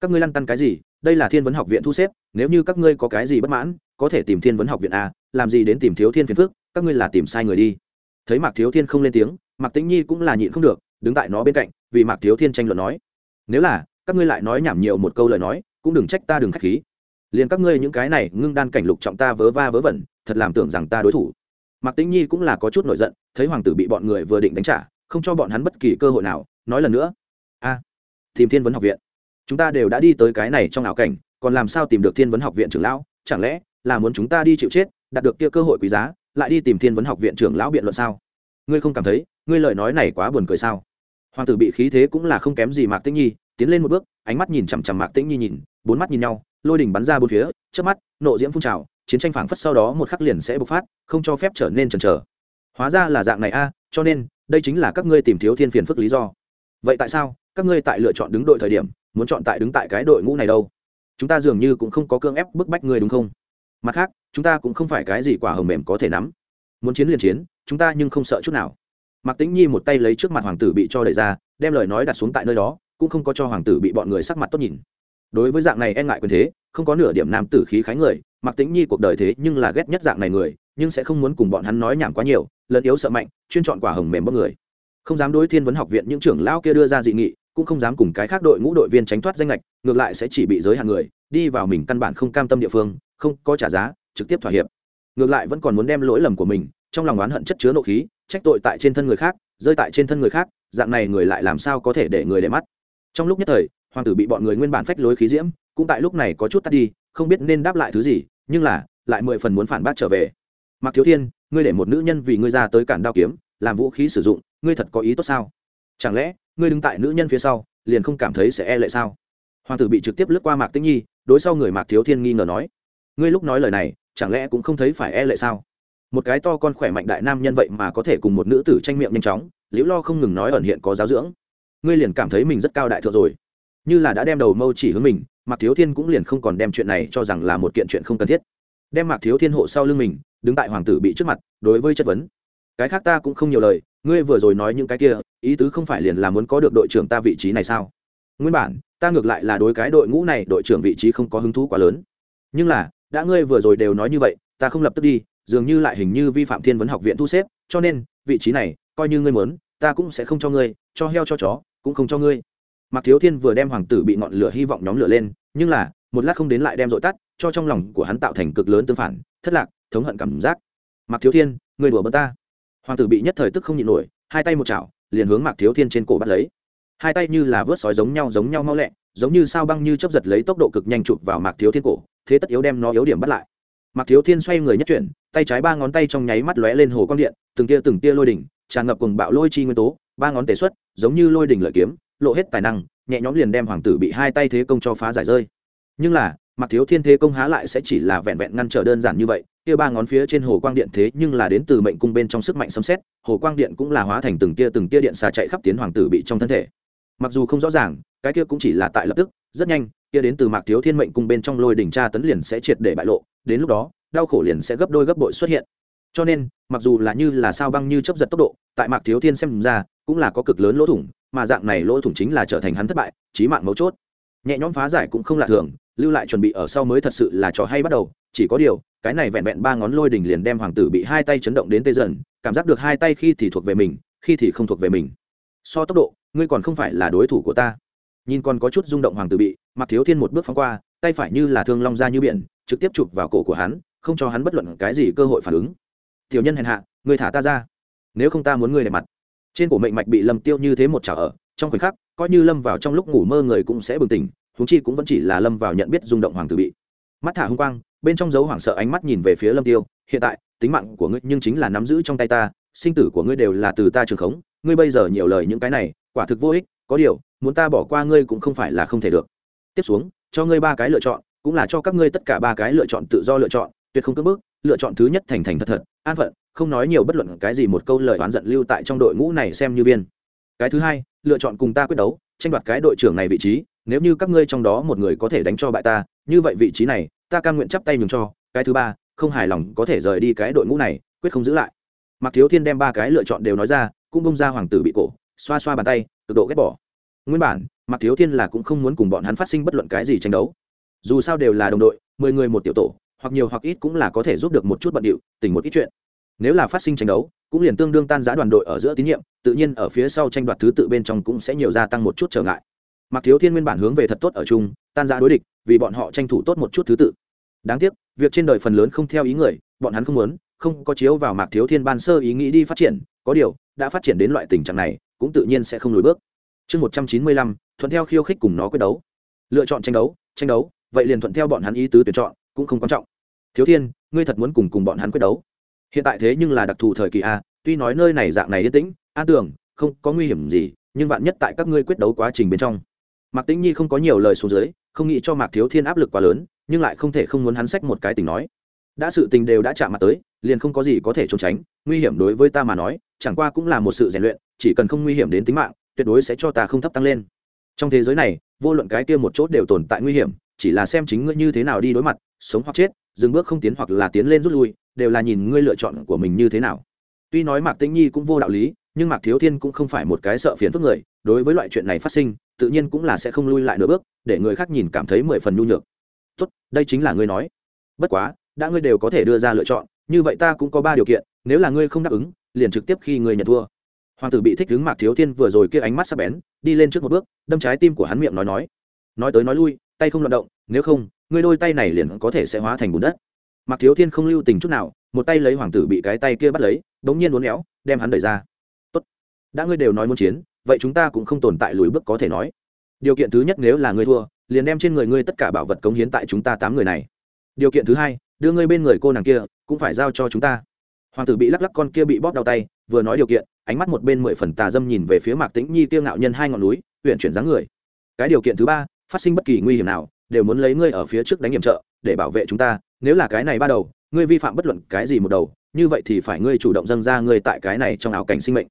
Các ngươi lăn tăn cái gì? Đây là thiên vấn học viện thu xếp, nếu như các ngươi có cái gì bất mãn, có thể tìm thiên vấn học viện a, làm gì đến tìm thiếu thiên phiền phước các ngươi là tìm sai người đi. Thấy mạc thiếu thiên không lên tiếng, mạc tĩnh nhi cũng là nhịn không được, đứng tại nó bên cạnh, vì mạc thiếu thiên tranh luận nói, nếu là, các ngươi lại nói nhảm nhiều một câu lời nói, cũng đừng trách ta đừng k h á c h khí. Liền các ngươi những cái này ngưng đan cảnh lục trọng ta vớ va vớ vẩn, thật làm tưởng rằng ta đối thủ mạc tĩnh nhi cũng là có chút nổi giận, thấy hoàng tử bị bọn người vừa định đánh trả, không cho bọn hắn bất kỳ cơ hội nào, nói lần nữa, a, tìm thiên vấn học viện. Chúng ta đều đã đi tới cái này trong ảo cảnh, còn làm sao tìm được thiên vấn học viện trưởng lão? Chẳng lẽ là muốn chúng ta đi chịu chết, đạt được kia cơ hội quý giá, lại đi tìm thiên vấn học viện trưởng lão biện luận sao? Ngươi không cảm thấy, ngươi lời nói này quá buồn cười sao? Hoàng tử bị khí thế cũng là không kém gì mạc tĩnh nhi, tiến lên một bước, ánh mắt nhìn chằm chằm mạc tĩnh nhi nhìn, bốn mắt nhìn nhau, lôi đỉnh bắn ra bốn phía trước mắt, nộ diễm phun trào chiến tranh phảng phất sau đó một khắc liền sẽ bộc phát, không cho phép trở nên chần chờ. Hóa ra là dạng này a, cho nên, đây chính là các ngươi tìm thiếu thiên phiền phức lý do. Vậy tại sao, các ngươi tại lựa chọn đứng đội thời điểm, muốn chọn tại đứng tại cái đội ngũ này đâu? Chúng ta dường như cũng không có cương ép bức bách ngươi đúng không? Mặt khác, chúng ta cũng không phải cái gì quả hồng mềm có thể nắm. Muốn chiến liền chiến, chúng ta nhưng không sợ chút nào. Mạc tĩnh nhi một tay lấy trước mặt hoàng tử bị cho đẩy ra, đem lời nói đặt xuống tại nơi đó, cũng không có cho hoàng tử bị bọn người sắc mặt tốt nhìn. Đối với dạng này e ngại quyền thế, không có nửa điểm nam tử khí khái người mặc tính nhi cuộc đời thế nhưng là ghét nhất dạng này người, nhưng sẽ không muốn cùng bọn hắn nói nhảm quá nhiều, lẫn yếu sợ mạnh, chuyên chọn quả hồng mềm bóc người. Không dám đối thiên vấn học viện những trưởng lão kia đưa ra dị nghị, cũng không dám cùng cái khác đội ngũ đội viên tránh thoát danh lệch ngược lại sẽ chỉ bị giới hạn người, đi vào mình căn bản không cam tâm địa phương, không có trả giá, trực tiếp thỏa hiệp. Ngược lại vẫn còn muốn đem lỗi lầm của mình, trong lòng oán hận chất chứa nộ khí, trách tội tại trên thân người khác, rơi tại trên thân người khác, dạng này người lại làm sao có thể để người để mắt? Trong lúc nhất thời, hoàng tử bị bọn người nguyên bản phách lối khí diễm, cũng tại lúc này có chút tắt đi không biết nên đáp lại thứ gì, nhưng là, lại mười phần muốn phản bác trở về. Mặc thiếu thiên, ngươi để một nữ nhân vì ngươi ra tới cản đao kiếm, làm vũ khí sử dụng, ngươi thật có ý tốt sao? Chẳng lẽ, ngươi đứng tại nữ nhân phía sau, liền không cảm thấy sẽ e lệ sao? Hoàng tử bị trực tiếp lướt qua mạc tĩnh nhi, đối sau người mạc thiếu thiên nghi ngờ nói, ngươi lúc nói lời này, chẳng lẽ cũng không thấy phải e lệ sao? Một cái to con khỏe mạnh đại nam nhân vậy mà có thể cùng một nữ tử tranh miệng nhanh chóng, liễu lo không ngừng nói ẩn hiện có giáo dưỡng. Ngươi liền cảm thấy mình rất cao đại thượng rồi. Như là đã đem đầu mâu chỉ hướng mình mạc thiếu thiên cũng liền không còn đem chuyện này cho rằng là một kiện chuyện không cần thiết. Đem mạc thiếu thiên hộ sau lưng mình, đứng tại hoàng tử bị trước mặt, đối với chất vấn. Cái khác ta cũng không nhiều lời, ngươi vừa rồi nói những cái kia, ý tứ không phải liền là muốn có được đội trưởng ta vị trí này sao? Nguyên bản, ta ngược lại là đối cái đội ngũ này, đội trưởng vị trí không có hứng thú quá lớn. Nhưng là, đã ngươi vừa rồi đều nói như vậy, ta không lập tức đi, dường như lại hình như vi phạm thiên vấn học viện thu xếp, cho nên, vị trí này, coi như ngươi muốn, ta cũng sẽ không cho ngươi, cho heo cho chó, cũng không cho ngươi mạc thiếu thiên vừa đem hoàng tử bị ngọn lửa hy vọng nhóm lửa lên, nhưng là, một lát không đến lại đem dội tắt, cho trong lòng của hắn tạo thành cực lớn tương phản, thất lạc, thống hận cảm giác. Mạc thiếu thiên, người đùa bớt ta. Hoàng tử bị nhất thời tức không nhịn nổi, hai tay một chảo, liền hướng mạc thiếu thiên trên cổ bắt lấy. Hai tay như là vớt sói giống nhau giống nhau mau lẹ, giống như sao băng như chấp giật lấy tốc độ cực nhanh chụp vào mạc thiếu thiên cổ, thế tất yếu đem nó yếu điểm bắt lại. Mạc thiếu thiên xoay người nhất chuyển, tay trái ba ngón tay trong nháy mắt lóe lên hồ quang điện, từng tia từng tia lôi đỉnh, tràn ngập cùng bạo lôi chi nguyên tố, ba ngón tề xuất, giống như lôi đỉnh lợi kiếm lộ hết tài năng, nhẹ nhõm liền đem hoàng tử bị hai tay thế công cho phá giải rơi. Nhưng là mặc thiếu thiên thế công há lại sẽ chỉ là vẹn vẹn ngăn trở đơn giản như vậy, kia ba ngón phía trên hồ quang điện thế nhưng là đến từ mệnh cung bên trong sức mạnh sấm xét hồ quang điện cũng là hóa thành từng tia từng tia điện xà chạy khắp tiến hoàng tử bị trong thân thể. Mặc dù không rõ ràng, cái kia cũng chỉ là tại lập tức, rất nhanh, kia đến từ mạc thiếu thiên mệnh cung bên trong lôi đỉnh tra tấn liền sẽ triệt để bại lộ, đến lúc đó, đau khổ liền sẽ gấp đôi gấp bội xuất hiện. Cho nên, mặc dù là như là sao băng như chấp giật tốc độ, tại mạc thiếu thiên xem ra, cũng là có cực lớn lỗ thủng mà dạng này lỗ thủng chính là trở thành hắn thất bại trí mạng mấu chốt. Nhẹ nhõm phá giải cũng không lạ thường, lưu lại chuẩn bị ở sau mới thật sự là trò hay bắt đầu, chỉ có điều, cái này vẹn vẹn ba ngón lôi đỉnh liền đem hoàng tử bị hai tay chấn động đến tê dần, cảm giác được hai tay khi thì thuộc về mình, khi thì không thuộc về mình. So tốc độ, ngươi còn không phải là đối thủ của ta. Nhìn còn có chút rung động hoàng tử bị mặc thiếu thiên một bước phóng qua, tay phải như là thương long ra như biển, trực tiếp chụp vào cổ của hắn, không cho hắn bất luận cái gì cơ hội phản ứng. Tiểu nhân hèn hạ, ngươi thả ta ra. Nếu không ta muốn ngươi để mặt trên cổ mệnh mạch bị lâm tiêu như thế một trả ở, trong khoảnh khắc, coi như lâm vào trong lúc ngủ mơ người cũng sẽ bừng tỉnh, huống chi cũng vẫn chỉ là lâm vào nhận biết rung động hoàng tử bị. Mắt thả hung quang, bên trong dấu hoảng sợ ánh mắt nhìn về phía lâm tiêu, hiện tại, tính mạng của ngươi nhưng chính là nắm giữ trong tay ta, sinh tử của ngươi đều là từ ta trường khống, ngươi bây giờ nhiều lời những cái này, quả thực vô ích, có điều, muốn ta bỏ qua ngươi cũng không phải là không thể được. Tiếp xuống, cho ngươi ba cái lựa chọn, cũng là cho các ngươi tất cả ba cái lựa chọn tự do lựa chọn, tuyệt không cưỡng bức, lựa chọn thứ nhất thành thành thật thật, an phận không nói nhiều bất luận cái gì một câu lời oán giận lưu tại trong đội ngũ này xem như viên. Cái thứ hai, lựa chọn cùng ta quyết đấu, tranh đoạt cái đội trưởng này vị trí, nếu như các ngươi trong đó một người có thể đánh cho bại ta, như vậy vị trí này, ta cam nguyện chắp tay nhường cho, cái thứ ba, không hài lòng có thể rời đi cái đội ngũ này, quyết không giữ lại. Mặc thiếu thiên đem ba cái lựa chọn đều nói ra, cũng bông ra hoàng tử bị cổ, xoa xoa bàn tay, cực độ ghét bỏ. Nguyên bản mặc thiếu thiên là cũng không muốn cùng bọn hắn phát sinh bất luận cái gì tranh đấu. Dù sao đều là đồng đội, mười người một tiểu tổ, hoặc nhiều hoặc ít cũng là có thể giúp được một chút bận điệu tỉnh một ít chuyện nếu là phát sinh tranh đấu, cũng liền tương đương tan giã đoàn đội ở giữa tín nhiệm, tự nhiên ở phía sau tranh đoạt thứ tự bên trong cũng sẽ nhiều gia tăng một chút trở ngại. Mặc thiếu thiên nguyên bản hướng về thật tốt ở chung, tan giã đối địch, vì bọn họ tranh thủ tốt một chút thứ tự. Đáng tiếc, việc trên đời phần lớn không theo ý người, bọn hắn không muốn, không có chiếu vào mạc thiếu thiên ban sơ ý nghĩ đi phát triển, có điều, đã phát triển đến loại tình trạng này, cũng tự nhiên sẽ không lùi bước. Chương một trăm chín mươi lăm, thuận theo khiêu khích cùng nó quyết đấu. Lựa chọn tranh đấu tranh đấu, vậy liền thuận theo bọn hắn ý tứ tuyển chọn, cũng không quan trọng. Thiếu thiên, ngươi thật muốn cùng cùng bọn hắn quyết đấu? Hiện tại thế nhưng là đặc thù thời kỳ a, tuy nói nơi này dạng này yên tĩnh, an tưởng không có nguy hiểm gì, nhưng vạn nhất tại các ngươi quyết đấu quá trình bên trong. Mạc tĩnh nhi không có nhiều lời xuống dưới, không nghĩ cho mạc thiếu thiên áp lực quá lớn, nhưng lại không thể không muốn hắn sách một cái tình nói. Đã sự tình đều đã chạm mặt tới, liền không có gì có thể trốn tránh, nguy hiểm đối với ta mà nói, chẳng qua cũng là một sự rèn luyện, chỉ cần không nguy hiểm đến tính mạng, tuyệt đối sẽ cho ta không thấp tăng lên. Trong thế giới này, vô luận cái kia một chốt đều tồn tại nguy hiểm, chỉ là xem chính ngươi như thế nào đi đối mặt, sống hoặc chết, dừng bước không tiến hoặc là tiến lên rút lui đều là nhìn ngươi lựa chọn của mình như thế nào. Tuy nói mạc tĩnh nhi cũng vô đạo lý, nhưng mạc thiếu thiên cũng không phải một cái sợ phiền phức người, đối với loại chuyện này phát sinh, tự nhiên cũng là sẽ không lui lại nửa bước, để người khác nhìn cảm thấy mười phần nhu nhược. Tốt, đây chính là ngươi nói. Bất quá, đã ngươi đều có thể đưa ra lựa chọn, như vậy ta cũng có ba điều kiện, nếu là ngươi không đáp ứng, liền trực tiếp khi ngươi nhận thua. Hoàng tử bị thích đứng mạc thiếu thiên vừa rồi kia ánh mắt sắp bén, đi lên trước một bước, đâm trái tim của hắn miệng nói nói. Nói tới nói lui, tay không loạt động, nếu không, ngươi đôi tay này liền có thể sẽ hóa thành bùn đất mạc thiếu thiên không lưu tình chút nào, một tay lấy hoàng tử bị cái tay kia bắt lấy bỗng nhiên uốn éo, đem hắn đẩy ra. Tốt, đã ngươi đều nói muốn chiến, vậy chúng ta cũng không tồn tại lùi bước có thể nói. Điều kiện thứ nhất nếu là ngươi thua, liền đem trên người ngươi tất cả bảo vật cống hiến tại chúng ta tám người này. Điều kiện thứ hai, đưa ngươi bên người cô nàng kia, cũng phải giao cho chúng ta. Hoàng tử bị lắc lắc con kia bị bóp đau tay, vừa nói điều kiện, ánh mắt một bên mười phần tà dâm nhìn về phía mạc tĩnh nhi tiêu ngạo nhân hai ngọn núi huyện chuyển dáng người. Cái điều kiện thứ ba, phát sinh bất kỳ nguy hiểm nào đều muốn lấy ngươi ở phía trước đánh hiểm trợ, để bảo vệ chúng ta, nếu là cái này ba đầu, ngươi vi phạm bất luận cái gì một đầu, như vậy thì phải ngươi chủ động dâng ra ngươi tại cái này trong ảo cảnh sinh mệnh.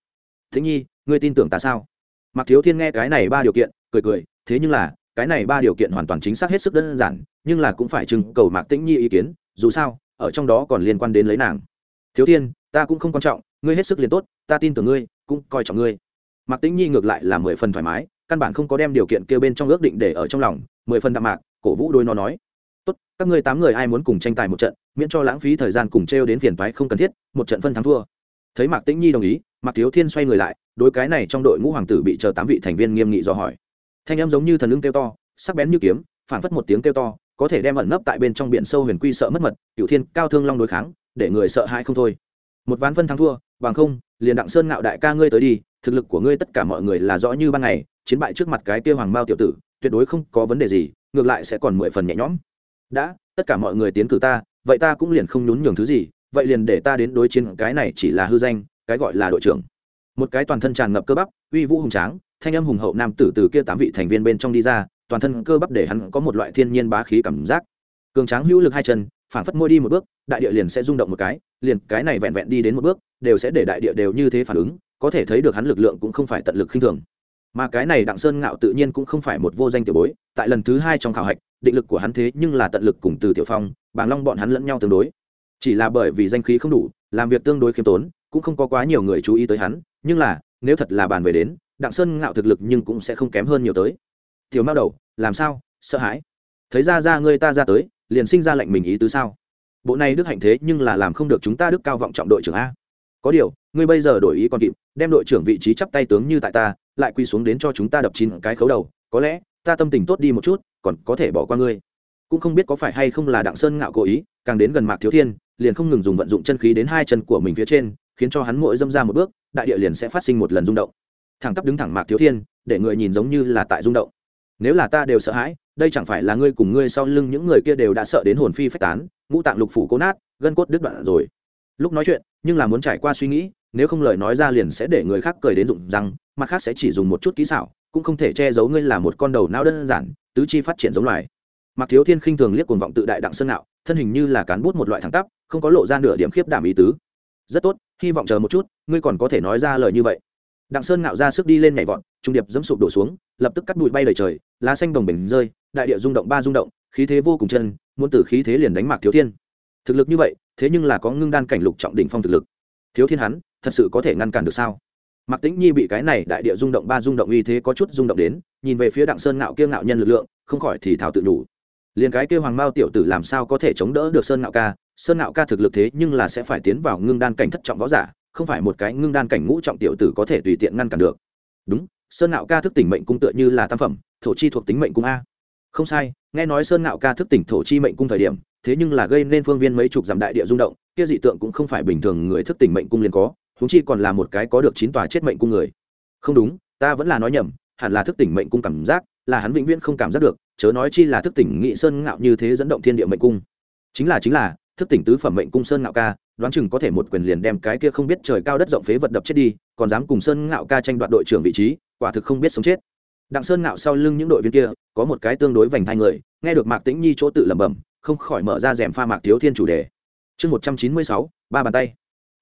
Thế nhi, ngươi tin tưởng ta sao? Mặc thiếu thiên nghe cái này ba điều kiện, cười cười, thế nhưng là, cái này ba điều kiện hoàn toàn chính xác hết sức đơn giản, nhưng là cũng phải trưng cầu mạc tĩnh nhi ý kiến, dù sao, ở trong đó còn liên quan đến lấy nàng. Thiếu thiên, ta cũng không quan trọng, ngươi hết sức liền tốt, ta tin tưởng ngươi, cũng coi trọng ngươi. Mạc tĩnh nhi ngược lại là mười phần thoải mái căn bản không có đem điều kiện kêu bên trong ước định để ở trong lòng, mười phần đạm mạc, cổ vũ đôi nó nói. Tốt, các ngươi tám người ai muốn cùng tranh tài một trận, miễn cho lãng phí thời gian cùng t đến phiền toái không cần thiết, một trận phân thắng thua. Thấy mạc tĩnh nhi đồng ý, mạc thiếu thiên xoay người lại, đối cái này trong đội ngũ hoàng tử bị chờ tám vị thành viên nghiêm nghị do hỏi. Thanh em giống như thần lưng kêu to, sắc bén như kiếm phản phất một tiếng kêu to, có thể đem ẩn nấp tại bên trong biển sâu huyền quy sợ mất mật cựu thiên, cao thương long đối kháng, để người sợ hãi không thôi. Một ván phân thắng thua, bằng không, liền đặng sơn ngạo đại ca ngươi tới đi, thực lực của ngươi tất cả mọi người là rõ như ban ngày chiến bại trước mặt cái kia hoàng mao tiểu tử, tuyệt đối không có vấn đề gì, ngược lại sẽ còn mười phần nhẹ nhõm. Đã, tất cả mọi người tiến cử ta, vậy ta cũng liền không nhún nhường thứ gì, vậy liền để ta đến đối chiến cái này chỉ là hư danh, cái gọi là đội trưởng. Một cái toàn thân tràn ngập cơ bắp, uy vũ hùng tráng, thanh âm hùng hậu nam tử từ kia tám vị thành viên bên trong đi ra, toàn thân cơ bắp để hắn có một loại thiên nhiên bá khí cảm giác. Cường tráng hữu lực hai chân phản phất môi đi một bước, đại địa liền sẽ rung động một cái, liền cái này vẹn vẹn đi đến một bước, đều sẽ để đại địa đều như thế phản ứng, có thể thấy được hắn lực lượng cũng không phải tận lực khinh thường mà cái này đặng sơn ngạo tự nhiên cũng không phải một vô danh tiểu bối, tại lần thứ hai trong khảo hạch, định lực của hắn thế nhưng là tận lực cùng từ tiểu phong, bàng long bọn hắn lẫn nhau tương đối. Chỉ là bởi vì danh khí không đủ, làm việc tương đối khiêm tốn, cũng không có quá nhiều người chú ý tới hắn, nhưng là, nếu thật là bàn về đến, đặng sơn ngạo thực lực nhưng cũng sẽ không kém hơn nhiều tới. Tiểu mao đầu, làm sao, sợ hãi? Thấy ra ra ngươi ta ra tới, liền sinh ra lệnh mình ý tứ sao? Bộ này đức hạnh thế nhưng là làm không được chúng ta đức cao vọng trọng đội trưởng a. Có điều, ngươi bây giờ đổi ý còn kịp, đem đội trưởng vị trí chắp tay tướng như tại ta lại quy xuống đến cho chúng ta đập chín cái khấu đầu, có lẽ, ta tâm tình tốt đi một chút, còn có thể bỏ qua ngươi. Cũng không biết có phải hay không là đặng sơn ngạo cố ý, càng đến gần mạc thiếu thiên, liền không ngừng dùng vận dụng chân khí đến hai chân của mình phía trên, khiến cho hắn mỗi dâm ra một bước, đại địa liền sẽ phát sinh một lần rung động. Thẳng tắp đứng thẳng mạc thiếu thiên, để người nhìn giống như là tại rung động. Nếu là ta đều sợ hãi, đây chẳng phải là ngươi cùng ngươi sau lưng những người kia đều đã sợ đến hồn phi phách tán, ngũ tạng lục phủ cố nát, gân cốt đứt đoạn rồi. Lúc nói chuyện, nhưng là muốn trải qua suy nghĩ, nếu không lời nói ra liền sẽ để người khác cười đến rụng răng mặt khác sẽ chỉ dùng một chút kỹ xảo, cũng không thể che giấu ngươi là một con đầu não đơn giản, tứ chi phát triển giống loài. Mặc thiếu thiên khinh thường liếc cuồng vọng tự đại đặng sơn nạo thân hình như là cán bút một loại thẳng tắp, không có lộ ra nửa điểm khiếp đảm ý tứ. Rất tốt, hy vọng chờ một chút, ngươi còn có thể nói ra lời như vậy. Đặng sơn ngạo ra sức đi lên nhảy vọt, trung điệp dẫm sụp đổ xuống, lập tức cắt bụi bay đầy trời, lá xanh đồng bình rơi, đại địa rung động ba rung động, khí thế vô cùng chân, muốn từ khí thế liền đánh mạc thiếu thiên. Thực lực như vậy, thế nhưng là có ngưng đan cảnh lục trọng đỉnh phong thực lực. Thiếu thiên hắn, thật sự có thể ngăn cản được sao? Mạc tĩnh nhi bị cái này đại địa rung động ba rung động uy thế có chút rung động đến, nhìn về phía đặng sơn ngạo kia ngạo nhân lực lượng, không khỏi thì thảo tự đủ liền cái kia hoàng mao tiểu tử làm sao có thể chống đỡ được sơn ngạo ca? Sơn ngạo ca thực lực thế nhưng là sẽ phải tiến vào ngưng đan cảnh thất trọng võ giả, không phải một cái ngưng đan cảnh ngũ trọng tiểu tử có thể tùy tiện ngăn cản được. Đúng, sơn ngạo ca thức tỉnh mệnh cung tựa như là tam phẩm, thổ chi thuộc tính mệnh cung a. Không sai, nghe nói sơn ngạo ca thức tỉnh thổ chi mệnh cung thời điểm, thế nhưng là gây nên phương viên mấy chục dặm đại địa rung động, kia dị tượng cũng không phải bình thường người thức tỉnh mệnh cung liền có húng chi còn là một cái có được chín tòa chết mệnh cung người. Không đúng, ta vẫn là nói nhầm, hẳn là thức tỉnh mệnh cung cảm giác, là hắn vĩnh viễn không cảm giác được, chớ nói chi là thức tỉnh nghị sơn ngạo như thế dẫn động thiên địa mệnh cung. Chính là chính là, thức tỉnh tứ phẩm mệnh cung sơn ngạo ca, đoán chừng có thể một quyền liền đem cái kia không biết trời cao đất rộng phế vật đập chết đi, còn dám cùng sơn ngạo ca tranh đoạt đội trưởng vị trí, quả thực không biết sống chết. Đặng sơn ngạo sau lưng những đội viên kia, có một cái tương đối vành hai người, nghe được mạc tĩnh nhi chỗ tự lẩm bẩm, không khỏi mở ra rèm pha mạc thiếu thiên chủ đề. Chương một trăm chín mươi sáu, ba bàn tay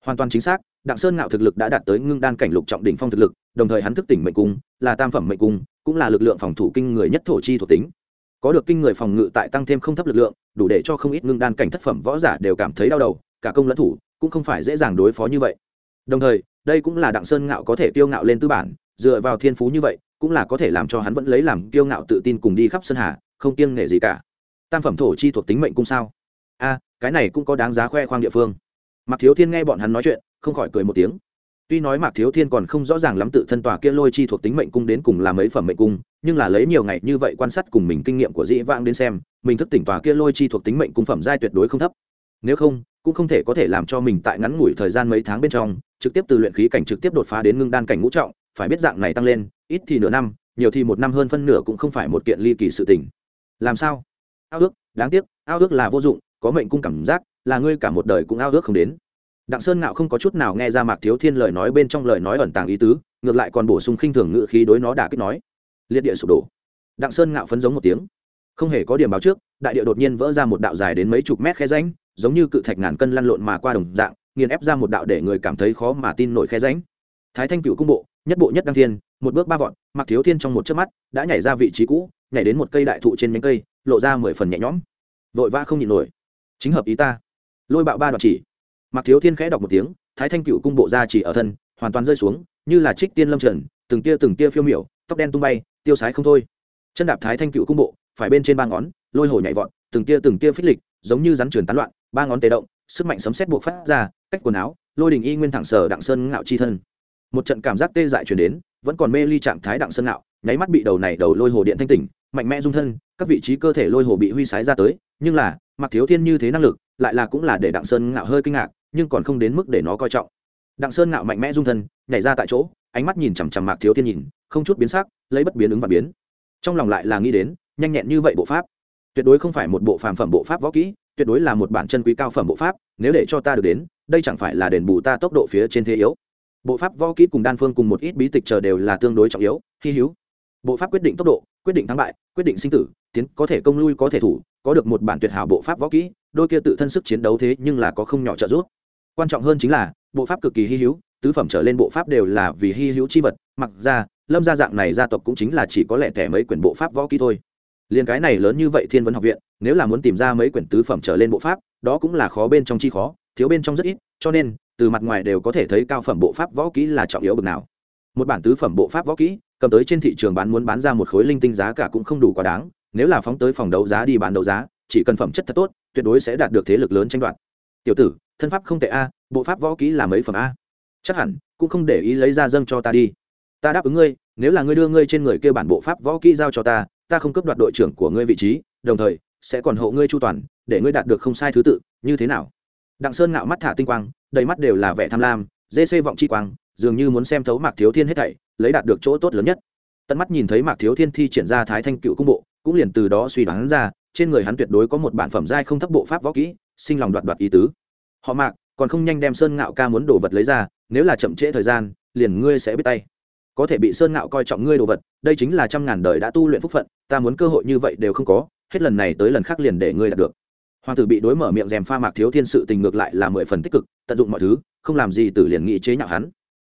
hoàn toàn chính xác, đặng sơn ngạo thực lực đã đạt tới ngưng đan cảnh lục trọng đỉnh phong thực lực, đồng thời hắn thức tỉnh mệnh cung, là tam phẩm mệnh cung, cũng là lực lượng phòng thủ kinh người nhất thổ chi thuộc tính. Có được kinh người phòng ngự tại tăng thêm không thấp lực lượng, đủ để cho không ít ngưng đan cảnh thất phẩm võ giả đều cảm thấy đau đầu, cả công lẫn thủ, cũng không phải dễ dàng đối phó như vậy. Đồng thời, đây cũng là đặng sơn ngạo có thể tiêu ngạo lên tư bản, dựa vào thiên phú như vậy, cũng là có thể làm cho hắn vẫn lấy làm kiêu ngạo tự tin cùng đi khắp sơn hà, không kiêng nể gì cả. Tam phẩm thổ chi thuộc tính mệnh cung sao? A, cái này cũng có đáng giá khoe khoang địa phương. Mạc thiếu thiên nghe bọn hắn nói chuyện, không khỏi cười một tiếng. Tuy nói mạc thiếu thiên còn không rõ ràng lắm tự thân tòa kia lôi chi thuộc tính mệnh cung đến cùng là mấy phẩm mệnh cung, nhưng là lấy nhiều ngày như vậy quan sát cùng mình kinh nghiệm của dĩ vãng đến xem, mình thức tỉnh tòa kia lôi chi thuộc tính mệnh cung phẩm giai tuyệt đối không thấp. Nếu không, cũng không thể có thể làm cho mình tại ngắn ngủi thời gian mấy tháng bên trong, trực tiếp từ luyện khí cảnh trực tiếp đột phá đến ngưng đan cảnh ngũ trọng, phải biết dạng này tăng lên, ít thì nửa năm, nhiều thì một năm hơn phân nửa cũng không phải một kiện ly kỳ sự tình. Làm sao? Ao ước, đáng tiếc, ao ước là vô dụng, có mệnh cung cảm giác là ngươi cả một đời cũng ao ước không đến. Đặng sơn ngạo không có chút nào nghe ra mạc thiếu thiên lời nói bên trong lời nói ẩn tàng ý tứ, ngược lại còn bổ sung khinh thường ngự khí đối nó đả kích nói. Liệt địa sụp đổ. Đặng sơn ngạo phấn giống một tiếng. Không hề có điểm báo trước, đại địa đột nhiên vỡ ra một đạo dài đến mấy chục mét khe ránh giống như cự thạch ngàn cân lăn lộn mà qua đồng dạng, nghiền ép ra một đạo để người cảm thấy khó mà tin nổi khe ránh thái thanh cựu cung bộ, nhất bộ nhất đăng thiên, một bước ba vọt mặc thiếu thiên trong một chớp mắt, đã nhảy ra vị trí cũ, nhảy đến một cây đại thụ trên nhánh cây, lộ ra mười phần nhẹ nhõm. Vội vã không nhịn nổi. Chính hợp ý ta lôi bạo ba đoạn chỉ. Mặc thiếu thiên khẽ đọc một tiếng, thái thanh cựu cung bộ ra chỉ ở thân, hoàn toàn rơi xuống, như là trích tiên lâm trần từng tia từng tia phiêu miểu, tóc đen tung bay, tiêu sái không thôi. Chân đạp thái thanh cựu cung bộ, phải bên trên ba ngón, lôi hổ nhảy vọt, từng tia từng tia phích lịch, giống như rắn truyền tán loạn, ba ngón tề động, sức mạnh sấm xét buộc phát ra, cách quần áo, lôi đình y nguyên thẳng sở đặng sơn ngạo chi thân. Một trận cảm giác tê dại truyền đến, vẫn còn mê ly trạng thái đặng sơn ngạo, nháy mắt bị đầu này đầu lôi hồ điện thanh tỉnh, mạnh mẽ dung thân, các vị trí cơ thể lôi hồ bị huy sái ra tới, nhưng là mặc thiếu thiên như thế năng lực lại là cũng là để đặng sơn ngạo hơi kinh ngạc, nhưng còn không đến mức để nó coi trọng. Đặng sơn ngạo mạnh mẽ dung thân, nhảy ra tại chỗ, ánh mắt nhìn chằm chằm mạc thiếu thiên nhìn, không chút biến sắc, lấy bất biến ứng và biến. Trong lòng lại là nghĩ đến, nhanh nhẹn như vậy bộ pháp. Tuyệt đối không phải một bộ phàm phẩm bộ pháp võ kỹ, tuyệt đối là một bản chân quý cao phẩm bộ pháp, nếu để cho ta được đến, đây chẳng phải là đền bù ta tốc độ phía trên thế yếu. Bộ pháp võ kỹ cùng đan phương cùng một ít bí tịch chờ đều là tương đối trọng yếu, hy hữu. Bộ pháp quyết định tốc độ, quyết định thắng bại, quyết định sinh tử, tiến có thể công lui có thể thủ, có được một bản tuyệt hảo bộ pháp võ kỹ đôi kia tự thân sức chiến đấu thế nhưng là có không nhỏ trợ giúp. Quan trọng hơn chính là, bộ pháp cực kỳ hy hữu, tứ phẩm trở lên bộ pháp đều là vì hy hữu chi vật, mặc ra, lâm gia dạng này gia tộc cũng chính là chỉ có lẻ tẻ mấy quyển bộ pháp võ kỹ thôi. Liền cái này lớn như vậy thiên vấn học viện, nếu là muốn tìm ra mấy quyển tứ phẩm trở lên bộ pháp, đó cũng là khó bên trong chi khó, thiếu bên trong rất ít, cho nên, từ mặt ngoài đều có thể thấy cao phẩm bộ pháp võ kỹ là trọng yếu bực nào. Một bản tứ phẩm bộ pháp võ kỹ, cầm tới trên thị trường bán muốn bán ra một khối linh tinh giá cả cũng không đủ quá đáng, nếu là phóng tới phòng đấu giá đi bán đấu giá, chỉ cần phẩm chất thật tốt tuyệt đối sẽ đạt được thế lực lớn tranh đoạt. Tiểu tử, thân pháp không tệ a, bộ pháp võ kỹ là mấy phẩm a? Chắc hẳn, cũng không để ý lấy ra dâng cho ta đi. Ta đáp ứng ngươi, nếu là ngươi đưa ngươi trên người kêu bản bộ pháp võ kỹ giao cho ta ta không cấp đoạt đội trưởng của ngươi vị trí, đồng thời, sẽ còn hộ ngươi chu toàn, để ngươi đạt được không sai thứ tự, như thế nào? Đặng sơn ngạo mắt thả tinh quang, đầy mắt đều là vẻ tham lam, dê xê vọng chi quang, dường như muốn xem thấu mạc thiếu thiên hết thảy, lấy đạt được chỗ tốt lớn nhất. Tận mắt nhìn thấy mạc thiếu thiên thi triển ra thái thanh cựu cung bộ, cũng liền từ đó suy đoán ra trên người hắn tuyệt đối có một bản phẩm giai không thấp bộ pháp võ kỹ, sinh lòng đoạt đoạt ý tứ. Họ mạc, còn không nhanh đem sơn ngạo ca muốn đồ vật lấy ra, nếu là chậm trễ thời gian, liền ngươi sẽ biết tay. Có thể bị sơn ngạo coi trọng ngươi đồ vật, đây chính là trăm ngàn đời đã tu luyện phúc phận, ta muốn cơ hội như vậy đều không có, hết lần này tới lần khác liền để ngươi đạt được. Hoàng tử bị đối mở miệng rèm pha mạc thiếu thiên sự tình ngược lại là mười phần tích cực, tận dụng mọi thứ, không làm gì tử liền nghị chế nhạo hắn.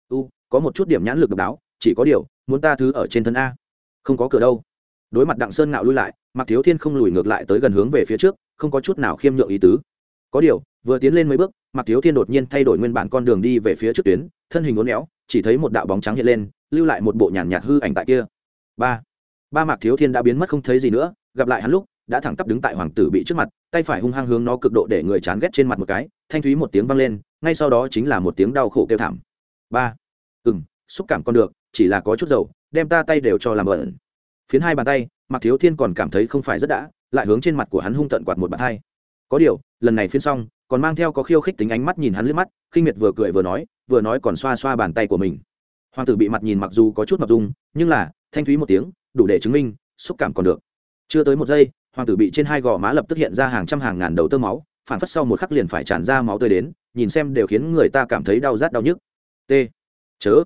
U, có một chút điểm nhãn lực độc đáo, chỉ có điều, muốn ta thứ ở trên thân a. Không có cửa đâu. Đối mặt đặng sơn ngạo lui lại mạc thiếu thiên không lùi ngược lại tới gần hướng về phía trước, không có chút nào khiêm nhượng ý tứ. Có điều, vừa tiến lên mấy bước, mạc thiếu thiên đột nhiên thay đổi nguyên bản con đường đi về phía trước tuyến, thân hình uốn éo, chỉ thấy một đạo bóng trắng hiện lên, lưu lại một bộ nhàn nhạt hư ảnh tại kia. Ba. Ba mạc thiếu thiên đã biến mất không thấy gì nữa, gặp lại hắn lúc, đã thẳng tắp đứng tại hoàng tử bị trước mặt, tay phải hung hăng hướng nó cực độ để người chán ghét trên mặt một cái, thanh thúy một tiếng vang lên, ngay sau đó chính là một tiếng đau khổ kêu thảm. Ba. Ừ xúc cảm con được, chỉ là có chút dầu, đem ta tay đều cho làm bẩn phiến hai bàn tay, mạc thiếu thiên còn cảm thấy không phải rất đã, lại hướng trên mặt của hắn hung tận quạt một bàn tay. Có điều, lần này phiên xong, còn mang theo có khiêu khích tính ánh mắt nhìn hắn lướt mắt, khinh miệt vừa cười vừa nói vừa nói còn xoa xoa bàn tay của mình. Hoàng tử bị mặt nhìn mặc dù có chút mặc dung, nhưng là, thanh thúy một tiếng, đủ để chứng minh, xúc cảm còn được. Chưa tới một giây, hoàng tử bị trên hai gò má lập tức hiện ra hàng trăm hàng ngàn đầu tơ máu, phản phất sau một khắc liền phải tràn ra máu tươi đến, nhìn xem đều khiến người ta cảm thấy đau rát đau nhức. T. Chớ.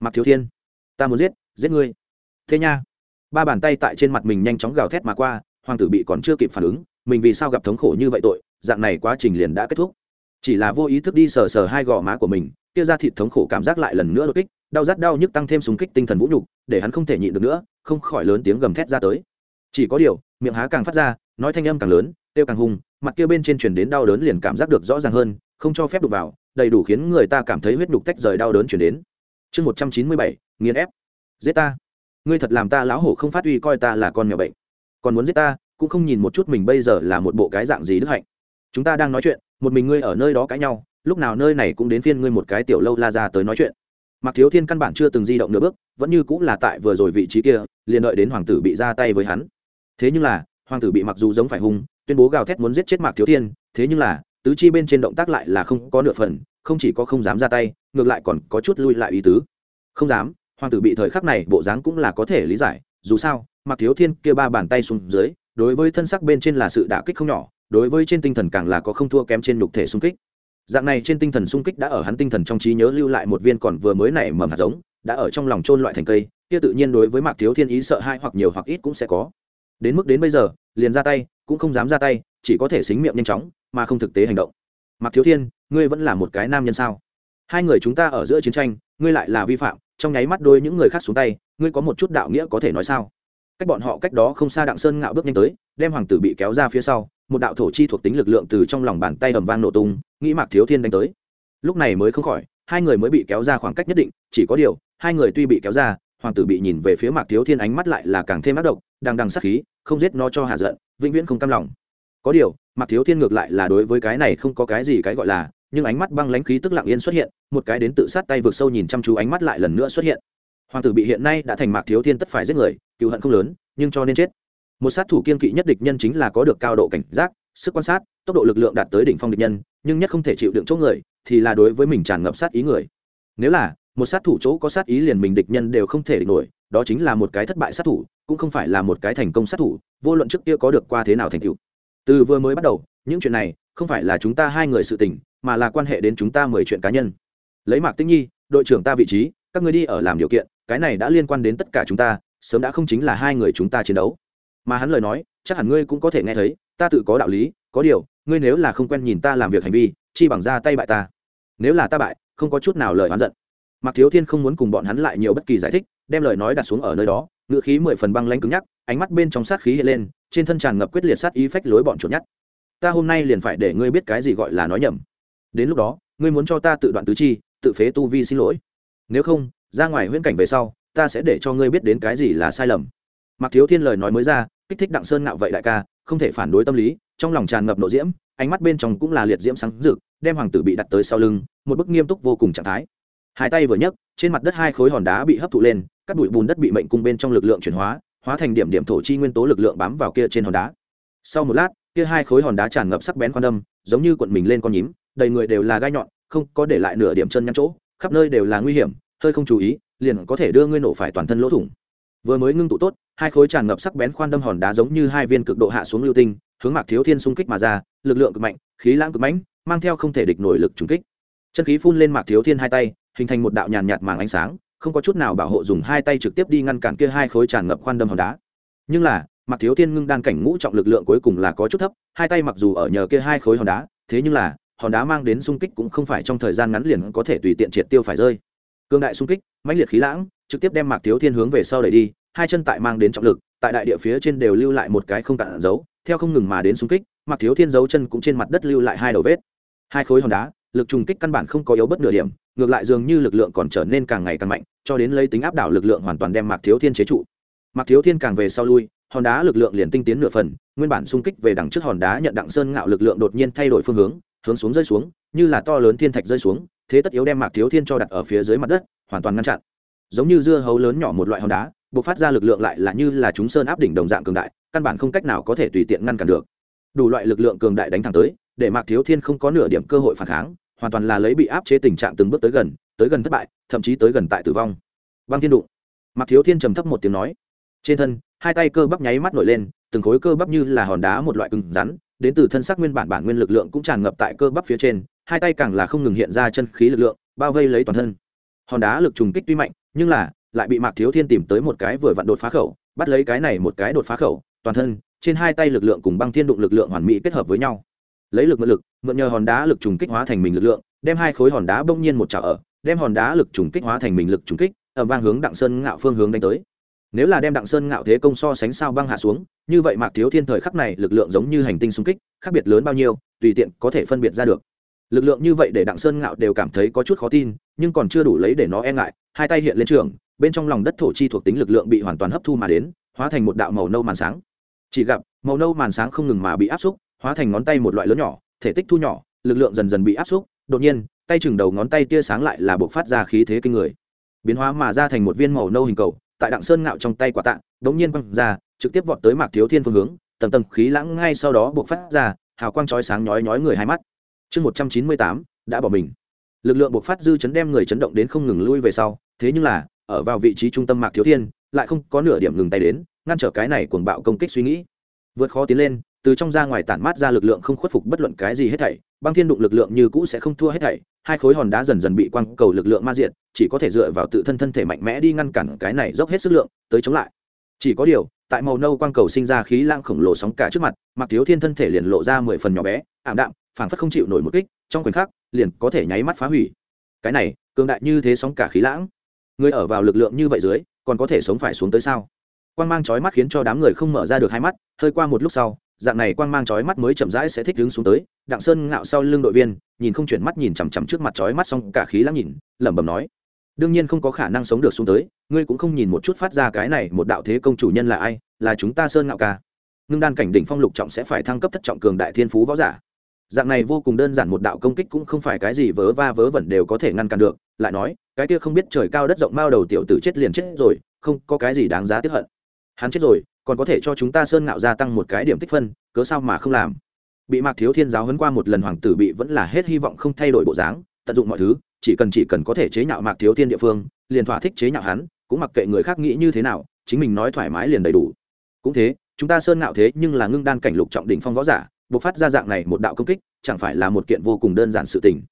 Mặc thiếu thiên. Ta muốn giết giết ngươi. Thế nha ba bàn tay tại trên mặt mình nhanh chóng gào thét mà qua, hoàng tử bị còn chưa kịp phản ứng, mình vì sao gặp thống khổ như vậy tội, dạng này quá trình liền đã kết thúc. Chỉ là vô ý thức đi sờ sờ hai gò má của mình, kia ra thịt thống khổ cảm giác lại lần nữa đột kích, đau rát đau nhức tăng thêm súng kích tinh thần vũ nhục, để hắn không thể nhịn được nữa, không khỏi lớn tiếng gầm thét ra tới. Chỉ có điều, miệng há càng phát ra, nói thanh âm càng lớn tiêu càng hung, mặt kia bên trên truyền đến đau đớn liền cảm giác được rõ ràng hơn, không cho phép đụng vào, đầy đủ khiến người ta cảm thấy huyết nhục tách rời đau đớn chuyển đến. Chương một trăm chín mươi bảy, nghiền ép. Giết ta ngươi thật làm ta lão hổ không phát uy coi ta là con mèo bệnh. Còn muốn giết ta, cũng không nhìn một chút mình bây giờ là một bộ cái dạng gì đức hạnh. Chúng ta đang nói chuyện, một mình ngươi ở nơi đó cãi nhau, lúc nào nơi này cũng đến phiên ngươi một cái tiểu lâu la ra tới nói chuyện. Mặc thiếu thiên căn bản chưa từng di động nửa bước, vẫn như cũng là tại vừa rồi vị trí kia, liền đợi đến hoàng tử bị ra tay với hắn. Thế nhưng là, hoàng tử bị mặc dù giống phải hung, tuyên bố gào thét muốn giết chết mạc thiếu thiên, thế nhưng là, tứ chi bên trên động tác lại là không có nửa phần, không chỉ có không dám ra tay, ngược lại còn có chút lui lại ý tứ. Không dám hoàng tử bị thời khắc này bộ dáng cũng là có thể lý giải, dù sao Mặc thiếu thiên kia ba bàn tay xuống dưới, đối với thân sắc bên trên là sự đả kích không nhỏ, đối với trên tinh thần càng là có không thua kém trên nhục thể xung kích. Dạng này trên tinh thần xung kích đã ở hắn tinh thần trong trí nhớ lưu lại một viên còn vừa mới nảy mầm hạt giống, đã ở trong lòng trôn loại thành cây, kia tự nhiên đối với mạc thiếu thiên ý sợ hai hoặc nhiều hoặc ít cũng sẽ có. Đến mức đến bây giờ, liền ra tay, cũng không dám ra tay, chỉ có thể xính miệng nhanh chóng, mà không thực tế hành động. Mạc thiếu thiên, ngươi vẫn là một cái nam nhân sao? Hai người chúng ta ở giữa chiến tranh, ngươi lại là vi phạm trong nháy mắt đôi những người khác xuống tay, ngươi có một chút đạo nghĩa có thể nói sao? Cách bọn họ cách đó không xa đặng sơn ngạo bước nhanh tới, đem hoàng tử bị kéo ra phía sau, một đạo thổ chi thuộc tính lực lượng từ trong lòng bàn tay ầm vang nổ tung, nghĩ mạc thiếu thiên đánh tới. Lúc này mới không khỏi, hai người mới bị kéo ra khoảng cách nhất định, chỉ có điều, hai người tuy bị kéo ra, hoàng tử bị nhìn về phía mạc thiếu thiên ánh mắt lại là càng thêm ác độc, đang đằng sắc khí, không giết nó cho hạ giận, vĩnh viễn không cam lòng. Có điều, mạc thiếu thiên ngược lại là đối với cái này không có cái gì cái gọi là nhưng ánh mắt băng lãnh khí tức lặng yên xuất hiện, một cái đến tự sát tay vượt sâu nhìn chăm chú ánh mắt lại lần nữa xuất hiện. Hoàng tử bị hiện nay đã thành mạc thiếu thiên tất phải giết người, cựu hận không lớn, nhưng cho nên chết. Một sát thủ kiên kỵ nhất địch nhân chính là có được cao độ cảnh giác, sức quan sát, tốc độ lực lượng đạt tới đỉnh phong địch nhân, nhưng nhất không thể chịu đựng chỗ người, thì là đối với mình tràn ngập sát ý người. Nếu là, một sát thủ chỗ có sát ý liền mình địch nhân đều không thể địch nổi, đó chính là một cái thất bại sát thủ, cũng không phải là một cái thành công sát thủ, vô luận trước kia có được qua thế nào thành tựu từ vừa mới bắt đầu, những chuyện này không phải là chúng ta hai người sự tình, mà là quan hệ đến chúng ta mười chuyện cá nhân. Lấy mạc tĩnh nhi, đội trưởng ta vị trí, các người đi ở làm điều kiện, cái này đã liên quan đến tất cả chúng ta, sớm đã không chính là hai người chúng ta chiến đấu. Mà hắn lời nói, chắc hẳn ngươi cũng có thể nghe thấy, ta tự có đạo lý, có điều, ngươi nếu là không quen nhìn ta làm việc hành vi, chi bằng ra tay bại ta. Nếu là ta bại, không có chút nào lời oán giận. Mạc thiếu thiên không muốn cùng bọn hắn lại nhiều bất kỳ giải thích, đem lời nói đặt xuống ở nơi đó ngự khí mười phần băng lanh cứng nhắc, ánh mắt bên trong sát khí hiện lên trên thân tràn ngập quyết liệt sát ý phách lối bọn chuột nhắt. Ta hôm nay liền phải để ngươi biết cái gì gọi là nói nhầm. Đến lúc đó, ngươi muốn cho ta tự đoạn tứ chi, tự phế tu vi xin lỗi. Nếu không, ra ngoài huyễn cảnh về sau, ta sẽ để cho ngươi biết đến cái gì là sai lầm. Mặc thiếu thiên lời nói mới ra, kích thích đặng sơn ngạo vậy đại ca, không thể phản đối tâm lý, trong lòng tràn ngập nộ diễm, ánh mắt bên trong cũng là liệt diễm sáng rực, đem hoàng tử bị đặt tới sau lưng, một bức nghiêm túc vô cùng trạng thái. Hai tay vừa nhấc, trên mặt đất hai khối hòn đá bị hấp thụ lên các bụi bùn đất bị mệnh cung bên trong lực lượng chuyển hóa hóa thành điểm điểm thổ chi nguyên tố lực lượng bám vào kia trên hòn đá. Sau một lát, kia hai khối hòn đá tràn ngập sắc bén quan đâm giống như cuộn mình lên con nhím, đầy người đều là gai nhọn, không có để lại nửa điểm chân nhăn chỗ, khắp nơi đều là nguy hiểm, hơi không chú ý, liền có thể đưa ngươi nổ phải toàn thân lỗ thủng. Vừa mới ngưng tụ tốt, hai khối tràn ngập sắc bén khoan đâm hòn đá giống như hai viên cực độ hạ xuống lưu tinh, hướng mạc thiếu thiên xung kích mà ra, lực lượng cực mạnh, khí lãng cực mãnh, mang theo không thể địch nổi lực trùng kích. Chân khí phun lên mạc thiếu thiên hai tay, hình thành một đạo nhàn nhạt màng ánh sáng không có chút nào bảo hộ dùng hai tay trực tiếp đi ngăn cản kia hai khối tràn ngập khoan đâm hòn đá. Nhưng là, mặc thiếu thiên ngưng đan cảnh ngũ trọng lực lượng cuối cùng là có chút thấp, hai tay mặc dù ở nhờ kia hai khối hòn đá, thế nhưng là, hòn đá mang đến xung kích cũng không phải trong thời gian ngắn liền có thể tùy tiện triệt tiêu phải rơi. Cương đại xung kích, mãnh liệt khí lãng, trực tiếp đem mạc thiếu thiên hướng về sau đẩy đi, hai chân tại mang đến trọng lực, tại đại địa phía trên đều lưu lại một cái không cạn dấu, theo không ngừng mà đến xung kích mạc thiếu thiên dấu chân cũng trên mặt đất lưu lại hai đầu vết. Hai khối hòn đá lực trùng kích căn bản không có yếu bất nửa điểm, ngược lại dường như lực lượng còn trở nên càng ngày càng mạnh, cho đến lấy tính áp đảo lực lượng hoàn toàn đem mạc thiếu thiên chế trụ. Mạc thiếu thiên càng về sau lui, hòn đá lực lượng liền tinh tiến nửa phần, nguyên bản xung kích về đằng trước hòn đá nhận đặng sơn ngạo lực lượng đột nhiên thay đổi phương hướng hướng xuống rơi xuống, như là to lớn thiên thạch rơi xuống, thế tất yếu đem mạc thiếu thiên cho đặt ở phía dưới mặt đất, hoàn toàn ngăn chặn. Giống như dưa hấu lớn nhỏ một loại hòn đá buộc phát ra lực lượng lại là như là chúng sơn áp đỉnh đồng dạng cường đại, căn bản không cách nào có thể tùy tiện ngăn cản được. Đủ loại lực lượng cường đại đánh thẳng tới, để mạc thiếu thiên không có nửa điểm cơ hội phản kháng hoàn toàn là lấy bị áp chế tình trạng từng bước tới gần tới gần thất bại, thậm chí tới gần tại tử vong. Băng thiên đụng. Mặc thiếu thiên trầm thấp một tiếng nói. Trên thân, hai tay cơ bắp nháy mắt nổi lên, từng khối cơ bắp như là hòn đá một loại cứng rắn, đến từ thân xác nguyên bản bản nguyên lực lượng cũng tràn ngập tại cơ bắp phía trên, hai tay càng là không ngừng hiện ra chân khí lực lượng, bao vây lấy toàn thân. Hòn đá lực trùng kích tuy mạnh, nhưng là lại bị mạc thiếu thiên tìm tới một cái vừa vặn đột phá khẩu, bắt lấy cái này một cái đột phá khẩu, toàn thân, trên hai tay lực lượng cùng băng thiên đụng lực lượng hoàn mỹ kết hợp với nhau lấy lực mượn lực, mượn nhờ hòn đá lực trùng kích hóa thành mình lực lượng, đem hai khối hòn đá bỗng nhiên một chảo ở, đem hòn đá lực trùng kích hóa thành mình lực trùng kích ẩm vang hướng đặng sơn ngạo phương hướng đánh tới. Nếu là đem đặng sơn ngạo thế công so sánh sao băng hạ xuống, như vậy mạc thiếu thiên thời khắc này lực lượng giống như hành tinh xung kích, khác biệt lớn bao nhiêu, tùy tiện có thể phân biệt ra được. Lực lượng như vậy để đặng sơn ngạo đều cảm thấy có chút khó tin, nhưng còn chưa đủ lấy để nó e ngại, hai tay hiện lên trường, bên trong lòng đất thổ chi thuộc tính lực lượng bị hoàn toàn hấp thu mà đến, hóa thành một đạo màu nâu màn sáng. Chỉ gặp, màu nâu màn sáng không ngừng mà bị áp xúc hóa thành ngón tay một loại lớn nhỏ, thể tích thu nhỏ, lực lượng dần dần bị áp xúc. Đột nhiên, tay chừng đầu ngón tay tia sáng lại là buộc phát ra khí thế kinh người. Biến hóa mà ra thành một viên màu nâu hình cầu, tại đặng sơn ngạo trong tay quả tạ, đống nhiên quăng ra, trực tiếp vọt tới mạc thiếu thiên phương hướng, tầng tầng khí lãng ngay sau đó buộc phát ra, hào quang chói sáng nhói nhói người hai mắt. Chương một trăm chín mươi tám, đã bỏ mình. Lực lượng buộc phát dư chấn đem người chấn động đến không ngừng lui về sau, thế nhưng là, ở vào vị trí trung tâm mạc thiếu thiên, lại không có nửa điểm ngừng tay đến, ngăn trở cái này cuồng bạo công kích suy nghĩ. Vượt khó tiến lên từ trong ra ngoài tản mát ra lực lượng không khuất phục bất luận cái gì hết thảy, băng thiên đụng lực lượng như cũ sẽ không thua hết thảy, hai khối hòn đá dần dần bị quăng cầu lực lượng ma diện chỉ có thể dựa vào tự thân thân thể mạnh mẽ đi ngăn cản cái này dốc hết sức lượng, tới chống lại. Chỉ có điều, tại màu nâu quang cầu sinh ra khí lang khổng lồ sóng cả trước mặt mặc thiếu thiên thân thể liền lộ ra mười phần nhỏ bé, ảm đạm, phảng phất không chịu nổi một kích, trong khoảnh khắc, liền có thể nháy mắt phá hủy. Cái này, cường đại như thế sóng cả khí lãng, người ở vào lực lượng như vậy dưới, còn có thể sống phải xuống tới sao? Quang mang chói mắt khiến cho đám người không mở ra được hai mắt, hơi qua một lúc sau dạng này quang mang chói mắt mới chậm rãi sẽ thích đứng xuống tới. Đặng sơn ngạo sau lưng đội viên, nhìn không chuyển mắt nhìn chằm chằm trước mặt chói mắt xong cả khí lắm nhìn, lẩm bẩm nói, đương nhiên không có khả năng sống được xuống tới, ngươi cũng không nhìn một chút phát ra cái này một đạo thế công chủ nhân là ai, là chúng ta sơn ngạo ca. Ngưng đan cảnh đỉnh phong lục trọng sẽ phải thăng cấp thất trọng cường đại thiên phú võ giả. Dạng này vô cùng đơn giản một đạo công kích cũng không phải cái gì vớ va vớ vẩn đều có thể ngăn cản được, lại nói, cái kia không biết trời cao đất rộng bao đầu tiểu tử chết liền chết rồi, không có cái gì đáng giá tiếp hận. Hắn chết rồi còn có thể cho chúng ta sơn ngạo gia tăng một cái điểm tích phân, cớ sao mà không làm? Bị mạc thiếu thiên giáo hấn qua một lần hoàng tử bị vẫn là hết hy vọng không thay đổi bộ dáng, tận dụng mọi thứ, chỉ cần chỉ cần có thể chế nhạo mạc thiếu thiên địa phương, liền thỏa thích chế nhạo hắn, cũng mặc kệ người khác nghĩ như thế nào, chính mình nói thoải mái liền đầy đủ. Cũng thế, chúng ta sơn ngạo thế nhưng là ngưng đan cảnh lục trọng đỉnh phong võ giả buộc phát ra dạng này một đạo công kích, chẳng phải là một kiện vô cùng đơn giản sự tình.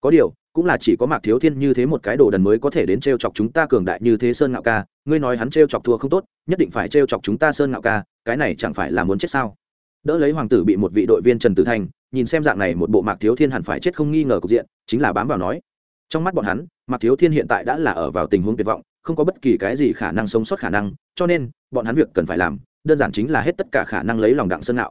Có điều cũng là chỉ có mạc thiếu thiên như thế một cái đồ đần mới có thể đến t r e o chọc chúng ta cường đại như thế sơn ngạo ca. Ngươi nói hắn t r e o chọc thua không tốt, nhất định phải t r e o chọc chúng ta sơn ngạo ca, cái này chẳng phải là muốn chết sao? Đỡ lấy hoàng tử bị một vị đội viên trần tử thanh nhìn xem dạng này một bộ mạc thiếu thiên hẳn phải chết không nghi ngờ cục diện, chính là bám vào nói. Trong mắt bọn hắn, mạc thiếu thiên hiện tại đã là ở vào tình huống tuyệt vọng, không có bất kỳ cái gì khả năng sống sót khả năng, cho nên, bọn hắn việc cần phải làm, đơn giản chính là hết tất cả khả năng lấy lòng đặng sơn ngạo.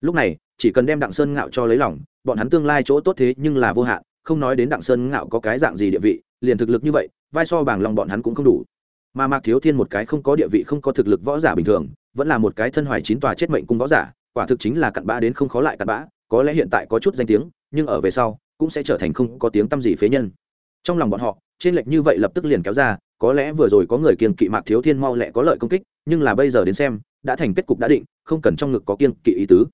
Lúc này, chỉ cần đem đặng sơn ngạo cho lấy lòng, bọn hắn tương lai chỗ tốt thế nhưng là vô hạn không nói đến đặng sơn ngạo có cái dạng gì địa vị, liền thực lực như vậy, vai so bảng lòng bọn hắn cũng không đủ. Mà mạc thiếu thiên một cái không có địa vị không có thực lực võ giả bình thường, vẫn là một cái thân hoài chín tòa chết mệnh cung võ giả, quả thực chính là cặn bã đến không khó lại cặn bã, có lẽ hiện tại có chút danh tiếng, nhưng ở về sau, cũng sẽ trở thành không có tiếng tăm gì phế nhân. Trong lòng bọn họ, trên lệch như vậy lập tức liền kéo ra, có lẽ vừa rồi có người kiên kỵ mạc thiếu thiên mau lẹ có lợi công kích, nhưng là bây giờ đến xem, đã thành kết cục đã định, không cần trong ngực có kiên kỵ ý tứ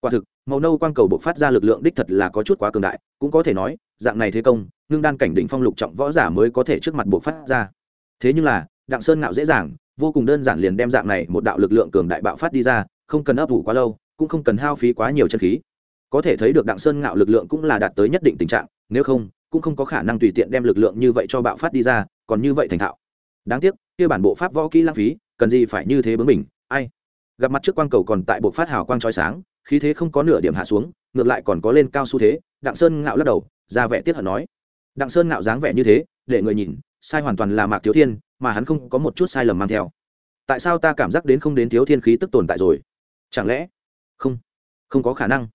quả thực, màu nâu quang cầu bộc phát ra lực lượng đích thật là có chút quá cường đại, cũng có thể nói, dạng này thế công, ngưng đan cảnh đỉnh phong lục trọng võ giả mới có thể trước mặt bộc phát ra. Thế nhưng là, đặng sơn ngạo dễ dàng, vô cùng đơn giản liền đem dạng này một đạo lực lượng cường đại bạo phát đi ra, không cần ấp ủ quá lâu, cũng không cần hao phí quá nhiều chân khí. Có thể thấy được đặng sơn ngạo lực lượng cũng là đạt tới nhất định tình trạng, nếu không, cũng không có khả năng tùy tiện đem lực lượng như vậy cho bạo phát đi ra, còn như vậy thành thạo. Đáng tiếc, kia bản bộ pháp võ kỹ lãng phí, cần gì phải như thế bướng mình ai? Gặp mặt trước quang cầu còn tại bộ phát hào quang trói sáng khí thế không có nửa điểm hạ xuống, ngược lại còn có lên cao xu thế, đặng sơn ngạo lắc đầu, ra vẻ tiết hận nói. Đặng sơn ngạo dáng vẻ như thế, để người nhìn, sai hoàn toàn là mạc thiếu thiên, mà hắn không có một chút sai lầm mang theo. Tại sao ta cảm giác đến không đến thiếu thiên khí tức tồn tại rồi? Chẳng lẽ? Không. Không có khả năng.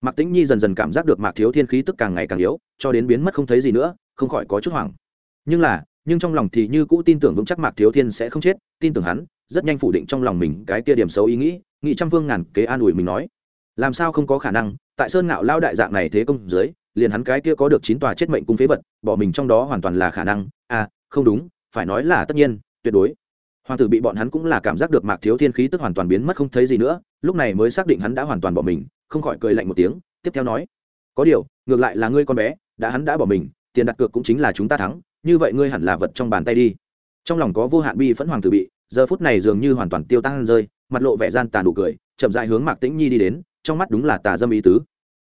Mạc tĩnh nhi dần dần cảm giác được mạc thiếu thiên khí tức càng ngày càng yếu, cho đến biến mất không thấy gì nữa, không khỏi có chút hoảng. Nhưng là, nhưng trong lòng thì như cũ tin tưởng vững chắc mạc thiếu thiên sẽ không chết, tin tưởng hắn, rất nhanh phủ định trong lòng mình cái kia điểm xấu ý nghĩ nghĩ trăm phương ngàn kế an ủi mình nói làm sao không có khả năng, tại sơn ngạo lao đại dạng này thế công dưới, liền hắn cái kia có được chín tòa chết mệnh cung phế vật, bỏ mình trong đó hoàn toàn là khả năng. À không đúng, phải nói là tất nhiên, tuyệt đối. Hoàng tử bị bọn hắn cũng là cảm giác được mạc thiếu thiên khí tức hoàn toàn biến mất không thấy gì nữa, lúc này mới xác định hắn đã hoàn toàn bỏ mình, không khỏi cười lạnh một tiếng, tiếp theo nói, có điều, ngược lại là ngươi con bé, đã hắn đã bỏ mình, tiền đặt cược cũng chính là chúng ta thắng, như vậy ngươi hẳn là vật trong bàn tay đi. Trong lòng có vô hạn bi phẫn hoàng tử bị, giờ phút này dường như hoàn toàn tiêu tan rơi, mặt lộ vẻ gian tàn đủ cười, chậm dại hướng mạc tĩnh nhi đi đến trong mắt đúng là tà dâm ý tứ.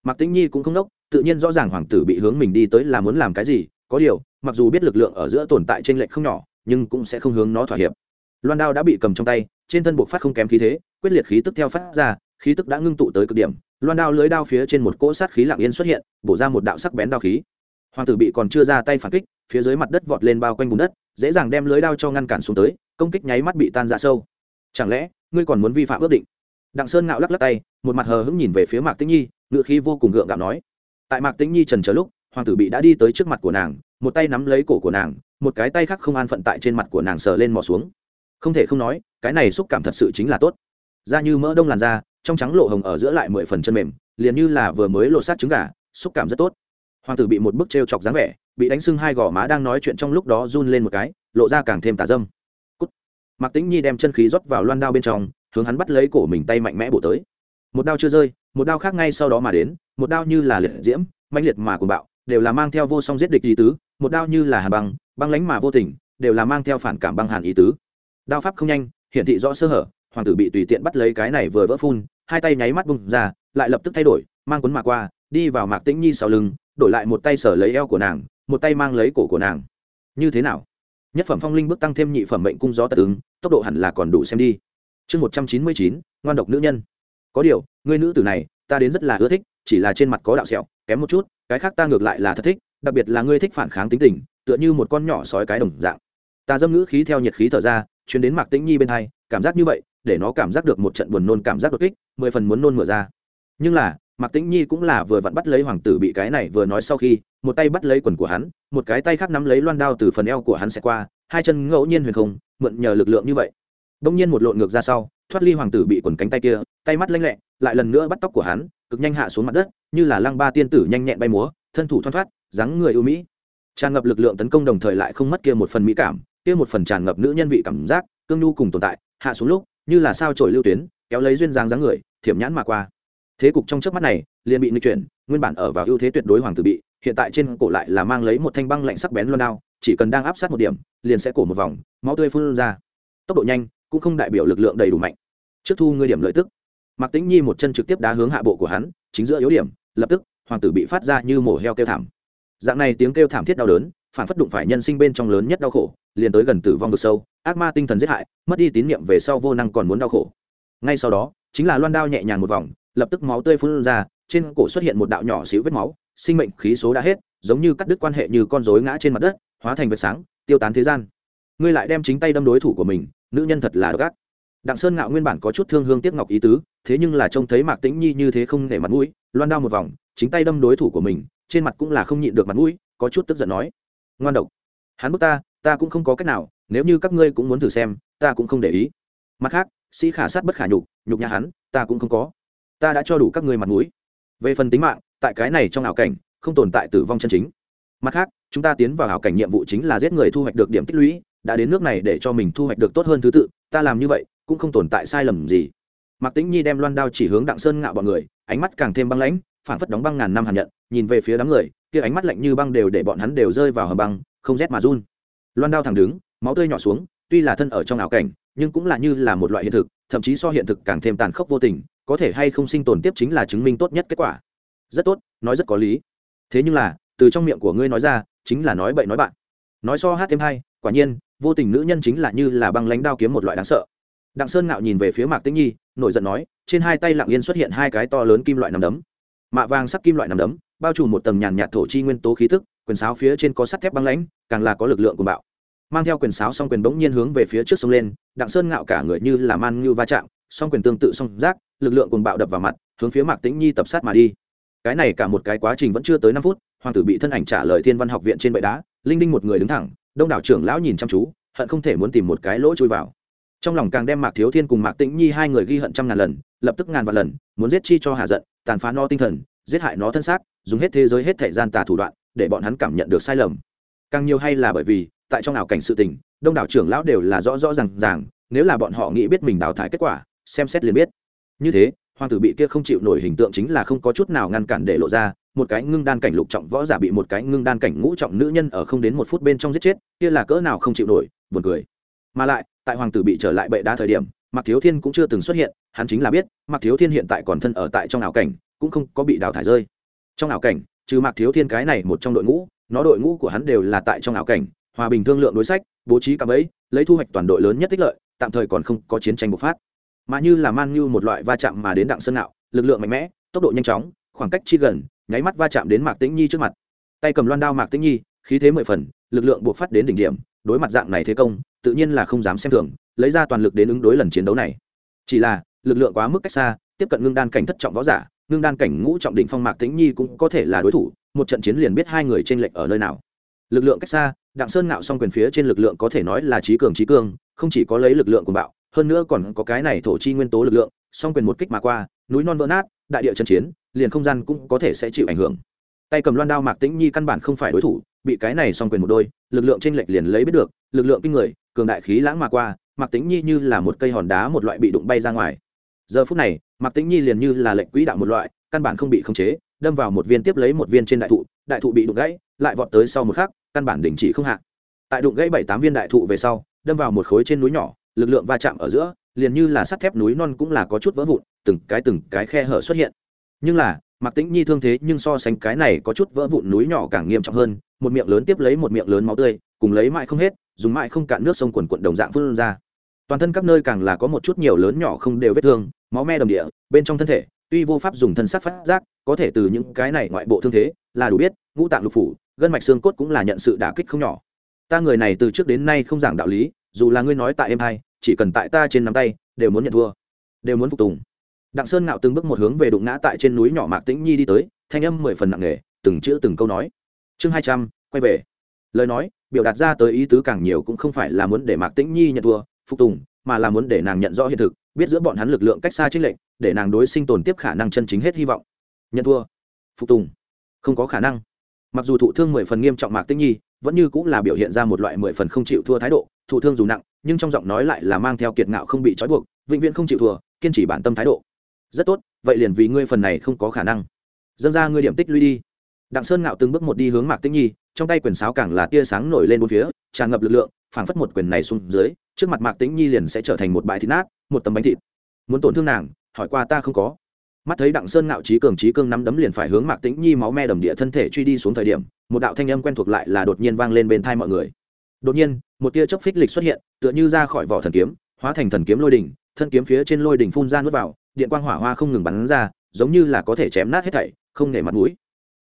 Mạc tĩnh nhi cũng không đốc, tự nhiên rõ ràng hoàng tử bị hướng mình đi tới là muốn làm cái gì, có điều, mặc dù biết lực lượng ở giữa tồn tại trên lệnh không nhỏ, nhưng cũng sẽ không hướng nó thỏa hiệp. Loan đao đã bị cầm trong tay, trên thân buộc phát không kém khí thế, quyết liệt khí tức theo phát ra, khí tức đã ngưng tụ tới cực điểm. Loan đao lưới đao phía trên một cỗ sát khí lặng yên xuất hiện, bổ ra một đạo sắc bén đao khí. Hoàng tử bị còn chưa ra tay phản kích, phía dưới mặt đất vọt lên bao quanh bùn đất, dễ dàng đem lưới đao cho ngăn cản xuống tới, công kích nháy mắt bị tan ra sâu. Chẳng lẽ, ngươi còn muốn vi phạm ước định? Đặng sơn ngạo lắc lắc tay, một mặt hờ hững nhìn về phía mạc tĩnh nhi ngựa khí vô cùng gượng gạo nói. Tại mạc tĩnh nhi trần chờ lúc, hoàng tử bị đã đi tới trước mặt của nàng, một tay nắm lấy cổ của nàng, một cái tay khác không an phận tại trên mặt của nàng sờ lên mò xuống. Không thể không nói, cái này xúc cảm thật sự chính là tốt. Da như mỡ đông làn da, trong trắng lộ hồng ở giữa lại mười phần chân mềm, liền như là vừa mới lộ sát trứng gà, xúc cảm rất tốt. Hoàng tử bị một bức t r e o chọc dáng vẻ, bị đánh sưng hai gò má đang nói chuyện trong lúc đó run lên một cái, lộ ra càng thêm tà dâm. Cút. mạc tĩnh nhi đem chân khí rót vào loan đao bên trong hướng hắn bắt lấy cổ mình tay mạnh mẽ bổ tới. Một đao chưa rơi, một đao khác ngay sau đó mà đến, một đao như là liệt diễm mạnh liệt mà cuồng bạo, đều là mang theo vô song giết địch ý tứ, một đao như là hà băng băng lánh mà vô tình, đều là mang theo phản cảm băng hàn ý tứ. Đao pháp không nhanh, hiển thị rõ sơ hở, hoàng tử bị tùy tiện bắt lấy cái này vừa vỡ phun, hai tay nháy mắt bung ra, lại lập tức thay đổi, mang cuốn mà qua, đi vào mạc tĩnh nhi sau lưng, đổi lại một tay sở lấy eo của nàng, một tay mang lấy cổ của nàng. Như thế nào? Nhất phẩm phong linh bước tăng thêm nhị phẩm mệnh cung gió tật ứng, tốc độ hẳn là còn đủ xem đi chương một trăm chín mươi chín, ngoan độc nữ nhân. Có điều người nữ tử này, ta đến rất là ưa thích, chỉ là trên mặt có đạo sẹo, kém một chút, cái khác ta ngược lại là thật thích, đặc biệt là ngươi thích phản kháng tính tình, tựa như một con nhỏ sói cái đồng dạng. Ta dâm ngữ khí theo nhiệt khí thở ra, chuyến đến mạc tĩnh nhi bên hai, cảm giác như vậy, để nó cảm giác được một trận buồn nôn cảm giác đột kích, mười phần muốn nôn mửa ra. Nhưng là, mạc tĩnh nhi cũng là vừa vặn bắt lấy hoàng tử bị cái này vừa nói sau khi, một tay bắt lấy quần của hắn, một cái tay khác nắm lấy loan đao từ phần eo của hắn sẽ qua, hai chân ngẫu nhiên huyền không, mượn nhờ lực lượng như vậy đông nhiên một lộn ngược ra sau, thoát ly hoàng tử bị quần cánh tay kia, tay mắt lanh lẹ, lại lần nữa bắt tóc của hắn, cực nhanh hạ xuống mặt đất, như là lăng ba tiên tử nhanh nhẹn bay múa, thân thủ thoăn thoát, dáng người ưu mỹ. Tràn ngập lực lượng tấn công đồng thời lại không mất kia một phần mỹ cảm, kia một phần tràn ngập nữ nhân vị cảm giác, cương nhu cùng tồn tại, hạ xuống lúc, như là sao trổi lưu tuyến, kéo lấy duyên dáng dáng người, thiểm nhãn mà qua. Thế cục trong trước mắt này, liền bị nghịch chuyển, nguyên bản ở vào ưu thế tuyệt đối hoàng tử bị, hiện tại trên cổ lại là mang lấy một thanh băng lạnh sắc bén loan đao, chỉ cần đang áp sát một điểm, liền sẽ cổ một vòng, máu tươi phun ra. Tốc độ nhanh cũng không đại biểu lực lượng đầy đủ mạnh. Trước thu ngươi điểm lợi tức. Mạc tĩnh nhi một chân trực tiếp đá hướng hạ bộ của hắn, chính giữa yếu điểm, lập tức, hoàng tử bị phát ra như mổ heo kêu thảm. Dạng này tiếng kêu thảm thiết đau đớn, phản phất đụng phải nhân sinh bên trong lớn nhất đau khổ, liền tới gần tử vong vực sâu, ác ma tinh thần giết hại, mất đi tín nhiệm về sau vô năng còn muốn đau khổ. Ngay sau đó, chính là loan đao nhẹ nhàng một vòng, lập tức máu tươi phun ra, trên cổ xuất hiện một đạo nhỏ xíu vết máu, sinh mệnh khí số đã hết, giống như cắt đứt quan hệ như con rối ngã trên mặt đất, hóa thành vệt sáng, tiêu tán thế gian. Ngươi lại đem chính tay đâm đối thủ của mình nữ nhân thật là độc ác. Đặng sơn ngạo nguyên bản có chút thương hương tiếc ngọc ý tứ, thế nhưng là trông thấy mạc tĩnh nhi như thế không để mặt mũi, loan đao một vòng, chính tay đâm đối thủ của mình, trên mặt cũng là không nhịn được mặt mũi, có chút tức giận nói, ngoan độc. Hắn bức ta ta cũng không có cách nào, nếu như các ngươi cũng muốn thử xem, ta cũng không để ý. Mặt khác, sĩ khả sát bất khả nhục nhục nhà hắn, ta cũng không có. Ta đã cho đủ các ngươi mặt mũi. Về phần tính mạng, tại cái này trong ảo cảnh, không tồn tại tử vong chân chính. Mặt khác, chúng ta tiến vào ảo cảnh nhiệm vụ chính là giết người thu hoạch được điểm tích lũy đã đến nước này để cho mình thu hoạch được tốt hơn thứ tự, ta làm như vậy, cũng không tồn tại sai lầm gì. Mạc tĩnh nhi đem loan đao chỉ hướng đặng sơn ngạo bọn người, ánh mắt càng thêm băng lãnh phản phất đóng băng ngàn năm hàn nhận, nhìn về phía đám người, kia ánh mắt lạnh như băng đều để bọn hắn đều rơi vào hầm băng, không rét mà run. Loan đao thẳng đứng, máu tươi nhỏ xuống, tuy là thân ở trong ảo cảnh, nhưng cũng là như là một loại hiện thực, thậm chí so hiện thực càng thêm tàn khốc vô tình, có thể hay không sinh tồn tiếp chính là chứng minh tốt nhất kết quả. Rất tốt, nói rất có lý. Thế nhưng là, từ trong miệng của ngươi nói ra, chính là nói bậy nói bạn. Nói so hát thêm hay quả nhiên vô tình nữ nhân chính là như là băng lánh đao kiếm một loại đáng sợ. Đặng sơn ngạo nhìn về phía mạc tĩnh nhi, nổi giận nói, trên hai tay lặng yên xuất hiện hai cái to lớn kim loại nằm đấm. Mạ vàng sắc kim loại nằm đấm, bao trùm một tầng nhàn nhạt thổ chi nguyên tố khí tức, quyền sáo phía trên có sắt thép băng lãnh, càng là có lực lượng của bạo. Mang theo quyền sáo song quyền bỗng nhiên hướng về phía trước sông lên, đặng sơn ngạo cả người như là man như va chạm, song quyền tương tự song giác, lực lượng cùng bạo đập vào mặt, hướng phía mạc tĩnh nhi tập sát mà đi. Cái này cả một cái quá trình vẫn chưa tới năm phút, hoàng tử bị thân ảnh trả lời thiên văn học viện trên bệ đá, linh đinh một người đứng thẳng đông đảo trưởng lão nhìn chăm chú, hận không thể muốn tìm một cái lỗ chui vào. Trong lòng càng đem mạc thiếu thiên cùng mạc tĩnh nhi hai người ghi hận trăm ngàn lần, lập tức ngàn vạn lần, muốn giết chi cho hạ giận, tàn phá no tinh thần, giết hại nó thân xác, dùng hết thế giới hết thể gian tà thủ đoạn, để bọn hắn cảm nhận được sai lầm. Càng nhiều hay là bởi vì, tại trong ảo cảnh sự tình, đông đảo trưởng lão đều là rõ rõ r à n g ràng, nếu là bọn họ nghĩ biết mình đào thải kết quả, xem xét liền biết. Như thế hoàng tử bị kia không chịu nổi hình tượng chính là không có chút nào ngăn cản để lộ ra, một cái ngưng đan cảnh lục trọng võ giả bị một cái ngưng đan cảnh ngũ trọng nữ nhân ở không đến một phút bên trong giết chết, kia là cỡ nào không chịu nổi, buồn cười. Mà lại, tại hoàng tử bị trở lại bệ đá thời điểm, mạc thiếu thiên cũng chưa từng xuất hiện, hắn chính là biết, mạc thiếu thiên hiện tại còn thân ở tại trong ảo cảnh, cũng không có bị đào thải rơi. Trong ảo cảnh, trừ mạc thiếu thiên cái này một trong đội ngũ, nó đội ngũ của hắn đều là tại trong ảo cảnh, hòa bình thương lượng đối sách, bố trí cạm ấy lấy thu hoạch toàn đội lớn nhất tích lợi, tạm thời còn không có chiến tranh bộc phát mà như là man như một loại va chạm mà đến đặng sơn nạo lực lượng mạnh mẽ, tốc độ nhanh chóng, khoảng cách chi gần, nháy mắt va chạm đến mạc tĩnh nhi trước mặt. Tay cầm loan đao mạc tĩnh nhi, khí thế mười phần, lực lượng buộc phát đến đỉnh điểm, đối mặt dạng này thế công, tự nhiên là không dám xem thường, lấy ra toàn lực đến ứng đối lần chiến đấu này. Chỉ là, lực lượng quá mức cách xa, tiếp cận ngưng đan cảnh thất trọng võ giả, ngưng đan cảnh ngũ trọng đỉnh phong mạc tĩnh nhi cũng có thể là đối thủ, một trận chiến liền biết hai người trên lệch ở nơi nào. Lực lượng cách xa, đặng sơn ngạo song quyền phía trên lực lượng có thể nói là trí cường trí cương, không chỉ có lấy lực lượng của bạo hơn nữa còn có cái này thổ chi nguyên tố lực lượng, song quyền một kích mà qua, núi non vỡ nát, đại địa trận chiến, liền không gian cũng có thể sẽ chịu ảnh hưởng. Tay cầm loan đao mạc tĩnh nhi căn bản không phải đối thủ, bị cái này song quyền một đôi, lực lượng trên lệch liền lấy biết được, lực lượng kinh người, cường đại khí lãng mà qua, mạc tĩnh nhi như là một cây hòn đá một loại bị đụng bay ra ngoài. Giờ phút này, mạc tĩnh nhi liền như là lệnh quỹ đạo một loại, căn bản không bị khống chế, đâm vào một viên tiếp lấy một viên trên đại thụ đại thụ bị đụng gãy, lại vọt tới sau một khắc, căn bản đình chỉ không hạ. Tại đụng gãy bảy tám viên đại thụ về sau, đâm vào một khối trên núi nhỏ lực lượng va chạm ở giữa, liền như là sắt thép núi non cũng là có chút vỡ vụn, từng cái từng cái khe hở xuất hiện. Nhưng là mặc tĩnh nhi thương thế nhưng so sánh cái này có chút vỡ vụn núi nhỏ càng nghiêm trọng hơn, một miệng lớn tiếp lấy một miệng lớn máu tươi, cùng lấy mãi không hết, dùng mãi không cạn nước sông quần quận đồng dạng phun ra. Toàn thân các nơi càng là có một chút nhiều lớn nhỏ không đều vết thương, máu me đầm địa, bên trong thân thể, tuy vô pháp dùng thân sắc phát giác, có thể từ những cái này ngoại bộ thương thế, là đủ biết, ngũ tạng lục phủ, gân mạch xương cốt cũng là nhận sự đả kích không nhỏ. Ta người này từ trước đến nay không giảng đạo lý dù là ngươi nói tại em hai, chỉ cần tại ta trên nắm tay, đều muốn nhận thua, đều muốn phục tùng. Đặng sơn ngạo từng bước một hướng về đụng ngã tại trên núi nhỏ mạc tĩnh nhi đi tới, thanh âm mười phần nặng nề, từng chữ từng câu nói. Chương hai trăm, quay về. Lời nói, biểu đạt ra tới ý tứ càng nhiều cũng không phải là muốn để mạc tĩnh nhi nhận thua, phục tùng, mà là muốn để nàng nhận rõ hiện thực, biết giữa bọn hắn lực lượng cách xa trích lệnh để nàng đối sinh tồn tiếp khả năng chân chính hết hy vọng. Nhận thua, phục tùng, không có khả năng. Mặc dù thụ thương mười phần nghiêm trọng mạc tĩnh nhi vẫn như cũng là biểu hiện ra một loại mười phần không chịu thua thái độ, thụ thương dù nặng, nhưng trong giọng nói lại là mang theo kiệt ngạo không bị trói buộc, vĩnh viễn không chịu thua, kiên trì bản tâm thái độ. Rất tốt, vậy liền vì ngươi phần này không có khả năng. Dâng ra ngươi điểm tích lũy đi. Đặng sơn ngạo từng bước một đi hướng mạc tĩnh nhi, trong tay quyền sáo càng là tia sáng nổi lên bốn phía, tràn ngập lực lượng, phảng phất một quyền này xuống dưới, trước mặt mạc tĩnh nhi liền sẽ trở thành một bãi thịt nát, một tấm bánh thịt. Muốn tổn thương nàng, hỏi qua ta không có mắt thấy đặng sơn ngạo trí cường trí cương nắm đấm liền phải hướng mạc tĩnh nhi máu me đầm địa thân thể truy đi xuống thời điểm, một đạo thanh âm quen thuộc lại là đột nhiên vang lên bên thai mọi người. Đột nhiên, một tia chớp phích lịch xuất hiện, tựa như ra khỏi vỏ thần kiếm, hóa thành thần kiếm lôi đỉnh, thân kiếm phía trên lôi đỉnh phun ra nuốt vào, điện quang hỏa hoa không ngừng bắn ra, giống như là có thể chém nát hết thảy, không nể mặt mũi.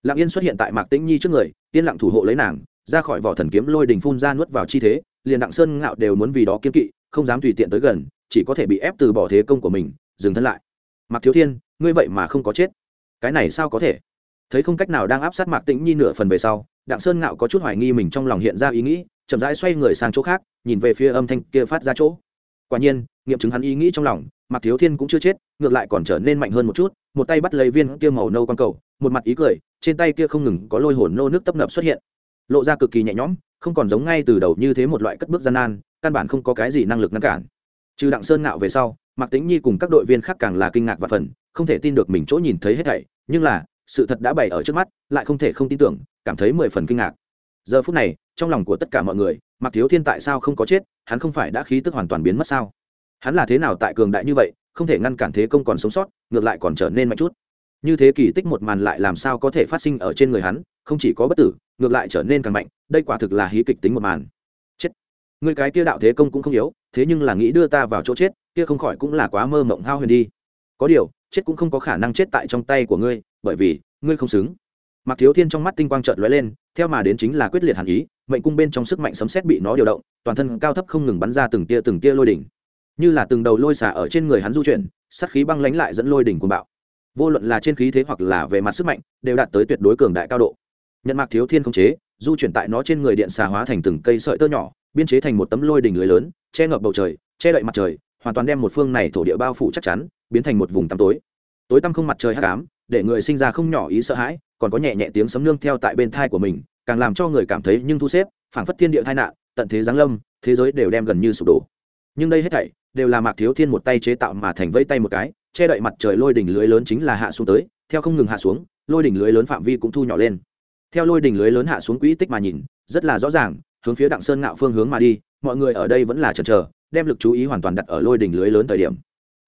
Lặng yên xuất hiện tại mạc tĩnh nhi trước người, yên lặng thủ hộ lấy nàng, ra khỏi vỏ thần kiếm lôi đỉnh phun ra nuốt vào chi thế, liền đặng sơn ngạo đều muốn vì đó kiên kỵ, không dám tùy tiện tới gần, chỉ có thể bị ép từ bỏ thế công của mình, dừng thân lại. Mạc thiếu thiên ngươi vậy mà không có chết. Cái này sao có thể? Thấy không cách nào đang áp sát mạc tĩnh nhi nửa phần về sau, đặng sơn ngạo có chút hoài nghi mình trong lòng hiện ra ý nghĩ, chậm rãi xoay người sang chỗ khác, nhìn về phía âm thanh kia phát ra chỗ. Quả nhiên, nghiệm chứng hắn ý nghĩ trong lòng, mạc thiếu thiên cũng chưa chết, ngược lại còn trở nên mạnh hơn một chút, một tay bắt lấy viên kia màu nâu quang cầu, một mặt ý cười, trên tay kia không ngừng có lôi hồn nô nước tấp nập xuất hiện. Lộ ra cực kỳ nhẹ nhõm, không còn giống ngay từ đầu như thế một loại cất bước gian nan, căn bản không có cái gì năng lực ngăn cản. Trừ đặng sơn ngạo về sau, mạc tĩnh nhi cùng các đội viên khác càng là kinh ngạc và phần không thể tin được mình chỗ nhìn thấy hết thảy, nhưng là, sự thật đã bày ở trước mắt, lại không thể không tin tưởng, cảm thấy mười phần kinh ngạc. Giờ phút này, trong lòng của tất cả mọi người Mặc thiếu thiên tại sao không có chết, hắn không phải đã khí tức hoàn toàn biến mất sao? Hắn là thế nào tại cường đại như vậy, không thể ngăn cản thế công còn sống sót, ngược lại còn trở nên mạnh chút. Như thế kỳ tích một màn lại làm sao có thể phát sinh ở trên người hắn, không chỉ có bất tử, ngược lại trở nên càng mạnh, đây quả thực là hí kịch tính một màn. Chết. Người cái kia đạo thế công cũng không yếu, thế nhưng là nghĩ đưa ta vào chỗ chết, kia không khỏi cũng là quá mơ mộng hao huyền đi. Có điều chết cũng không có khả năng chết tại trong tay của ngươi, bởi vì, ngươi không xứng. Mặc thiếu thiên trong mắt tinh quang trợt lóe lên, theo mà đến chính là quyết liệt hàn ý, mệnh cung bên trong sức mạnh sấm xét bị nó điều động, toàn thân cao thấp không ngừng bắn ra từng tia từng tia lôi đỉnh. Như là từng đầu lôi xả ở trên người hắn du chuyển sắt khí băng lánh lại dẫn lôi đỉnh cuồng bạo. Vô luận là trên khí thế hoặc là về mặt sức mạnh, đều đạt tới tuyệt đối cường đại cao độ. Nhận mạc thiếu thiên không chế, du chuyển tại nó trên người điện xà hóa thành từng cây sợi tơ nhỏ, biên chế thành một tấm lôi đỉnh lưới lớn, che ngập bầu trời, che đậy mặt trời hoàn toàn đem một phương này thổ địa bao phủ chắc chắn, biến thành một vùng tăm tối. Tối tăm không mặt trời hắc ám, để người sinh ra không nhỏ ý sợ hãi, còn có nhẹ nhẹ tiếng sấm nương theo tại bên thai của mình, càng làm cho người cảm thấy nhưng thu xếp, phảng phất thiên địa tai nạn, tận thế giáng lâm, thế giới đều đem gần như sụp đổ. Nhưng đây hết thảy đều là mạc thiếu thiên một tay chế tạo mà thành vây tay một cái, che đậy mặt trời lôi đỉnh lưới lớn chính là hạ xuống tới, theo không ngừng hạ xuống, lôi đỉnh lưới lớn phạm vi cũng thu nhỏ lên. Theo lôi đỉnh lưới lớn hạ xuống quỹ tích mà nhìn, rất là rõ ràng, hướng phía đặng sơn ngạo phương hướng mà đi, mọi người ở đây vẫn là chần chờ đem lực chú ý hoàn toàn đặt ở lôi đỉnh lưới lớn thời điểm.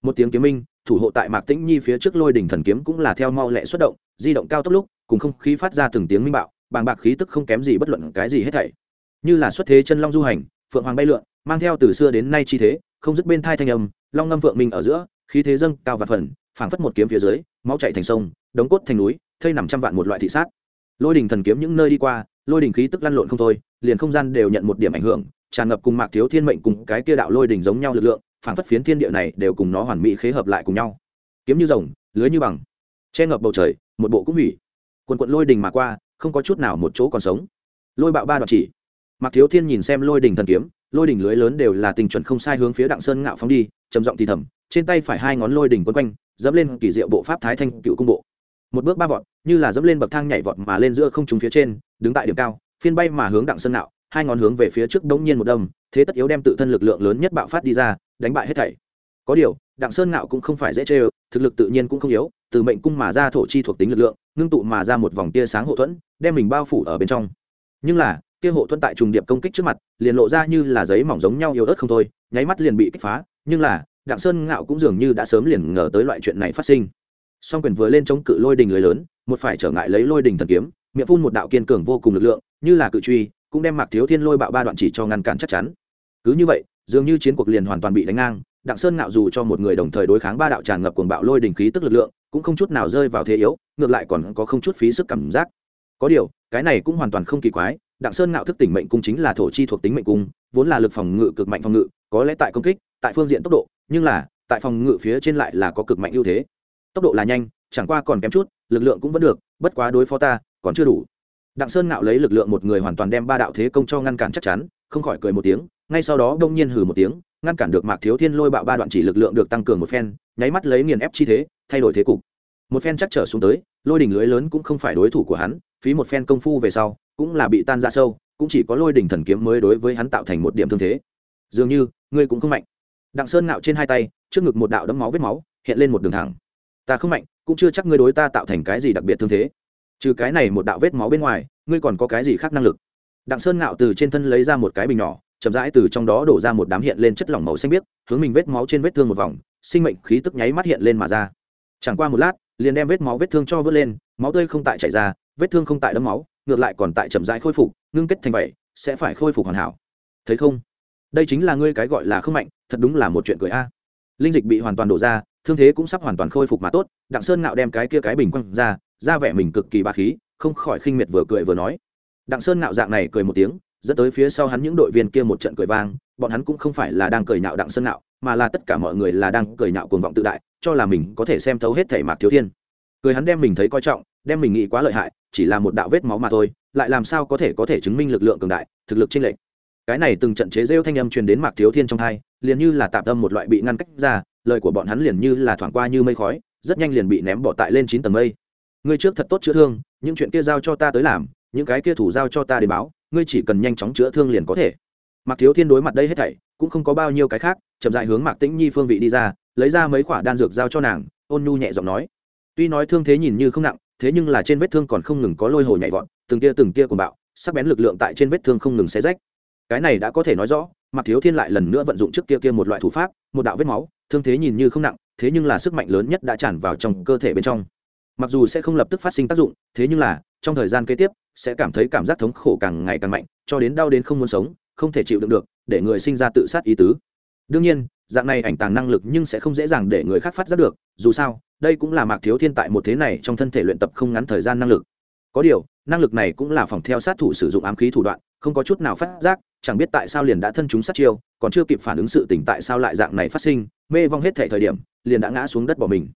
Một tiếng kiếm minh, thủ hộ tại mạc tĩnh nhi phía trước lôi đỉnh thần kiếm cũng là theo mau lẹ xuất động, di động cao tốc lúc, cùng không khí phát ra từng tiếng minh bạo, bàng bạc khí tức không kém gì bất luận cái gì hết thảy. Như là xuất thế chân long du hành, phượng hoàng bay lượn, mang theo từ xưa đến nay chi thế, không dứt bên thai thanh âm, long ngâm vượng mình ở giữa, khí thế dâng cao và phần, phảng phất một kiếm phía dưới, máu chạy thành sông, đống cốt thành núi, thây nằm trăm vạn một loại thị sát. Lôi đình thần kiếm những nơi đi qua, lôi đình khí tức lăn lộn không thôi, liền không gian đều nhận một điểm ảnh hưởng tràn ngập cùng mạc thiếu thiên mệnh cùng cái kia đạo lôi Đỉnh giống nhau lực lượng phản phất phiến thiên địa này đều cùng nó hoàn mỹ khế hợp lại cùng nhau. Kiếm như rồng, lưới như bằng, che ngập bầu trời, một bộ cũng hủy. Quần quận lôi đình mà qua, không có chút nào một chỗ còn sống. Lôi bạo ba đoạn chỉ. Mặc thiếu thiên nhìn xem lôi đình thần kiếm, lôi đỉnh lưới lớn đều là tình chuẩn không sai hướng phía đặng sơn ngạo phóng đi, trầm giọng thì thầm, trên tay phải hai ngón lôi đỉnh quấn quanh, dẫm lên kỳ diệu bộ pháp thái thanh cựu cung bộ. Một bước ba vọt, như là dẫm lên bậc thang nhảy vọt mà lên giữa không trúng phía trên, đứng tại điểm cao, phiên bay mà hướng đặng sơn ngạo hai ngón hướng về phía trước đống nhiên một đâm, thế tất yếu đem tự thân lực lượng lớn nhất bạo phát đi ra, đánh bại hết thảy. Có điều, đặng sơn ngạo cũng không phải dễ chê thực lực tự nhiên cũng không yếu, từ mệnh cung mà ra thổ chi thuộc tính lực lượng, ngưng tụ mà ra một vòng tia sáng hộ thuẫn, đem mình bao phủ ở bên trong. Nhưng là, kia hộ thuẫn tại trùng điệp công kích trước mặt, liền lộ ra như là giấy mỏng giống nhau yếu ớt không thôi, nháy mắt liền bị kích phá, nhưng là, đặng sơn ngạo cũng dường như đã sớm liền ngờ tới loại chuyện này phát sinh. Song quyền vừa lên chống cự lôi đình người lớn, một phải trở ngại lấy lôi đình thần kiếm, miệng phun một đạo kiên cường vô cùng lực lượng, như là cự truy cũng đem mạc thiếu thiên lôi bạo ba đoạn chỉ cho ngăn cản chắc chắn. Cứ như vậy, dường như chiến cuộc liền hoàn toàn bị đánh ngang, đặng sơn ngạo dù cho một người đồng thời đối kháng ba đạo tràn ngập cuồng bạo lôi đình khí tức lực lượng, cũng không chút nào rơi vào thế yếu, ngược lại còn có không chút phí sức cảm giác. Có điều, cái này cũng hoàn toàn không kỳ quái, đặng sơn ngạo thức tỉnh mệnh cung chính là thổ chi thuộc tính mệnh cung, vốn là lực phòng ngự cực mạnh phòng ngự, có lẽ tại công kích, tại phương diện tốc độ, nhưng là, tại phòng ngự phía trên lại là có cực mạnh ưu thế. Tốc độ là nhanh, chẳng qua còn kém chút, lực lượng cũng vẫn được, bất quá đối phó ta, còn chưa đủ đặng sơn ngạo lấy lực lượng một người hoàn toàn đem ba đạo thế công cho ngăn cản chắc chắn, không khỏi cười một tiếng, ngay sau đó đông nhiên hừ một tiếng, ngăn cản được mạc thiếu thiên lôi bạo ba đoạn chỉ lực lượng được tăng cường một phen, nháy mắt lấy nghiền ép chi thế, thay đổi thế cục. Một phen chắc trở xuống tới, lôi đỉnh lưới lớn cũng không phải đối thủ của hắn, phí một phen công phu về sau, cũng là bị tan ra sâu, cũng chỉ có lôi đỉnh thần kiếm mới đối với hắn tạo thành một điểm thương thế. Dường như, ngươi cũng không mạnh. Đặng sơn ngạo trên hai tay, trước ngực một đạo đấm máu vết máu, hiện lên một đường thẳng. Ta không mạnh, cũng chưa chắc ngươi đối ta tạo thành cái gì đặc biệt thương thế trừ cái này một đạo vết máu bên ngoài, ngươi còn có cái gì khác năng lực? Đặng sơn ngạo từ trên thân lấy ra một cái bình nhỏ, chậm rãi từ trong đó đổ ra một đám hiện lên chất lỏng màu xanh biếc, hướng mình vết máu trên vết thương một vòng, sinh mệnh khí tức nháy mắt hiện lên mà ra. Chẳng qua một lát, liền đem vết máu vết thương cho vớt lên, máu tươi không tại chảy ra, vết thương không tại đấm máu, ngược lại còn tại chậm rãi khôi phục, ngưng kết thành vậy, sẽ phải khôi phục hoàn hảo. Thấy không? Đây chính là ngươi cái gọi là không mạnh, thật đúng là một chuyện cười a. Linh dịch bị hoàn toàn đổ ra, thương thế cũng sắp hoàn toàn khôi phục mà tốt, đặng sơn ngạo đem cái kia cái bình quăng ra ra vẻ mình cực kỳ ba khí, không khỏi khinh miệt vừa cười vừa nói. Đặng sơn ngạo dạng này cười một tiếng, dẫn tới phía sau hắn những đội viên kia một trận cười vang, bọn hắn cũng không phải là đang cười nhạo đặng sơn ngạo, mà là tất cả mọi người là đang cười nhạo cuồng vọng tự đại, cho là mình có thể xem thấu hết thể mạc thiếu thiên. Cười hắn đem mình thấy coi trọng, đem mình nghĩ quá lợi hại, chỉ là một đạo vết máu mà thôi, lại làm sao có thể có thể chứng minh lực lượng cường đại, thực lực chênh lệch. Cái này từng trận chế rêu thanh âm truyền đến mạc thiếu thiên trong thai liền như là tạm tâm một loại bị ngăn cách ra, lời của bọn hắn liền như là thoảng qua như mây khói, rất nhanh liền bị ném bỏ tại lên chín tầng mây ngươi trước thật tốt chữa thương, những chuyện kia giao cho ta tới làm, những cái kia thủ giao cho ta để báo, ngươi chỉ cần nhanh chóng chữa thương liền có thể. Mạc thiếu thiên đối mặt đây hết thảy, cũng không có bao nhiêu cái khác, chậm dại hướng mạc tĩnh nhi phương vị đi ra, lấy ra mấy khoả đan dược giao cho nàng, ôn nhu nhẹ giọng nói. Tuy nói thương thế nhìn như không nặng, thế nhưng là trên vết thương còn không ngừng có lôi hồi nhảy vọt, từng tia từng tia cùng bạo, sắc bén lực lượng tại trên vết thương không ngừng xé rách. Cái này đã có thể nói rõ, mạc thiếu thiên lại lần nữa vận dụng trước kia kia một loại thủ pháp, một đạo vết máu, thương thế nhìn như không nặng, thế nhưng là sức mạnh lớn nhất đã tràn vào trong cơ thể bên trong mặc dù sẽ không lập tức phát sinh tác dụng, thế nhưng là, trong thời gian kế tiếp, sẽ cảm thấy cảm giác thống khổ càng ngày càng mạnh, cho đến đau đến không muốn sống, không thể chịu đựng được, để người sinh ra tự sát ý tứ. Đương nhiên, dạng này ảnh tàng năng lực nhưng sẽ không dễ dàng để người khác phát giác được, dù sao, đây cũng là mạc thiếu thiên tại một thế này trong thân thể luyện tập không ngắn thời gian năng lực. Có điều, năng lực này cũng là phòng theo sát thủ sử dụng ám khí thủ đoạn, không có chút nào phát giác, chẳng biết tại sao liền đã thân chúng sát chiêu, còn chưa kịp phản ứng sự tỉnh tại sao lại dạng này phát sinh, mê vong hết thể thời điểm, liền đã ngã xuống đất bỏ mình.